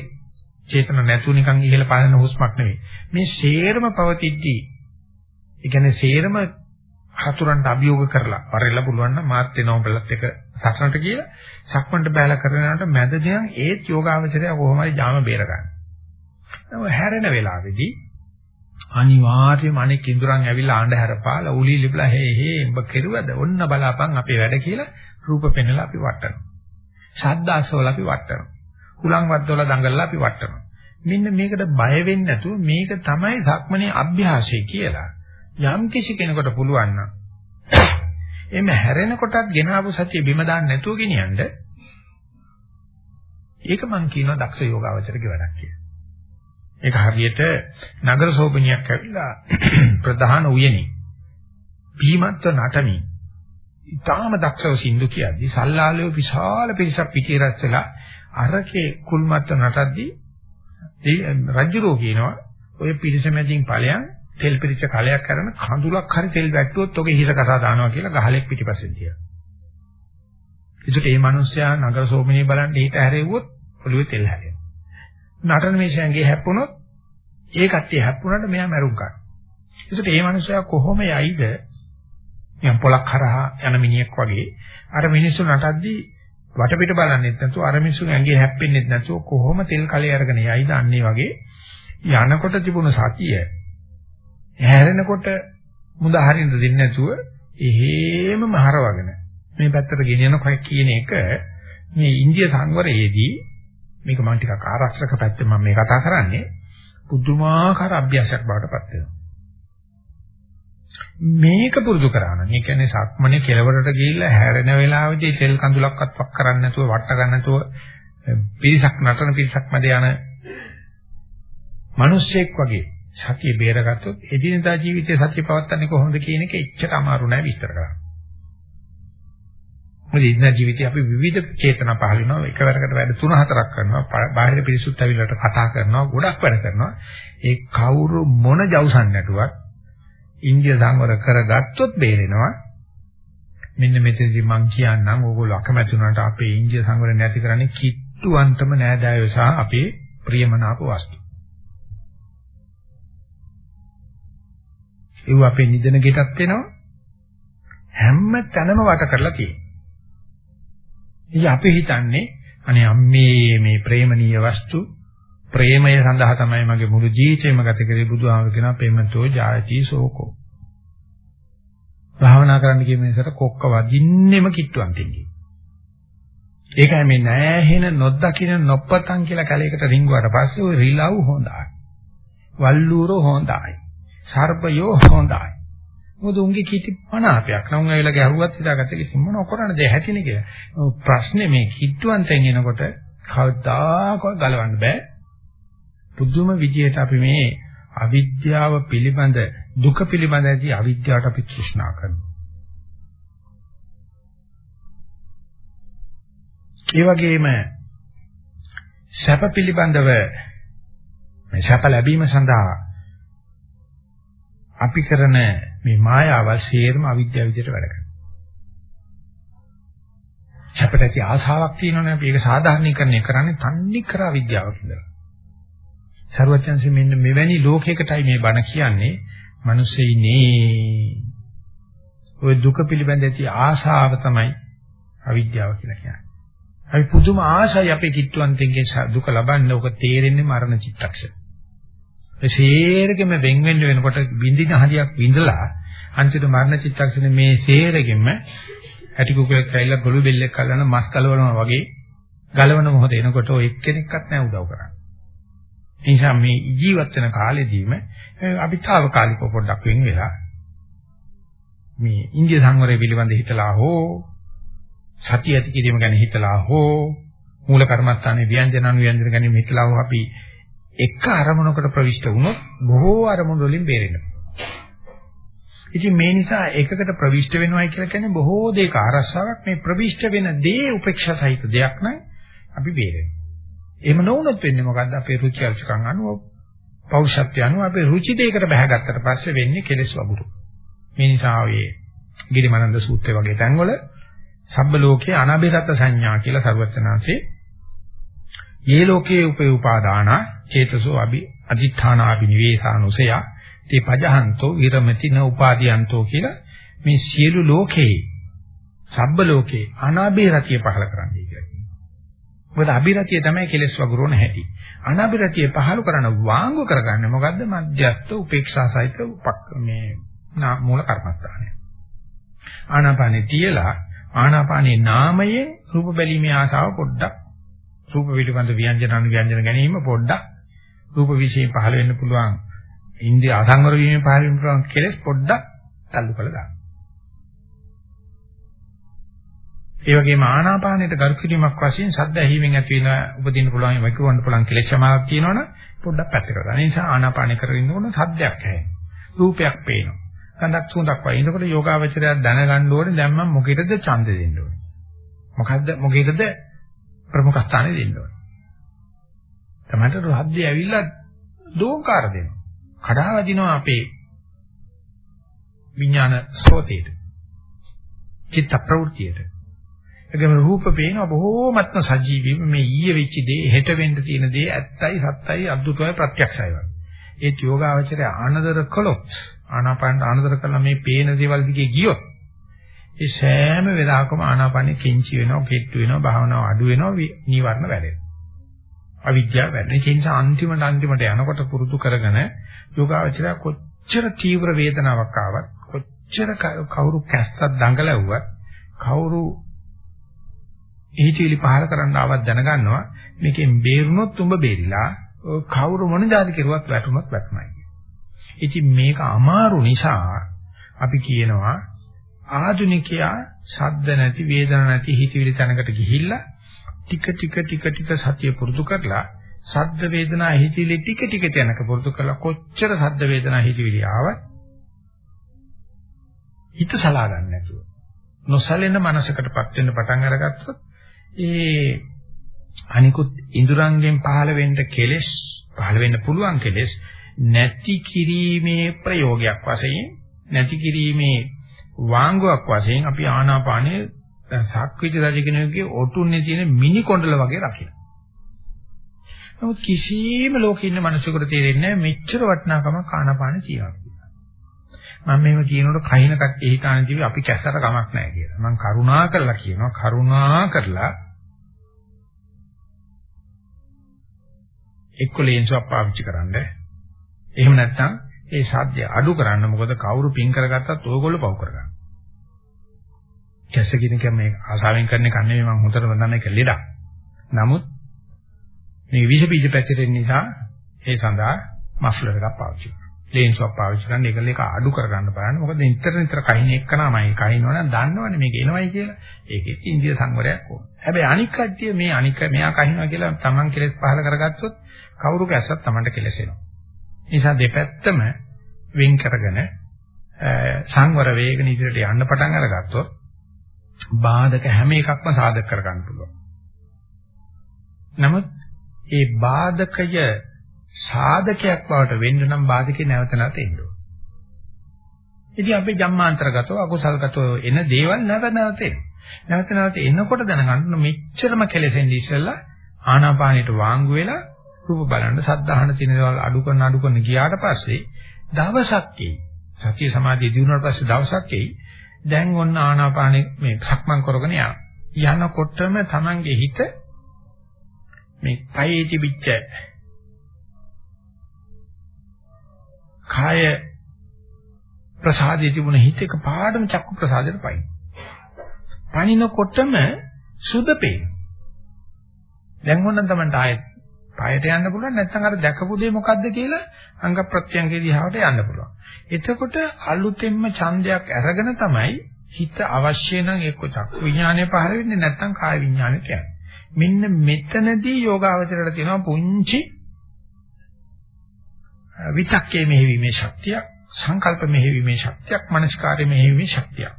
S1: චේතන නැතු නිකන් ඉහළ පාලන හුස්මක් නෙවෙයි. මේ සේරම පවතිද්දී ඒ කියන්නේ සේරම හතුරන්ට අභියෝග කරලා වරෙල්ල පුළුවන් නම් මාත් වෙනව බලත් එක සක්නට කියලා සක්මන්ට බැලලා කරනකොට මැද දින ඒත් යෝගාවචරය කොහොමයි ජාම බේරගන්නේ. නම හැරෙන වෙලාවේදී අනිවාර්යයෙන්ම අනෙක් ඉඳුරන් ඇවිල්ලා ආණ්ඩ හැරපාලා උලි ලිබලා හේ හේ උඹ කෙරුවද ඔන්න බලාපන් අපේ වැඩ කියලා රූප පෙන්නලා අපි වටනවා. ශබ්ද අසවල අපි වටනවා. හුලං වද්දවල දඟලලා අපි වටනවා. මෙන්න මේකට බය වෙන්නේ නැතුව මේක තමයි සක්මනේ අභ්‍යාසය කියලා. යම් කිසි කෙනෙකුට පුළුවන් නම් එimhe හැරෙන කොටත් ගෙනාවු සතිය බිම දාන්න නැතුව ගෙනියන්න ඒක මං කියනවා දක්ෂ යෝගාවචරගේ වැඩක් කියලා. ඒක හරියට නගර සෝපනියක් ඇවිල්ලා ප්‍රධාන උයනේ බීමත්ව නටමින් ඊටාම දක්ෂව සින්දු කියද්දි සල්ලාලේ විශාල පිරිසක් පිටිය රැස්සලා අරකේ කුල්මත්ව නටද්දි රජුරෝ කියනවා ඔය පිරිස මැදින් ඵලයන් තෙල් පිරිච්ච කලයක් කරන කඳුලක් හරි තෙල් වැට්ටුවොත් ඔගේ හිස කසා දානවා කියලා ගහලෙක් පිටිපස්සෙන් කියනවා. ඒකට මේ මිනිස්සයා නගර සෝමිනිය බලන්න ඊට හැරෙව්වොත් ඔළුවේ තෙල් හැදෙනවා. නටන මේෂයන්ගේ හැප්පුණොත් ඒ කට්ටිය හැප්පුණාට මෙයා මැරුම් ගන්නවා. ඒකට මේ මිනිස්සයා කොහොම යයිද නිකන් පොලක් කරහා යන මිනිහෙක් වගේ අර මිනිස්සු නටද්දී වටපිට බලන්නෙත් නැතුව අර මිනිස්සුගේ ඇඟේ හැප්පෙන්නෙත් නැතුව කොහොම තෙල් කලේ අරගෙන යයිද අන්නේ වගේ යනකොට තිබුණ සතිය හැරෙනකොට මුද හරින්න දෙන්නේ නැතුව එහෙමම හරවගෙන මේ පැත්තට ගෙනියන කොයි කියන එක මේ ඉන්දිය සංවරයේදී මේක මම ටිකක් ආරක්ෂක පැත්තෙන් මම මේ කතා කරන්නේ පුදුමාකාර අභ්‍යාසයක් බවට පත් වෙනවා. මේක පුරුදු කරා නම් ඒ කියන්නේ සක්මනේ කෙලවරට ගිහිල්ලා හැරෙන වෙලාවෙදී තෙල් කඳුලක්වත් වක් කරන්නේ නැතුව වට ගන්න නැතුව පිරිසක් නටන පිරිසක් මැද යන මිනිස්සෙක් වගේ සතිය බේරගත්තොත් එදිනදා ජීවිතයේ සතිය පවත්න්නේ කොහොමද කියන එක එච්චර අමාරු නෑ විස්තර කරන්න. මොකද එදිනදා ජීවිතේ අපි විවිධ චේතනා පහල වෙනවා. එකවරකට වැඩ තුන හතරක් කරනවා. බාහිර පිරිසුත් ඇවිල්ලාට කතා කරනවා. ගොඩක් වැඩ කරනවා. ඒ කවුරු මොන ජවුසන් නැටුවත් ඉන්දිය සංවර කරගත්තොත් බේරෙනවා. මෙන්න මෙතනදී මම කියන්නම් ඕගොල්ලෝ අකමැති වුණාට අපේ ඉන්දිය සංවර නැති කරන්නේ කිට්ටුවන්තම නෑදෑයෝ සහ අපේ ප්‍රියමනාප වස්තු. ඒව අපේ නිදන ගෙටත් වෙනවා. හැම තැනම වට කරලා තියෙනවා. ඉතින් අපි හිතන්නේ අනේ අම්මේ මේ ප්‍රේමණීය වස්තු ප්‍රේමය සඳහා තමයි මගේ මුළු ජීවිතේම ගත කරේ බුදුහාමර කියන ප්‍රේමතෝ ජායති සෝකෝ. භාවනා කරන්න කියන නිසා කොක්ක වදින්නෙම කිට්ටුවන්තින්ගේ. ඒකයි මේ නෑහෙන නොදකින නොපතන් කියලා කැලේකට රිංගුවාට පස්සේ ওই රිලව් හොඳයි. වල්ලූරෝ හොඳයි. සර්පයෝ හොඳයි. මොකද උන්ගේ කීටි මනාපයක්. නම් ඇවිල්ලා ගැහුවත් හිතාගත්ත කිසි මොන කරන්නද හැටිනේ කියලා. ප්‍රශ්නේ මේ කිට්ටුවන්තෙන් එනකොට කවදාකවත් ගලවන්න බෑ. පුදුම විදියට අපි මේ අවිද්‍යාව පිළිබඳ දුක පිළිබඳ ඇති අවිද්‍යාවට අපි තෘෂ්ණා කරනවා. ඒ වගේම සැප පිළිබඳව මේ සැප ලැබීම සඳහා අපි කරන මේ මායාවල් සියරම අවිද්‍යාව විදිහට වැඩ කරනවා. සැපට ඇති ආශාවක් තියෙනවනේ අපි ඒක සාධාරණීකරණය කරන්නේ තන්නේ කර අවිද්‍යාව කියලා. සරුවචන්සේ මෙන්න මෙවැනි ලෝකයකටයි මේ බණ කියන්නේ මිනිස්සෙයිනේ. ওই දුක පිළිබඳ ඇති ආශාව තමයි අවිද්‍යාව කියලා කියන්නේ. අපි පුදුම ආශයි අපේ කිට්ටුවන්තෙන්ගේ දුක ලබන්නේ ඔක තේරෙන්නේ මරණ චිත්තක්ෂණ. ඒ සේරගෙම වෙන් වෙන්න වෙනකොට බින්දින හරියක් විඳලා අන්තිම මරණ චිත්තක්ෂණේ මේ සේරගෙම ඇටි කුකුලෙක් ඇවිල්ලා ගොළු බෙල්ලෙක් අල්ලන මස් කලවනවා වගේ ගලවන මොහොත එනකොට ඔය එක්කෙනෙක්වත් නැහැ උදව් කරන්න. ඒ නිසා මේ ජීවත් වෙන කාලෙදීම අපි తాවකාලිකව පොඩ්ඩක් වෙන් වෙලා මේ ඉන්දිය සංවරය පිළිබඳ හිතලා හෝ සතිය ඇති කිරීම ගැන හිතලා හෝ මූල කර්මස්ථානයේ ව්‍යංජන අනුව්‍යංජන ගැන හිතලා හෝ අපි එක අරමුණකට ප්‍රවිෂ්ඨ වුණොත් බොහෝ අරමුණු වලින් බේරෙන්න පුළුවන්. ඉතින් මේ නිසා එකකට ප්‍රවිෂ්ඨ වෙනවයි කියලා කියන්නේ බොහෝ දෙයක ආරස්සාවක් මේ ප්‍රවිෂ්ඨ වෙන දේ උපේක්ෂා සහිත දෙයක් නම් අපි බේරෙනවා. එහෙම නොවුනොත් වෙන්නේ මොකද්ද? අපේ රුචි අරුචිකම් අනුව පෞෂත්වය අනුව අපේ රුචි දෙයකට බහගත්තට පස්සේ වෙන්නේ කෙලෙස් වගුරු. මේ නිසා ඔය ගිරිමානන්ද සූත්‍රය වගේ තැන්වල සබ්බ ලෝකේ අනබිරත සංඥා කියලා සර්වචනාංශේ යේ ලෝකේ උපේ උපාදාන චේතසෝ අභි අදිඨානාපි නිවේසානුසය තේ පජහන්තෝ විරමති න උපාදීයන්තෝ කියලා මේ සියලු ලෝකේ සබ්බ ලෝකේ අනාභිරතිය පහල කරන්නයි කියලා කියනවා. මොකද අභිරතිය තමයි කෙලස් වගුරුවන හැටි. අනාභිරතිය පහල කරන වාංගු කරගන්නේ මොකද්ද? මධ්‍යස්ථ උපේක්ෂා සහිත මේ මූල කර්මස්ථානය. ආනාපානෙ තියලා ආනාපානේ නාමයේ රූප බැලීමේ ආසාව පොඩ්ඩක් රූප පිළිබඳ ව්‍යංජන අනු ව්‍යංජන ගැනීම පොඩ්ඩක් රූප විශේෂ පහළ වෙන්න පුළුවන් ඉන්ද්‍රිය අසංවර වීමෙන් පහළ වෙන්න පුළුවන් කෙලෙස් පොඩ්ඩක් තල්ලු කරලා දාන්න. ඒ වගේම ආනාපානයට ගරු කිරීමක් වශයෙන් සද්ද ඇහිීමෙන් ඇති වෙන උපදින්න පුළුවන් වයිකවන්න පුළුවන් කෙලෙස් සමාවක් තියෙනවනේ පොඩ්ඩක් පැත්තකට දාන්න. ඒ නිසා ආනාපානය කරගෙන ඉන්නකොට සද්දයක් ඇහෙනවා. රූපයක් පේනවා. ගඳක් සුවඳක් වයි. එතකොට යෝගාවචරය දැනගන්න ඕනේ දැන් මම මොකේද ඡන්ද දෙන්න ඕනේ. මොකද්ද මොකේද ප්‍රමුඛ ස්ථානෙ දෙන්න ඕනේ. තමයි රහද්දේ ඇවිල්ලා දෝංකාර දෙනවා. කඩා වදිනවා අපේ විඥාන ස්රෝතේට. චිත්ත ප්‍රවෘතියට. ඒකම රූප පේන බොහෝමත්ම සජීවීව මේ ඊයේ වෙච්ච දේ හෙට වෙන්න තියෙන දේ ඇත්තයි සත්තයි අද්දුතයි ප්‍රත්‍යක්ෂයි වගේ. ඒ යෝගාවචරය ආනදර කළොත් ආනාපාන ආනදර කළා මේ පේන දේවල් දිගේ ගියොත් ඒ සෑම වෙලාවකම ආනාපානෙ කෙන්චි වෙනවා, කෙට්ටු වෙනවා, භාවනාව අඩු වෙනවා, නීවරණ වැඩෙනවා. අවිද්‍යාව වැඩෙන. ඒ නිසා අන්තිමට අන්තිමට යනකොට පුරුදු කරගෙන යෝගාවචරය කොච්චර තීව්‍ර වේදනාවක් ආවත්, කොච්චර කවුරු කැස්සක් දඟලවුවත්, කවුරු හිතවිලි පහල කරන්න ආවත් දැනගන්නවා මේකෙන් බේරුණොත් උඹ බේරිලා කවුරු මොන જાති කෙරුවත් වැටුණොත් වැටුණයි. ඉතින් මේක අමාරු නිසා අපි කියනවා ආධුනිකයා ශබ්ද නැති වේදනා නැති හිතවිලි තැනකට ගිහිල්ලා ටික ටික ටික ටික සතිය පුරුදු කරලා ශබ්ද වේදනා හිතවිලි ටික ටික තැනක පුරුදු කරලා කොච්චර ශබ්ද වේදනා හිතවිලි ආවත් හිත සලා ගන්න නැතුව නොසලෙන මනසකටපත් වෙන්න පටන් අරගත්තොත් ඒ අනිකුත් ඉඳුරංගෙන් පහළ වෙන්න කෙලෙස් පහළ වෙන්න පුළුවන් කෙලෙස් නැති කිරීමේ ප්‍රයෝගයක් වශයෙන් නැති කිරීමේ වාංගුවක් වශයෙන් අපි ආනාපානයේ සක්විති රජකෙනෙකුගේ ඔටුන්නේ තියෙන මිනි කොණ්ඩල වගේ රකින්න. නමුත් කිසිම ලෝකෙ ඉන්න මිනිසෙකුට තේරෙන්නේ නැහැ මෙච්චර වටිනාකමක් ආනාපාන තියෙනවා. මම මේව කියනකොට කහින කට්ටිය හිතාන දිවි අපි කැස්සට කමක් නැහැ කියලා. මම කරුණා කරලා කියනවා කරුණා කරලා එක්ක ලේන්සුවක් පාවිච්චි කරන්න. එහෙම නැත්නම් ඒ සාධ්‍ය අඩු කරන්න මොකද කවුරු පින් කරගත්තත් ඕගොල්ලෝ පව් කරගන්න. කැස කියන එක මේ ආසාවෙන් කරන එක නෙවෙයි මම හොඳටම දන්න එක ලෙඩක්. නමුත් මේ විෂ බීජ පැතිරෙන නිසා ඒ සඳහා මෆ්ලර් එකක් පාවිච්චි කරනවා. ලේන්සුවක් පාවිච්චි කරන එක ලේක අඩු කරගන්න බලන්න. මොකද නිතර නිතර කහින එක නමයි කහිනවනම් දන්නවනේ මේක එනවයි කියලා. ඒකෙත් ඉන්දිය සංවරයක් ඕන. හැබැයි අනික් කට්ටිය මේ අනික මෙයා කහිනවා කියලා Taman කෙලෙස් පහල කරගත්තොත් කවුරු කැස්සත් Tamanට කෙලසෙනවා. නිසා දෙපැත්තම වෙන් කරගෙන සංවර වේගන ඉදිරියට යන්න පටන් අරගත්තොත් බාධක හැම එකක්ම සාධක කරගන්න පුළුවන්. නමුත් ඒ බාධකය සාධකයක් බවට වෙන්න නම් බාධකේ නැවත නැවත එන්න ඕන. ඉතින් අපි ජම්මාන්තරගතව අකුසල්ගතව එන දේවල් නැවත නැවත එනවා. නැවත නැවත එනකොට දැනගන්න මෙච්චරම කෙලෙසෙන් ඉස්සෙල්ලා ආනාපානෙට වාංගු වෙලා රූප බලන්න සද්ධාහන තියෙන දේවල් අඩු කරන අඩු කරන ගියාට පස්සේ දවසක් එයි. සතිය සමාධිය දිනුනාට පස්සේ දවසක් එයි. දැන් ඔන්න ආනාපානෙ මේ සක්මන් කරගෙන යනවා. යනකොටම Tamange හිත මේ කයේ තිබිච්ච කාය ප්‍රසාදයේ තිබුණ හිත එක පාඩම චක්කු ප්‍රසාදයට පයින්. පනිනකොටම සුද පේන. දැන් ඕනනම් තමයි ආයෙත් පායට යන්න පුළුවන් නැත්නම් අර දැකපු දේ මොකද්ද කියලා අංග ප්‍රත්‍යංගයේ දිහාට යන්න පුළුවන්. එතකොට අලුතෙන්ම ඡන්දයක් අරගෙන තමයි හිත අවශ්‍ය නම් එක්ක චක්කු විඥානය පහළ වෙන්නේ නැත්නම් කාය විඥානයට යන්නේ. මෙන්න මෙතනදී යෝගාවචරයට තියෙනවා පුංචි විතක්කේ මෙහෙවීමේ ශක්තිය සංකල්ප මෙහෙවීමේ ශක්තියක්, මනස්කාරය මෙහෙවීමේ ශක්තියක්.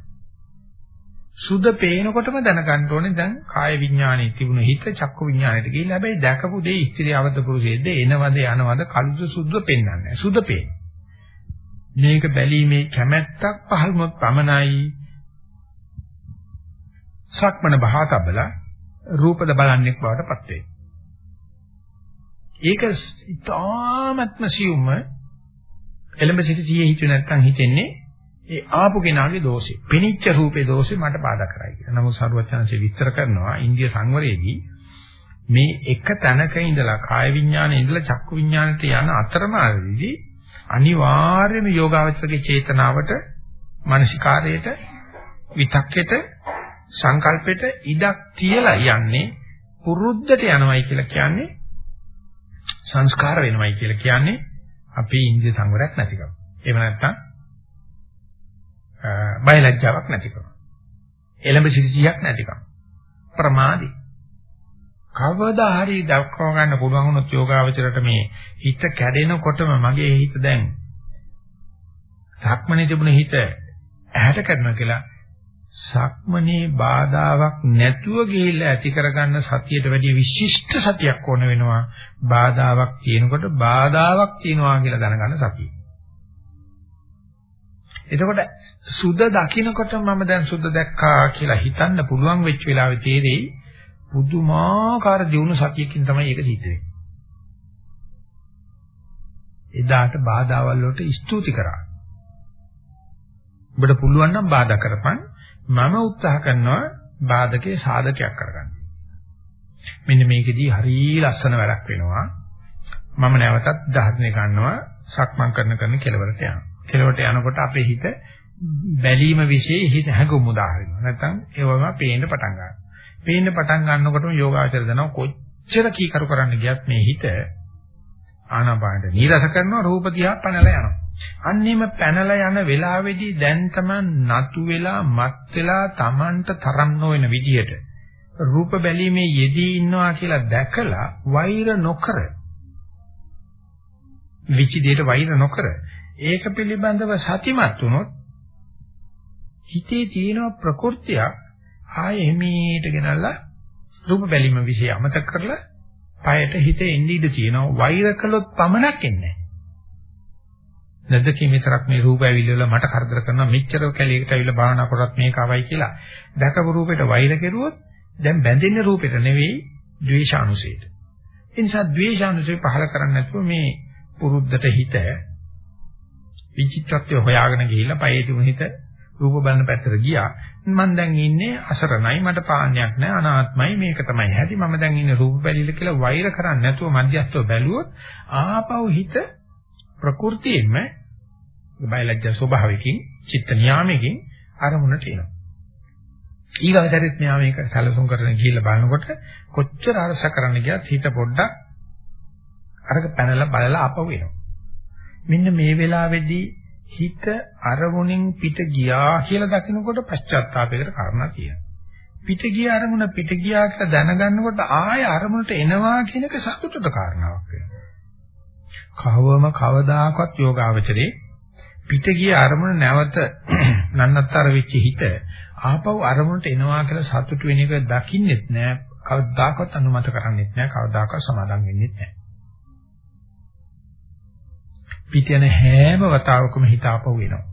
S1: සුද පේනකොටම දැනගන්න ඕනේ දැන් කාය විඥානයේ තිබුණ හිත චක්කු විඥානයට ගිහිල්ලා හැබැයි දැකපු දේ ස්ත්‍රී අවද පුරුෂයේද එනවද යනවද කළුද සුද්ධ පෙන්වන්නේ නැහැ. සුද පේන. මේක බැලීමේ කැමැත්තක් පහළමොත් පමණයි. සක්මන බහතබල රූපද බලන්නේ බවට පත් වේ. ඒක ඉතාමත්ම සියුම්ම එළඹ සිට සියේ හිතුවේ නැත්නම් හිතෙන්නේ ඒ ආපු කෙනාගේ දෝෂේ. පිනිච්ච රූපේ දෝෂේ මට බාධා කරයි කියලා. නමුත් සරුවචනanse විස්තර කරනවා ඉන්දිය සංවරයේදී මේ එක තැනක ඉඳලා කාය විඥානේ ඉඳලා චක්කු විඥානට යන අතරමාරදී අනිවාර්යයෙන්ම යෝගාවචරගේ චේතනාවට මානසිකාරයට විතක්කෙට සංකල්පෙට ඉඩක් තියලා යන්නේ පුරුද්දට යනවයි කියලා කියන්නේ සංස්කාර වෙනවයි කියලා කියන්නේ අපේ ඉන්ද්‍රිය සංවරයක් නැතිකම. එහෙම නැත්නම් බයලජ්ජාවක් නැතිකම. එළඹ සිටියක් නැතිකම. ප්‍රමාදී. කවදා හරි දක්ව ගන්න පුළුවන් වුණොත් යෝගාවචරයට මේ හිත කැඩෙනකොටම මගේ හිත දැන් ධක්මනේ තිබුණ හිත ඇහැට කරනවා කියලා සක්මනේ බාධාවක් නැතුව ගිහිල්ලා ඇති කරගන්න සතියට වැඩිය විශිෂ්ට සතියක් ඕන වෙනවා බාධාවක් තියෙනකොට බාධාවක් තියෙනවා කියලා දැනගන්න සතිය. එතකොට සුද දකින්නකොට මම දැන් සුද දැක්කා කියලා හිතන්න පුළුවන් වෙච්ච වෙලාවේ තේරෙයි පුදුමාකාර දියුණු සතියකින් තමයි ඒක සිද්ධ වෙන්නේ. එදාට බාධාවල් වලට ස්තුති කරා. ඔබට පුළුවන් නම් බාධා කරපන් මම උත්සාහ කරනවා බාධකේ සාධකයක් කරගන්න. මෙන්න මේකෙදී හරිය ලස්සන වැඩක් වෙනවා. මම නැවතත් ධාර්මණය ගන්නවා සක්මන් කරන කරන කෙලවරට යනවා. කෙලවරට යනකොට අපේ හිත බැලීම વિશે හිත හැඟුම් උදාහරිනවා. නැත්නම් ඒවම පේන්න පටන් ගන්නවා. පේන්න පටන් ගන්නකොටම යෝගාචර දනවා කොච්චර කීකරු කරන්න ගියත් මේ හිත ආනාපානට නීරස කරනවා රූප දිහා පැනලා යනවා. අන්නේම පැනලා යන වෙලාවේදී දැන් තමන් නතු වෙලා මත් වෙලා තමන්ට තරම් නොවන විදිහට රූප බැලීමේ යෙදී ඉන්නවා කියලා දැකලා වෛර නොකර විචිදයට වෛර නොකර ඒක පිළිබඳව සතිමත් වුණොත් හිතේ තියෙන ප්‍රകൃතියක් ආයෙ හිමීට ගෙනල්ලා රූප බැලීම વિશે අමතක කරලා පයට හිතේ එන්නේ ඉඳ තියෙනවා වෛර කළොත් පමණක් එන්නේ නැද්ද විතරක් මේ රූප ඇවිල්ලා මට කරදර කරනවා මෙච්චර කැලේකට ඇවිල්ලා භාවනා කරත් මේක අවයි කියලා දැකපු රූපෙට වෛර කෙරුවොත් දැන් බැඳෙන්නේ රූපෙට නෙවෙයි ද්වේෂානුසයට. ඒ නිසා ද්වේෂානුසය පහල කරන්නේ නැතුව මේ පුරුද්දට හිත විචිත්තත්වය හොයාගෙන ගිහිල්ලා පයේ තිබුණ හිත රූප බලන පැත්තට ගියා. මම දැන් ඉන්නේ අසරණයි මට පාණයක් නැහැ අනාත්මයි මේක තමයි හැටි මම දැන් ඉන්නේ රූප බැලිල කියලා වෛර කරන්නේ නැතුව මධ්‍යස්ථව බැලුවොත් ආපහු හිත ප්‍රകൃතියෙම බයලජ්ජා ස්වභාවයකින් චිත්ත නියාමයකින් අරමුණට එනවා. ඊගවසරිත් මෙයා මේක සැලසුම් කරගෙන ගිහිල්ලා බලනකොට කොච්චර අරස කරන්න ගියත් හිත පොඩ්ඩක් අරක පැනලා බලලා ආපහු එනවා. මෙන්න මේ වෙලාවේදී හිත අරමුණෙන් පිට ගියා කියලා දකිනකොට පශ්චාත්තාපයකට කාරණා තියෙනවා. පිට ගිය අරමුණ පිට ගියා කියලා දැනගන්නකොට ආය අරමුණට එනවා කියන එක සතුටට කාරණාවක් වෙනවා. කවවම කවදාකවත් යෝගාවචරේ පිට ගිය අරමුණ නැවත නන්නත්තර වෙච්ච හිත ආපහු අරමුණට එනවා කියලා සතුට වෙන එක දකින්නෙත් නෑ කවදාකවත් අනුමත කරන්නෙත් නෑ කවදාකවත් සමාදම් වෙන්නෙත් නෑ පිට යන හැම වතාවකම හිත ආපහු එනවා.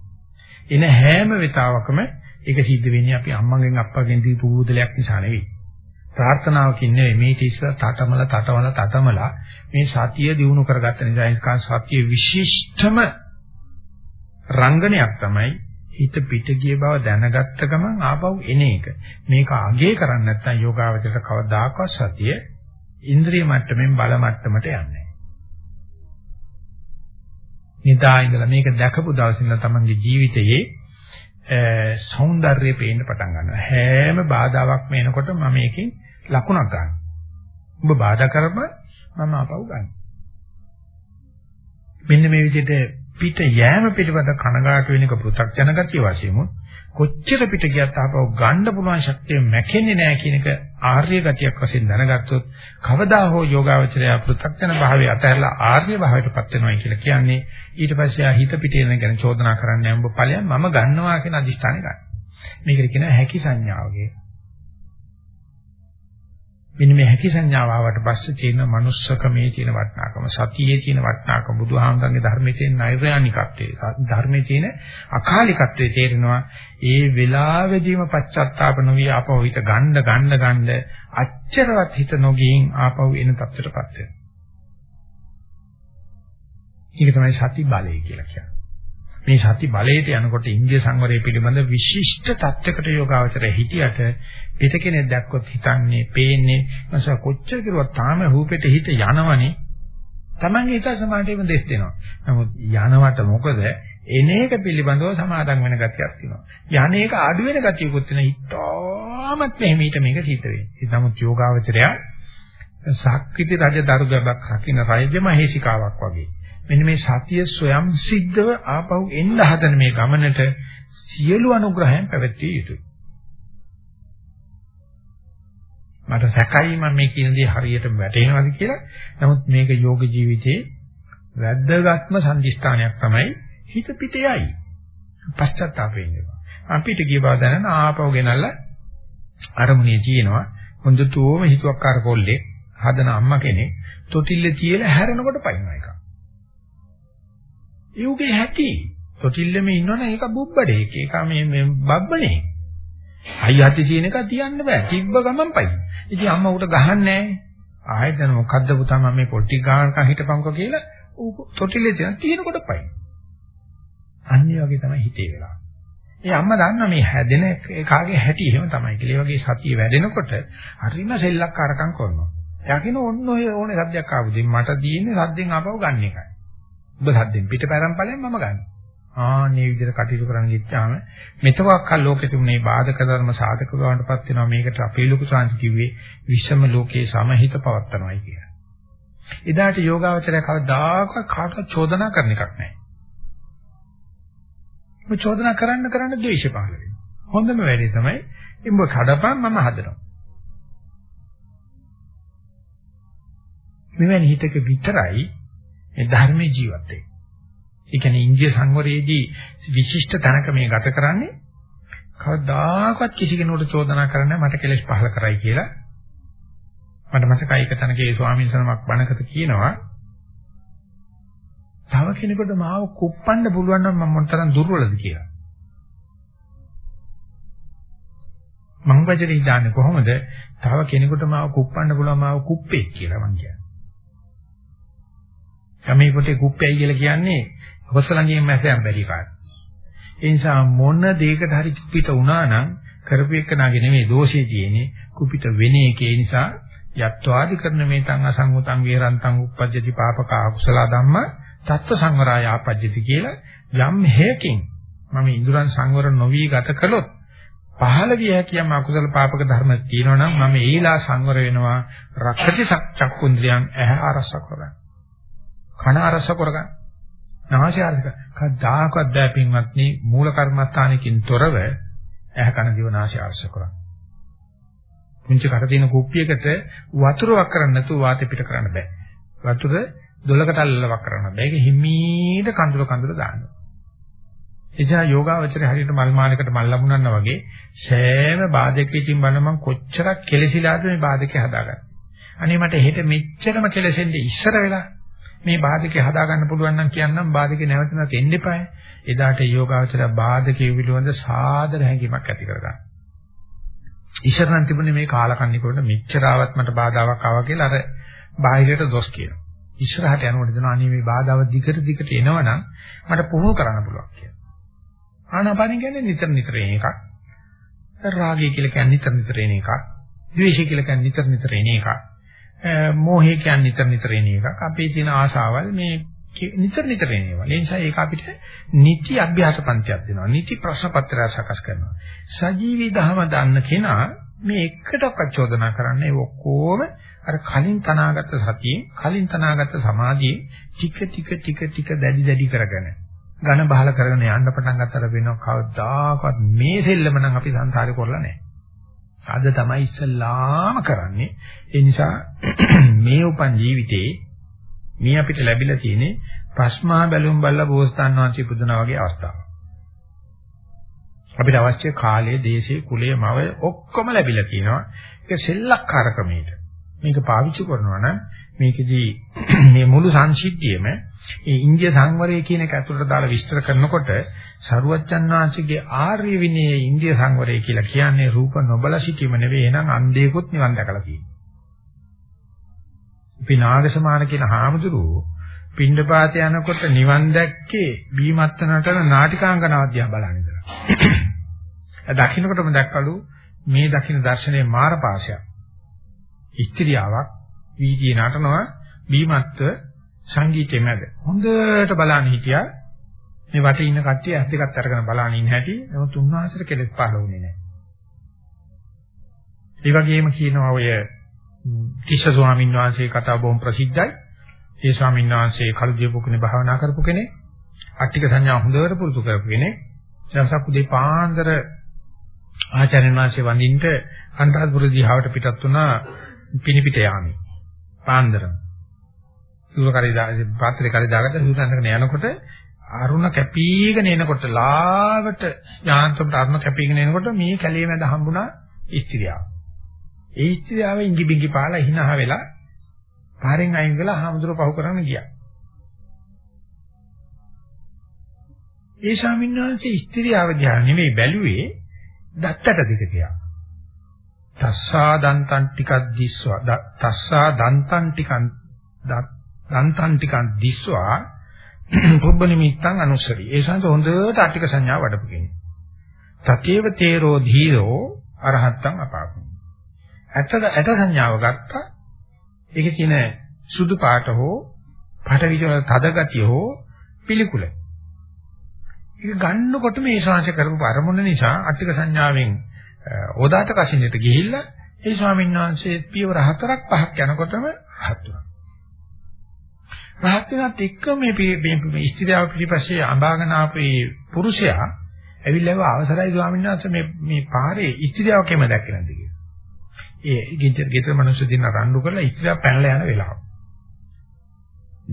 S1: එන හැම වතාවකම ඒක සිද්ධ වෙන්නේ අපි අම්මගෙන් අප්පගෙන් දීපු බුදලයක් නිසා නෙවෙයි. ප්‍රාර්ථනාවකින් නෙවෙයි. මේ ඉස්සර තටමල තටමල තටමල මේ සතිය දිනු කරගත්ත නිසා ඒක සතිය විශිෂ්ටම රංගනයක් තමයි හිත පිට ගිය බව දැනගත්ත ගමන් ආපහු එන එක. මේක අගේ කරන්නේ නැත්නම් යෝගාවචර කවදාකවත් සතිය ඉන්ද්‍රිය මට්ටමින් බල මට්ටමට යන්නේ නිදා ඉඳලා මේක දැකපු දවසින් ඉඳලා තමන්ගේ ජීවිතයේ සෞන්දර්යය පේන්න පටන් ගන්නවා. හැම බාධාවක්ම එනකොට මම මේකෙන් ලකුණක් ගන්නවා. ඔබ බාධා කරපම මම ආපහු ගන්නවා. මෙන්න මේ විදිහට පිට යෑම පිළිබඳ කනගාටු වෙන එක පෘථග්ජන ගතිය වශයෙන් කොච්චර පිට ගියත් ආපහු ගන්න පුළුවන් ශක්තිය මැකෙන්නේ නැහැ කියන එක ආර්ය ගතියක් වශයෙන් දැනගත්තොත් කවදා හෝ යෝගාවචරය පෘථග්ජන භාවයේ අතහැරලා ආර්ය භාවයටපත් වෙනවා කියලා කියන්නේ ඊට පස්සේ ආ හිත පිට එන ගැන චෝදනා කරන්න යම්බ ඵලයන් මම ගන්නවා කියන අදිෂ්ඨානය ගන්න. මේකට කියනවා හැකි සංඥාව කියලා. මෙන්න මේ හැකි සංඥාව ආවට පස්සේ තියෙන manussකමේ තියෙන වටිනාකම සතියේ තියෙන වටිනාකම බුදුහාමරගේ ධර්මයේ තියෙන නෛර්යානිකත්වයේ ධර්මයේ තියෙන අකාලිකත්වයේ තේරෙනවා ඒ වෙලාවෙදීම පශ්චාත්තාප නොවි ආපහු හිත ගන්න ගන්න ගන්න අච්චරවත් හිත නොගින් ආපහු එන තත්ත්වයටපත් වෙනවා. ඒක තමයි සති බලය කියලා කියන්නේ. මේ සති බලයට යනකොට ඉන්දිය සංවරය පිළිබඳ විශිෂ්ට தත්වයකට යෝගාවචරය හිටියට පිට කෙනෙක් දැක්කොත් හිතන්නේ, පේන්නේ, මස කොච්චර කිරුවත් තාම රූපෙට හිත යනවනේ. Tamange හිත සමාඩේම දෙස් දෙනවා. නමුත් යනවට මොකද එන එක පිළිබඳව සමාදම් වෙන ගතියක් තියෙනවා. යන්නේ එක අඩු වෙන ගතියකුත් තියෙන හිතාමත් මෙහෙම ඊට මේක සිද්ධ වෙන්නේ. නමුත් යෝගාවචරය සක්විති රජ දරුගබක් රකින්න රජ මහේසිකාවක් වගේ. මෙන්න මේ සතිය ස්වයං සිද්ධව ආපහු එන්න හදන මේ ගමනට සියලු අනුග්‍රහයන් පැවැත්විය යුතුයි. මට සැකයි මම මේ කියන දේ හරියට වැටහෙනවද කියලා. නමුත් මේක යෝග ජීවිතේ වැද්දගත්ම සම්දිස්ථානයක් තමයි හිත පිටේයි. පශ්චාත්තාප වෙන්නේ. අපිට ගිය බව දැනන ආපහු ගෙනල්ලා අරමුණේ තියෙනවා. හොඳටම හිතුවක්කාර කොල්ලේ හදන අම්මා කෙනෙක් තොටිල්ලේ තියලා හැරෙනකොට පයින්නවා එක. ඒුගේ හැටි. තොටිල්ලෙම ඉන්නවනේ ඒක බුබ්බඩේ. ඒක මේ මේ බබ්බනේ. අයියත් තියෙන එක තියන්න බෑ. තිබ්බ ගමන් පයි. ඉතින් අම්මා උට ගහන්නේ නැහැ. ආයෙත් දැන් මොකද්ද පුතා මම මේ පොට්ටි ගානකම් හිටපන්කෝ කියලා ඌ තොටිල්ලේ තියන තියෙනකොට පයි. අන්නේ වගේ තමයි හිතේ වෙලා. ඒ අම්මා දන්නා මේ හැදෙන කාගේ හැටි එහෙම තමයි කියලා. ඒ වගේ සතිය වැඩෙනකොට හරිම සෙල්ලක්කාරකම් කරනවා. එයා කියන ඔන්න ඔය ඕනේ සද්දයක් ආවද මට තියෙන්නේ සද්දෙන් ආපහු ගන්න එකයි. ඔබ සද්දෙන් පිටපැරම් ඵලයෙන් මම ගන්න. ආන්නේ විදිහට කටයුතු කරන්න ගිච්චාම මෙතකක් ලෝකෙ තිබුණේ බාධක ධර්ම සාධක බවටපත් වෙනවා මේකට අපේ ලොකු සාංශ කිව්වේ විෂම ලෝකයේ සමහිත පවත්නවායි කියලා. එදාට යෝගාවචරය කවදාකවත් කාටවත් චෝදනා කරන එකක් නැහැ. මේ චෝදනා කරන්න කරන්න ද්වේෂ පහළ වෙනවා. හොඳම වැඩේ තමයි උඹ කඩපන් මම හදනවා. මෙවැනි හිතක විතරයි මේ ධර්මයේ ජීවත් වෙන්නේ. ඒ කියන්නේ ඉන්දිය සංවරයේදී විශිෂ්ට තැනක මේ ගත කරන්නේ කවදාකවත් කිසි කෙනෙකුට චෝදනා කරන්නේ මට කෙලෙස් පහල කරයි කියලා. මට මතකයි එක තැනක ඒ ස්වාමීන් වහන්සේමක් බණකට කියනවා තව කෙනෙකුට මාව කුප්පන්න පුළුවන් නම් මම මොනතරම් දුර්වලද කියලා. මං වචනේ දාන්නේ කොහොමද? තව කෙනෙකුට මාව කුප්පන්න පුළුවන් මාව කුප්පෙක් කියලා මං කියන්නේ. ගමේ පොතේ කුප්පයි කියලා කියන්නේ හොසලංගියෙන් මැසයන් බැරි කාට. ඒ නිසා මොන දෙයකට හරි කුපිත වුණා නම් කරපු එක නාගේ නෙමෙයි දෝෂේ තියෙන්නේ කුපිත වෙන එකේ. නිසා යත්වාදි කරන මේ තං අසංගතං වේරන්තං උප්පජ්ජති පාපක අකුසල ධම්ම තත්ත්ව සංවරය ආපජ්ජති කියලා යම් හේකින් මම ඉඳුරන් සංවර නොවි ගත කළොත් පහළ විය හැකියම් අකුසල පාපක ධර්ම තියෙනවා නම් මම ඒලා සංවර වෙනවා. රක්ෂති චක්කුන්ද්‍රියන් ඇහැ අරස කරගන්න. කන අරස කරගන්න. නාසය අරස කවදාකවත් බෑ පින්වත්නි මූල කර්මස්ථානකින් තොරව ඇහ කන දිව නාසය අරස කරගන්න. පුංචි කට තියෙන කුප්පියකට වතුරක් කරන්න නැතුව වාතය පිට කරන්න බෑ. වතුර දොලකට අල්ලවක් කරන්න බෑ. ඒක හිමීට කඳුල කඳුල දාන්න. එජා යෝගාවචරය හරියට මල් මාලයකට මල් ලැබුණා වගේ සෑම බාධකයකින් බලන මම කොච්චරක් කෙලසිලාද මේ බාධකේ හදාගන්නේ. අනේ මට හෙට මෙච්චරම කෙලසෙන්නේ ඉස්සර වෙලා මේ බාධකේ හදා ගන්න පුළුවන් නම් කියන්නම් බාධකේ නැවත නැවත එන්න එපායි. එදාට යෝගාවචර බාධකේ පිළිබඳ සාදර හැඟීමක් ඇති කරගන්න. ඉෂරණ තිබුණේ මේ කාලකන්ණි කොට මෙච්චරවත් මට බාධාවක් ආවා කියලා අර බාහිරට දොස් කියනවා. ඉස්සරහට යනකොට දෙනවා අනේ මේ බාධාව දිගට දිගට එනවනම් මට පුහුණු කරන්න පුළුවන් කියලා. ආනාපාන කියන්නේ නිතර නිතර එන එකක්. රාගය කියලා කියන්නේ නිතර නිතර එන එකක්. ද්වේෂය කියලා කියන්නේ නිතර නිතර එන එකක්. මෝහය කියන්නේ නිතර නිතර එන එකක්. අපේ තියෙන ආශාවල් මේ නිතර නිතර එනවා. ඒ නිසා ඒක අපිට නිති අභ්‍යාස පන්තියක් දෙනවා. නිති ප්‍රශ්න පත්‍රය සකස් කරනවා. සජීවී දහම දන්න කෙනා මේ එකටවත් චෝදනා කරන්නේ ඔක්කොම අර කලින් තනාගත්ත සතියෙන් කලින් තනාගත්ත සමාධියෙන් ටික ටික ටික ටික දැඩි දැඩි කරගෙන ඝන බහල කරගෙන යන්න පටන් ගත්තට වෙනවා කවදාකවත් මේ සෙල්ලම නම් අපි සංසාරේ කරලා නැහැ. අද තමයි ඉස්සල්ලාම කරන්නේ. ඒ නිසා මේ උපන් ජීවිතේ මේ අපිට ලැබිලා තියෙන්නේ ප්‍රශ්මා බැලුම් බල්ලා බෝසතාන් වහන්සේ පුදුනා වගේ අවස්ථාවක්. අපිට අවශ්‍ය කාලය, දේශය, කුලය, මවය ඔක්කොම ලැබිලා තියෙනවා. ඒක සෙල්ලක්කාර ක්‍රමයකට. මේක පාවිච්චි කරනවා නම් මේකෙදී මේ මුළු සංසිද්ධියම ඒ ඉන්දිය සංවරය කියන එක ඇතුළට දාලා විස්තර කරනකොට සරුවච්චන් වහන්සේගේ ආර්ය විනයේ ඉන්දිය සංවරය කියලා කියන්නේ රූප නොබල සිටීම නෙවෙයි එනං අන්ධයෙකුත් නිවන් දැකලා තියෙනවා. අපි නාගසමාන කියන හාමුදුරුවෝ පින්ඩපාත යනකොට නිවන් දැක්කේ බීමත්ත නටන නාටිකාංගනාවක් දිහා බලන ඉඳලා. දකින්නකොටම දැක්කලු මේ දකින්න දර්ශනයේ මාරපාසයක්. ස්ත්‍රියාවක් වීදියේ නටනවා බීමත්ව සංගීතයේ මැද. හොඳට බලන්න හිටියා. මේ වටේ ඉන්න කට්ටිය ඇස් දෙකත් අරගෙන බලන ඉන්න හැටි. නමුත් උන්වහන්සේට කෙලෙස් පහළ වුණේ නැහැ. ඒ වගේම කියනවා ඔය තිස්ස ස්වාමීන් වහන්සේ කතාව බොහොම ප්‍රසිද්ධයි. ඒ ස්වාමීන් වහන්සේ කල්දියපු කෙනෙක් භාවනා කරපු කෙනෙක්. අට්ටික සංඥා හොඳට පුරුදු කරපු කෙනෙක්. දවසක් උදේ පාන්දර ආචාර්යන් වහන්සේ වඳින්න අන්තහපුර දිහාවට පිටත් වුණා පිනිපිට යාමි. පාන්දරම. සූර කරේ පාත්‍රේ කරේ දාගත්ත සූතන්කන යනකොට අරුණ කැපීගෙන එනකොට ලාවට යාන්ත්‍රමට අරුණ කැපීගෙන එනකොට මේ කැලේ මැද හම්බුණා ස්ත්‍රියාව. ඒ ස්ත්‍රියාව ඉඟි බිඟි පාලා හිනහ වෙලා පාරෙන් අයින් වෙලා හාමුදුරුව පහු කරන්න ගියා. ඒ ස්වාමීන් වහන්සේ ස්ත්‍රියාව දිහා නෙමෙයි බැලුවේ දත්තට දිග තියා. තස්සා දන්තං ටිකක් දිස්වා තස්සා දන්තං ටිකක් දන්තං ටිකක් දිස්වා පුබ්බ නිමිත්තං අනුසරි. ඒ සංස හොඳට අට්ටික සංඥා වඩපු කෙනෙක්. තකේව තේරෝ ධීරෝ අරහත්තං අපාපු. ඇට ඇට සංඥාව ගත්තා. ඒකේ තියෙන සුදු පාට හෝ පටවිජන තද ගතිය හෝ පිළිකුල. ඒක ගන්නකොට මේ ශාංශ කරපු අරමුණ නිසා අට්ටික සංඥාවෙන් ඕදාත කසින්නට ගිහිල්ලා ඒ ස්වාමීන් වහන්සේ පියවර හතරක් පහක් යනකොටම රහත් වුණා. රහත් වෙනත් එක්ක මේ මේ ස්ත්‍රියව පිටිපස්සේ අඹාගෙන ආපු පුරුෂයා ඇවිල්ලා අවසරයි ස්වාමීන් වහන්සේ මේ මේ පාරේ ස්ත්‍රියව කෙම දැක්කේ නැද්ද කියලා. ඒ ගෙදර ගෙදර මිනිස්සු දින රණ්ඩු කරලා ස්ත්‍රියව පැනලා යන වෙලාව.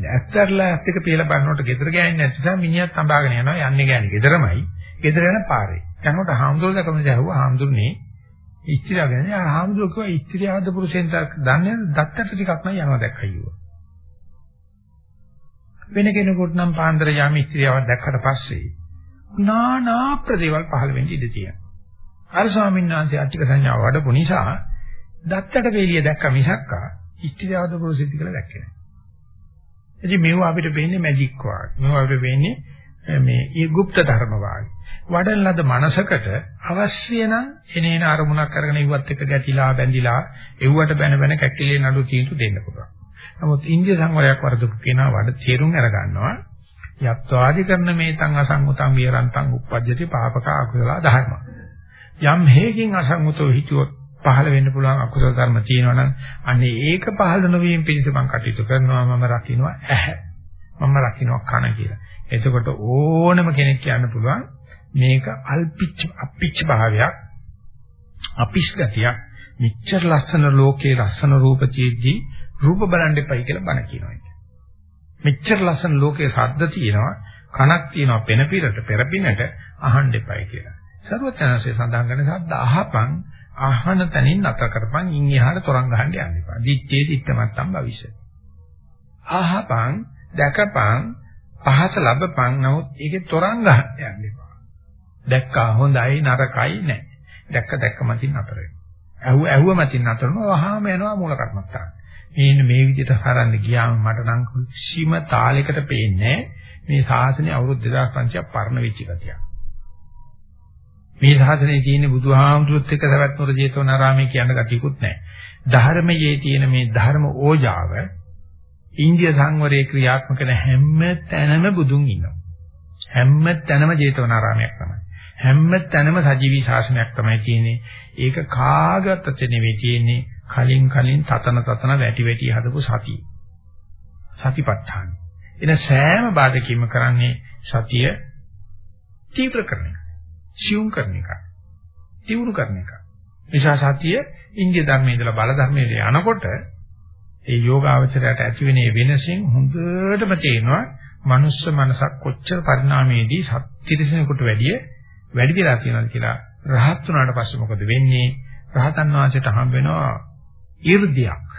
S1: ඇස්තරලා ඇස් දෙක පියලා බලනකොට ගෙදර ගෑන්නේ නැති නිසා මිනිහත් අඹාගෙන යනවා යන්නේ ගෑනේ ගෙදරමයි. ගෙදර යන පාරේ. යනකොට හාමුදුරුවෝ දැකම ඇහුවා හාමුදුරනේ ස්ත්‍රියගෙන ආ හාමුදුරුවෝ කිව්වා ස්ත්‍රියවද පුරුෂෙන් දන්නේ දත්තට ටිකක් නම් යනවා දැක්කයියෝ. වෙන කෙනෙකුට නම් පාන්දර යාම ස්ත්‍රියවක් දැක්කට පස්සේ නානා ප්‍රදේවල් පහළ වෙන්න ඉඩ තියෙනවා. අර ස්වාමීන් වහන්සේ අට්ටික සංඥාව වඩපු නිසා දත්තට වේලිය දැක්ක මිසක්කා ස්ත්‍රියවද පුරුෂෙක්ද කියලා දැක්කේ නැහැ. ඉතින් මේව අපිට වෙන්නේ මැජික් වාගේ. මේව අපිට වෙන්නේ මේ ඒ গুপ্ত ධර්ම වාගේ. වඩන ලද මනසකට අවශ්‍ය නම් එනේන අරමුණක් අරගෙන ඉවත් එක ගැටිලා බැඳිලා එව්වට බැන බැන කැකිලේ නඩු තීන්දුව දෙන්න පුළුවන්. නමුත් ඉන්දිය සංවරයක් වර්ධපු කෙනා වඩ තේරුම් අර ගන්නවා යත්වාදි කරන මේතං අසංගතං විරන්තං uppajjati පාපක අකුසල ධර්ම. යම් හේකින් අසංගතව හිතුවොත් පහළ වෙන්න පුළුවන් අකුසල ධර්ම තියෙනවා නම් අනේ ඒක පහළ නොවීම පිණිස මම කටයුතු කරනවා මම රකින්නවා ඇහැ. මම රකින්නවා කන කියලා. එතකොට ඕනම කෙනෙක් කියන්න පුළුවන් මේක අල්පිච්ච අපිච්ච භාවයක් අපිස් ගතියක් මෙච්චර ලස්සන ලෝකේ ලස්සන රූප තියෙද්දී රූප බලන්න එපයි කියලා බණ කියනවා. මෙච්චර ලස්සන ලෝකේ ශබ්ද තියෙනවා කනක් තියෙනවා පෙන පිරට පෙරපිනට අහන්න එපයි කියලා. සර්වඥාන්සේ සඳහන් කරන ශබ්ද අහපන් අහන තැනින් නැතර කරපන් ඉන් එහාට තරංග ගහන්න යන්න එපා. දිත්තේ දිත්තමත්තම් භවිෂය. අහපන් දැකපන් පහස ලැබපන් නමුත් ඒකේ තරංග ගහන්න යන්න එපා. දැක්කා හොඳයි නරකයි නැහැ. දැක්ක දැක්ක මතින් නතර වෙනවා. ඇහුව ඇහුව මතින් නතර වෙනවා වහාම යනවා මූල කර්මත්තාන. මේන්න මේ විදිහට හරන්න ගියාම මට නම් කිසිම තාලයකට පේන්නේ මේ ශාසනය අවුරුදු 2500ක් පරණ වෙච්ච ගතියක්. මේ ශාසනයේ තියෙන බුදුහාමුදුරුත් එක්ක සවැත්නුර ජේතවනාරාමයේ කියන ගතියකුත් නැහැ. ධර්මයේ තියෙන මේ ධර්ම ඕජාව ඉන්දිය සංවරයේ ක්‍රියාත්මක කරන හැම තැනම බුදුන් ඉන්නවා. හැම තැනම ජේතවනාරාමයක් තමයි. හැම තැනම සජීවී ශාසනයක් තමයි තියෙන්නේ. ඒක කාගතත් නෙවෙයි තියෙන්නේ. කලින් කලින් තතන තතන වැටි වැටි හදපු සතිය. සතිපට්ඨාන. එන සෑම බාධකීම කරන්නේ සතිය තීව්‍ර කරන එක. සියුම් කරන එක. තියුණු කරන එක. නිසා සතිය ඉන්දිය ධර්මයේ ඉඳලා බල ධර්මයේ යනකොට ඒ යෝගාවචරයට ඇතිවෙන වෙනසින් හොඳටම තේරෙනවා මනුස්ස මනසක් කොච්චර පරිණාමයේදී සත්‍තිරිසනකට වැඩිය වැඩි වෙලා තියෙනවද කියලා රහත් වුණාට පස්සේ මොකද වෙන්නේ රහතන් වහන්සේට හම් වෙනවා 이르දියක්.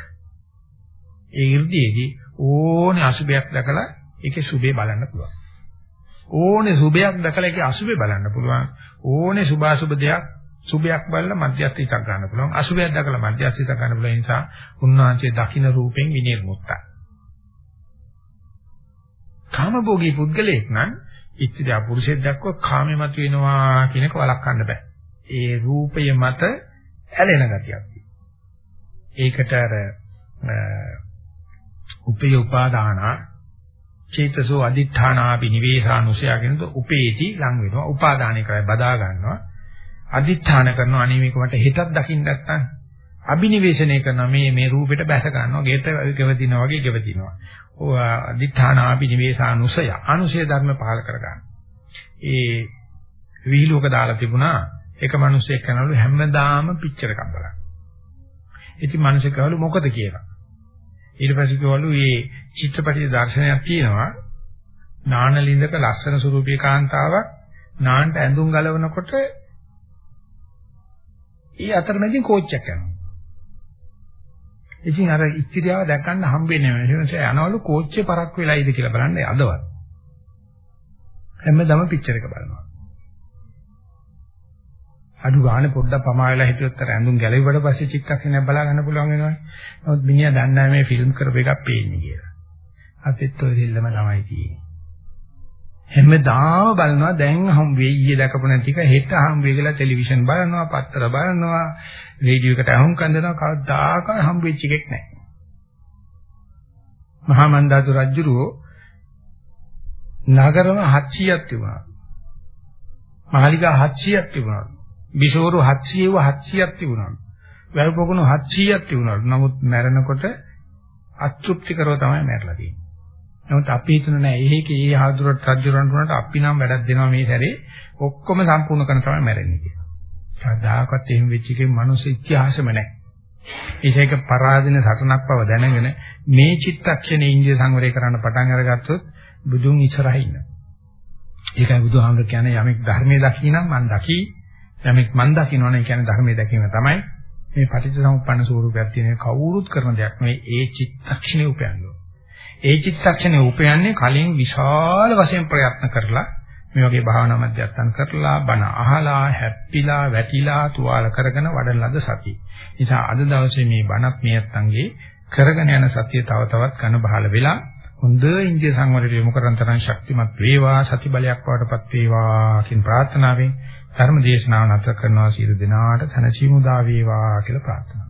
S1: ඒ 이르දියේදී ඕනේ අසුබයක් දැකලා ඒකේ සුබේ බලන්න පුළුවන්. ඕනේ සුබයක් දැකලා ඒකේ අසුබේ බලන්න පුළුවන්. ඕනේ සුභාසුබ දෙයක් සුබයක් බලලා මධ්‍යස්ථ හිතක් ගන්න පුළුවන්. අසුබයක් දැකලා මධ්‍යස්ථ හිතක් ගන්න පුළුවන් නිසා උන්වහන්සේ දකින්න රූපෙන් විනිර්මුක්තයි. කාමභෝගී පුද්ගලයෙක් නම් ඉච්ඡිතා පුරුෂයෙක් දැක්කොත් කාමේ මත වෙනවා කියනක වළක්වන්න බෑ. ඒ රූපය මත ඇලෙන ගතියක්. ඒකට අර උපේ උපාදාන චේතසෝ අදිඨානාපි නිවේසානුසයගෙනද උපේති ලං වෙනවා. උපාදානය කරයි බදා ගන්නවා. අදිඨාන කරනවා අනේ මේක මට හෙටක් දකින්න නැත්තම් අබිනිවේෂණය කරන මේ මේ රූපෙට බැස ගන්නවා ගෙට ගෙවදිනවා වගේ ගෙවදිනවා. ඔය අදිඨානාපි නිවේසානුසය අනුසය ධර්ම පහල කර ගන්න. ඒ විහිළුවක දාලා තිබුණා එක මිනිහෙක් කනවලු හැමදාම පික්චර් එකක් බලන්න. ඉතින් මිනිහෙක් කවලු මොකද කියලා. ඊට පස්සේ කිව්වලු මේ චිත්‍රපටයේ දර්ශනයක් තියෙනවා නානලින්දක ලස්සන ස්වරූපී කාන්තාවක් නාන්ට ඇඳුම් ගලවනකොට ඒ අතරමැදින් කෝච්චයක් යනවා. ඉතින් අර ඉස්තිරියාව දැක්කන්න හම්බෙන්නේ නැහැ. ඒ නිසා යනවලු කෝච්චේ පරක් වෙලායිද කියලා බලන්න අදවත්. හැමදාම පික්චර් එක බලනවා. අඩු ගානේ පොඩ්ඩක් පමා වෙලා හිටියොත් අර ඇඳුම් ගැලෙව්වට පස්සේ චිත්තක්ෂණයක් බලා ගන්න පුළුවන් වෙනවා. නමුත් මිනිහා දන්නේ නැහැ මේ ෆිල්ම් කරපු එකක් පේන්නේ කියලා. අපිත් ඔය දෙල්ලම තමයි තියෙන්නේ. හැමදාම බලනවා දැන් හම් වෙයි ඊයේ දැකපු නැති එක හෙට හම් වෙයි කියලා ටෙලිවිෂන් බලනවා පත්තර බලනවා රේඩියෝ එකට අහුම් කන්දනවා කවදාකවත් හම් වෙච්ච එකක් නැහැ මහා මන්දාසු රජුරෝ නගරම 700ක් තිබුණා මහලිකා 700ක් තිබුණා බිසෝරු 700ව 700ක් තිබුණා වැල්පොකුණු 700ක් තිබුණා නමුත් මැරෙනකොට අතෘප්තිකරව තමයි මැරලා තියෙන්නේ නමුත් අපි හිතන නෑ ඒකේ ඒ ආදුරට රජුරන්ට උනට අපි නම් වැඩක් දෙනවා මේ සැරේ ඔක්කොම සම්පූර්ණ කරන තමයි මැරෙන්නේ කියලා. සදාකත් එහෙම වෙච්ච එකේ මනුස්ස ඉතිහාසෙම නෑ. ඒසේක පරාදින සටනක් බව දැනගෙන මේ චිත්තක්ෂණේ ඉන්දිය සංවරය කරන්න පටන් අරගත්තොත් බුදුන් ඉස්සරහින් ඉන්න. ඒකයි බුදුහාමර කියන්නේ යමෙක් ධර්මයේ දකිනම් මන් දකි යමෙක් මන් දකින්නවනේ කියන්නේ ධර්මයේ දැකීම තමයි මේ පටිච්චසමුප්පන්න ස්වරූපයක් තියෙන කවුරුත් කරන දෙයක් නෙවෙයි ඒ චිත්තක්ෂණේ උපයන්නේ. ඒ චිත්තක්ෂණය උපයන්නේ කලින් විශාල වශයෙන් ප්‍රයත්න කරලා මේ වගේ භාවනා මධ්‍යස්ථාන කරලා බණ අහලා හැප්පිලා වැටිලා තුවාල කරගෙන වඩන ලද සතිය. නිසා අද දවසේ මේ බණත් මේ අත්ංගේ කරගෙන යන සතිය තව තවත් කන බහල වෙලා හොඳ ඉන්දිය සංවරයට යොමු කරන් තරම් ශක්තිමත් වේවා සති බලයක් වඩපත් වේවා කියන ප්‍රාර්ථනාවෙන් ධර්ම දේශනාව නැවත කරනවා. සියලු දෙනාට සනසීමු දා වේවා කියලා ප්‍රාර්ථනා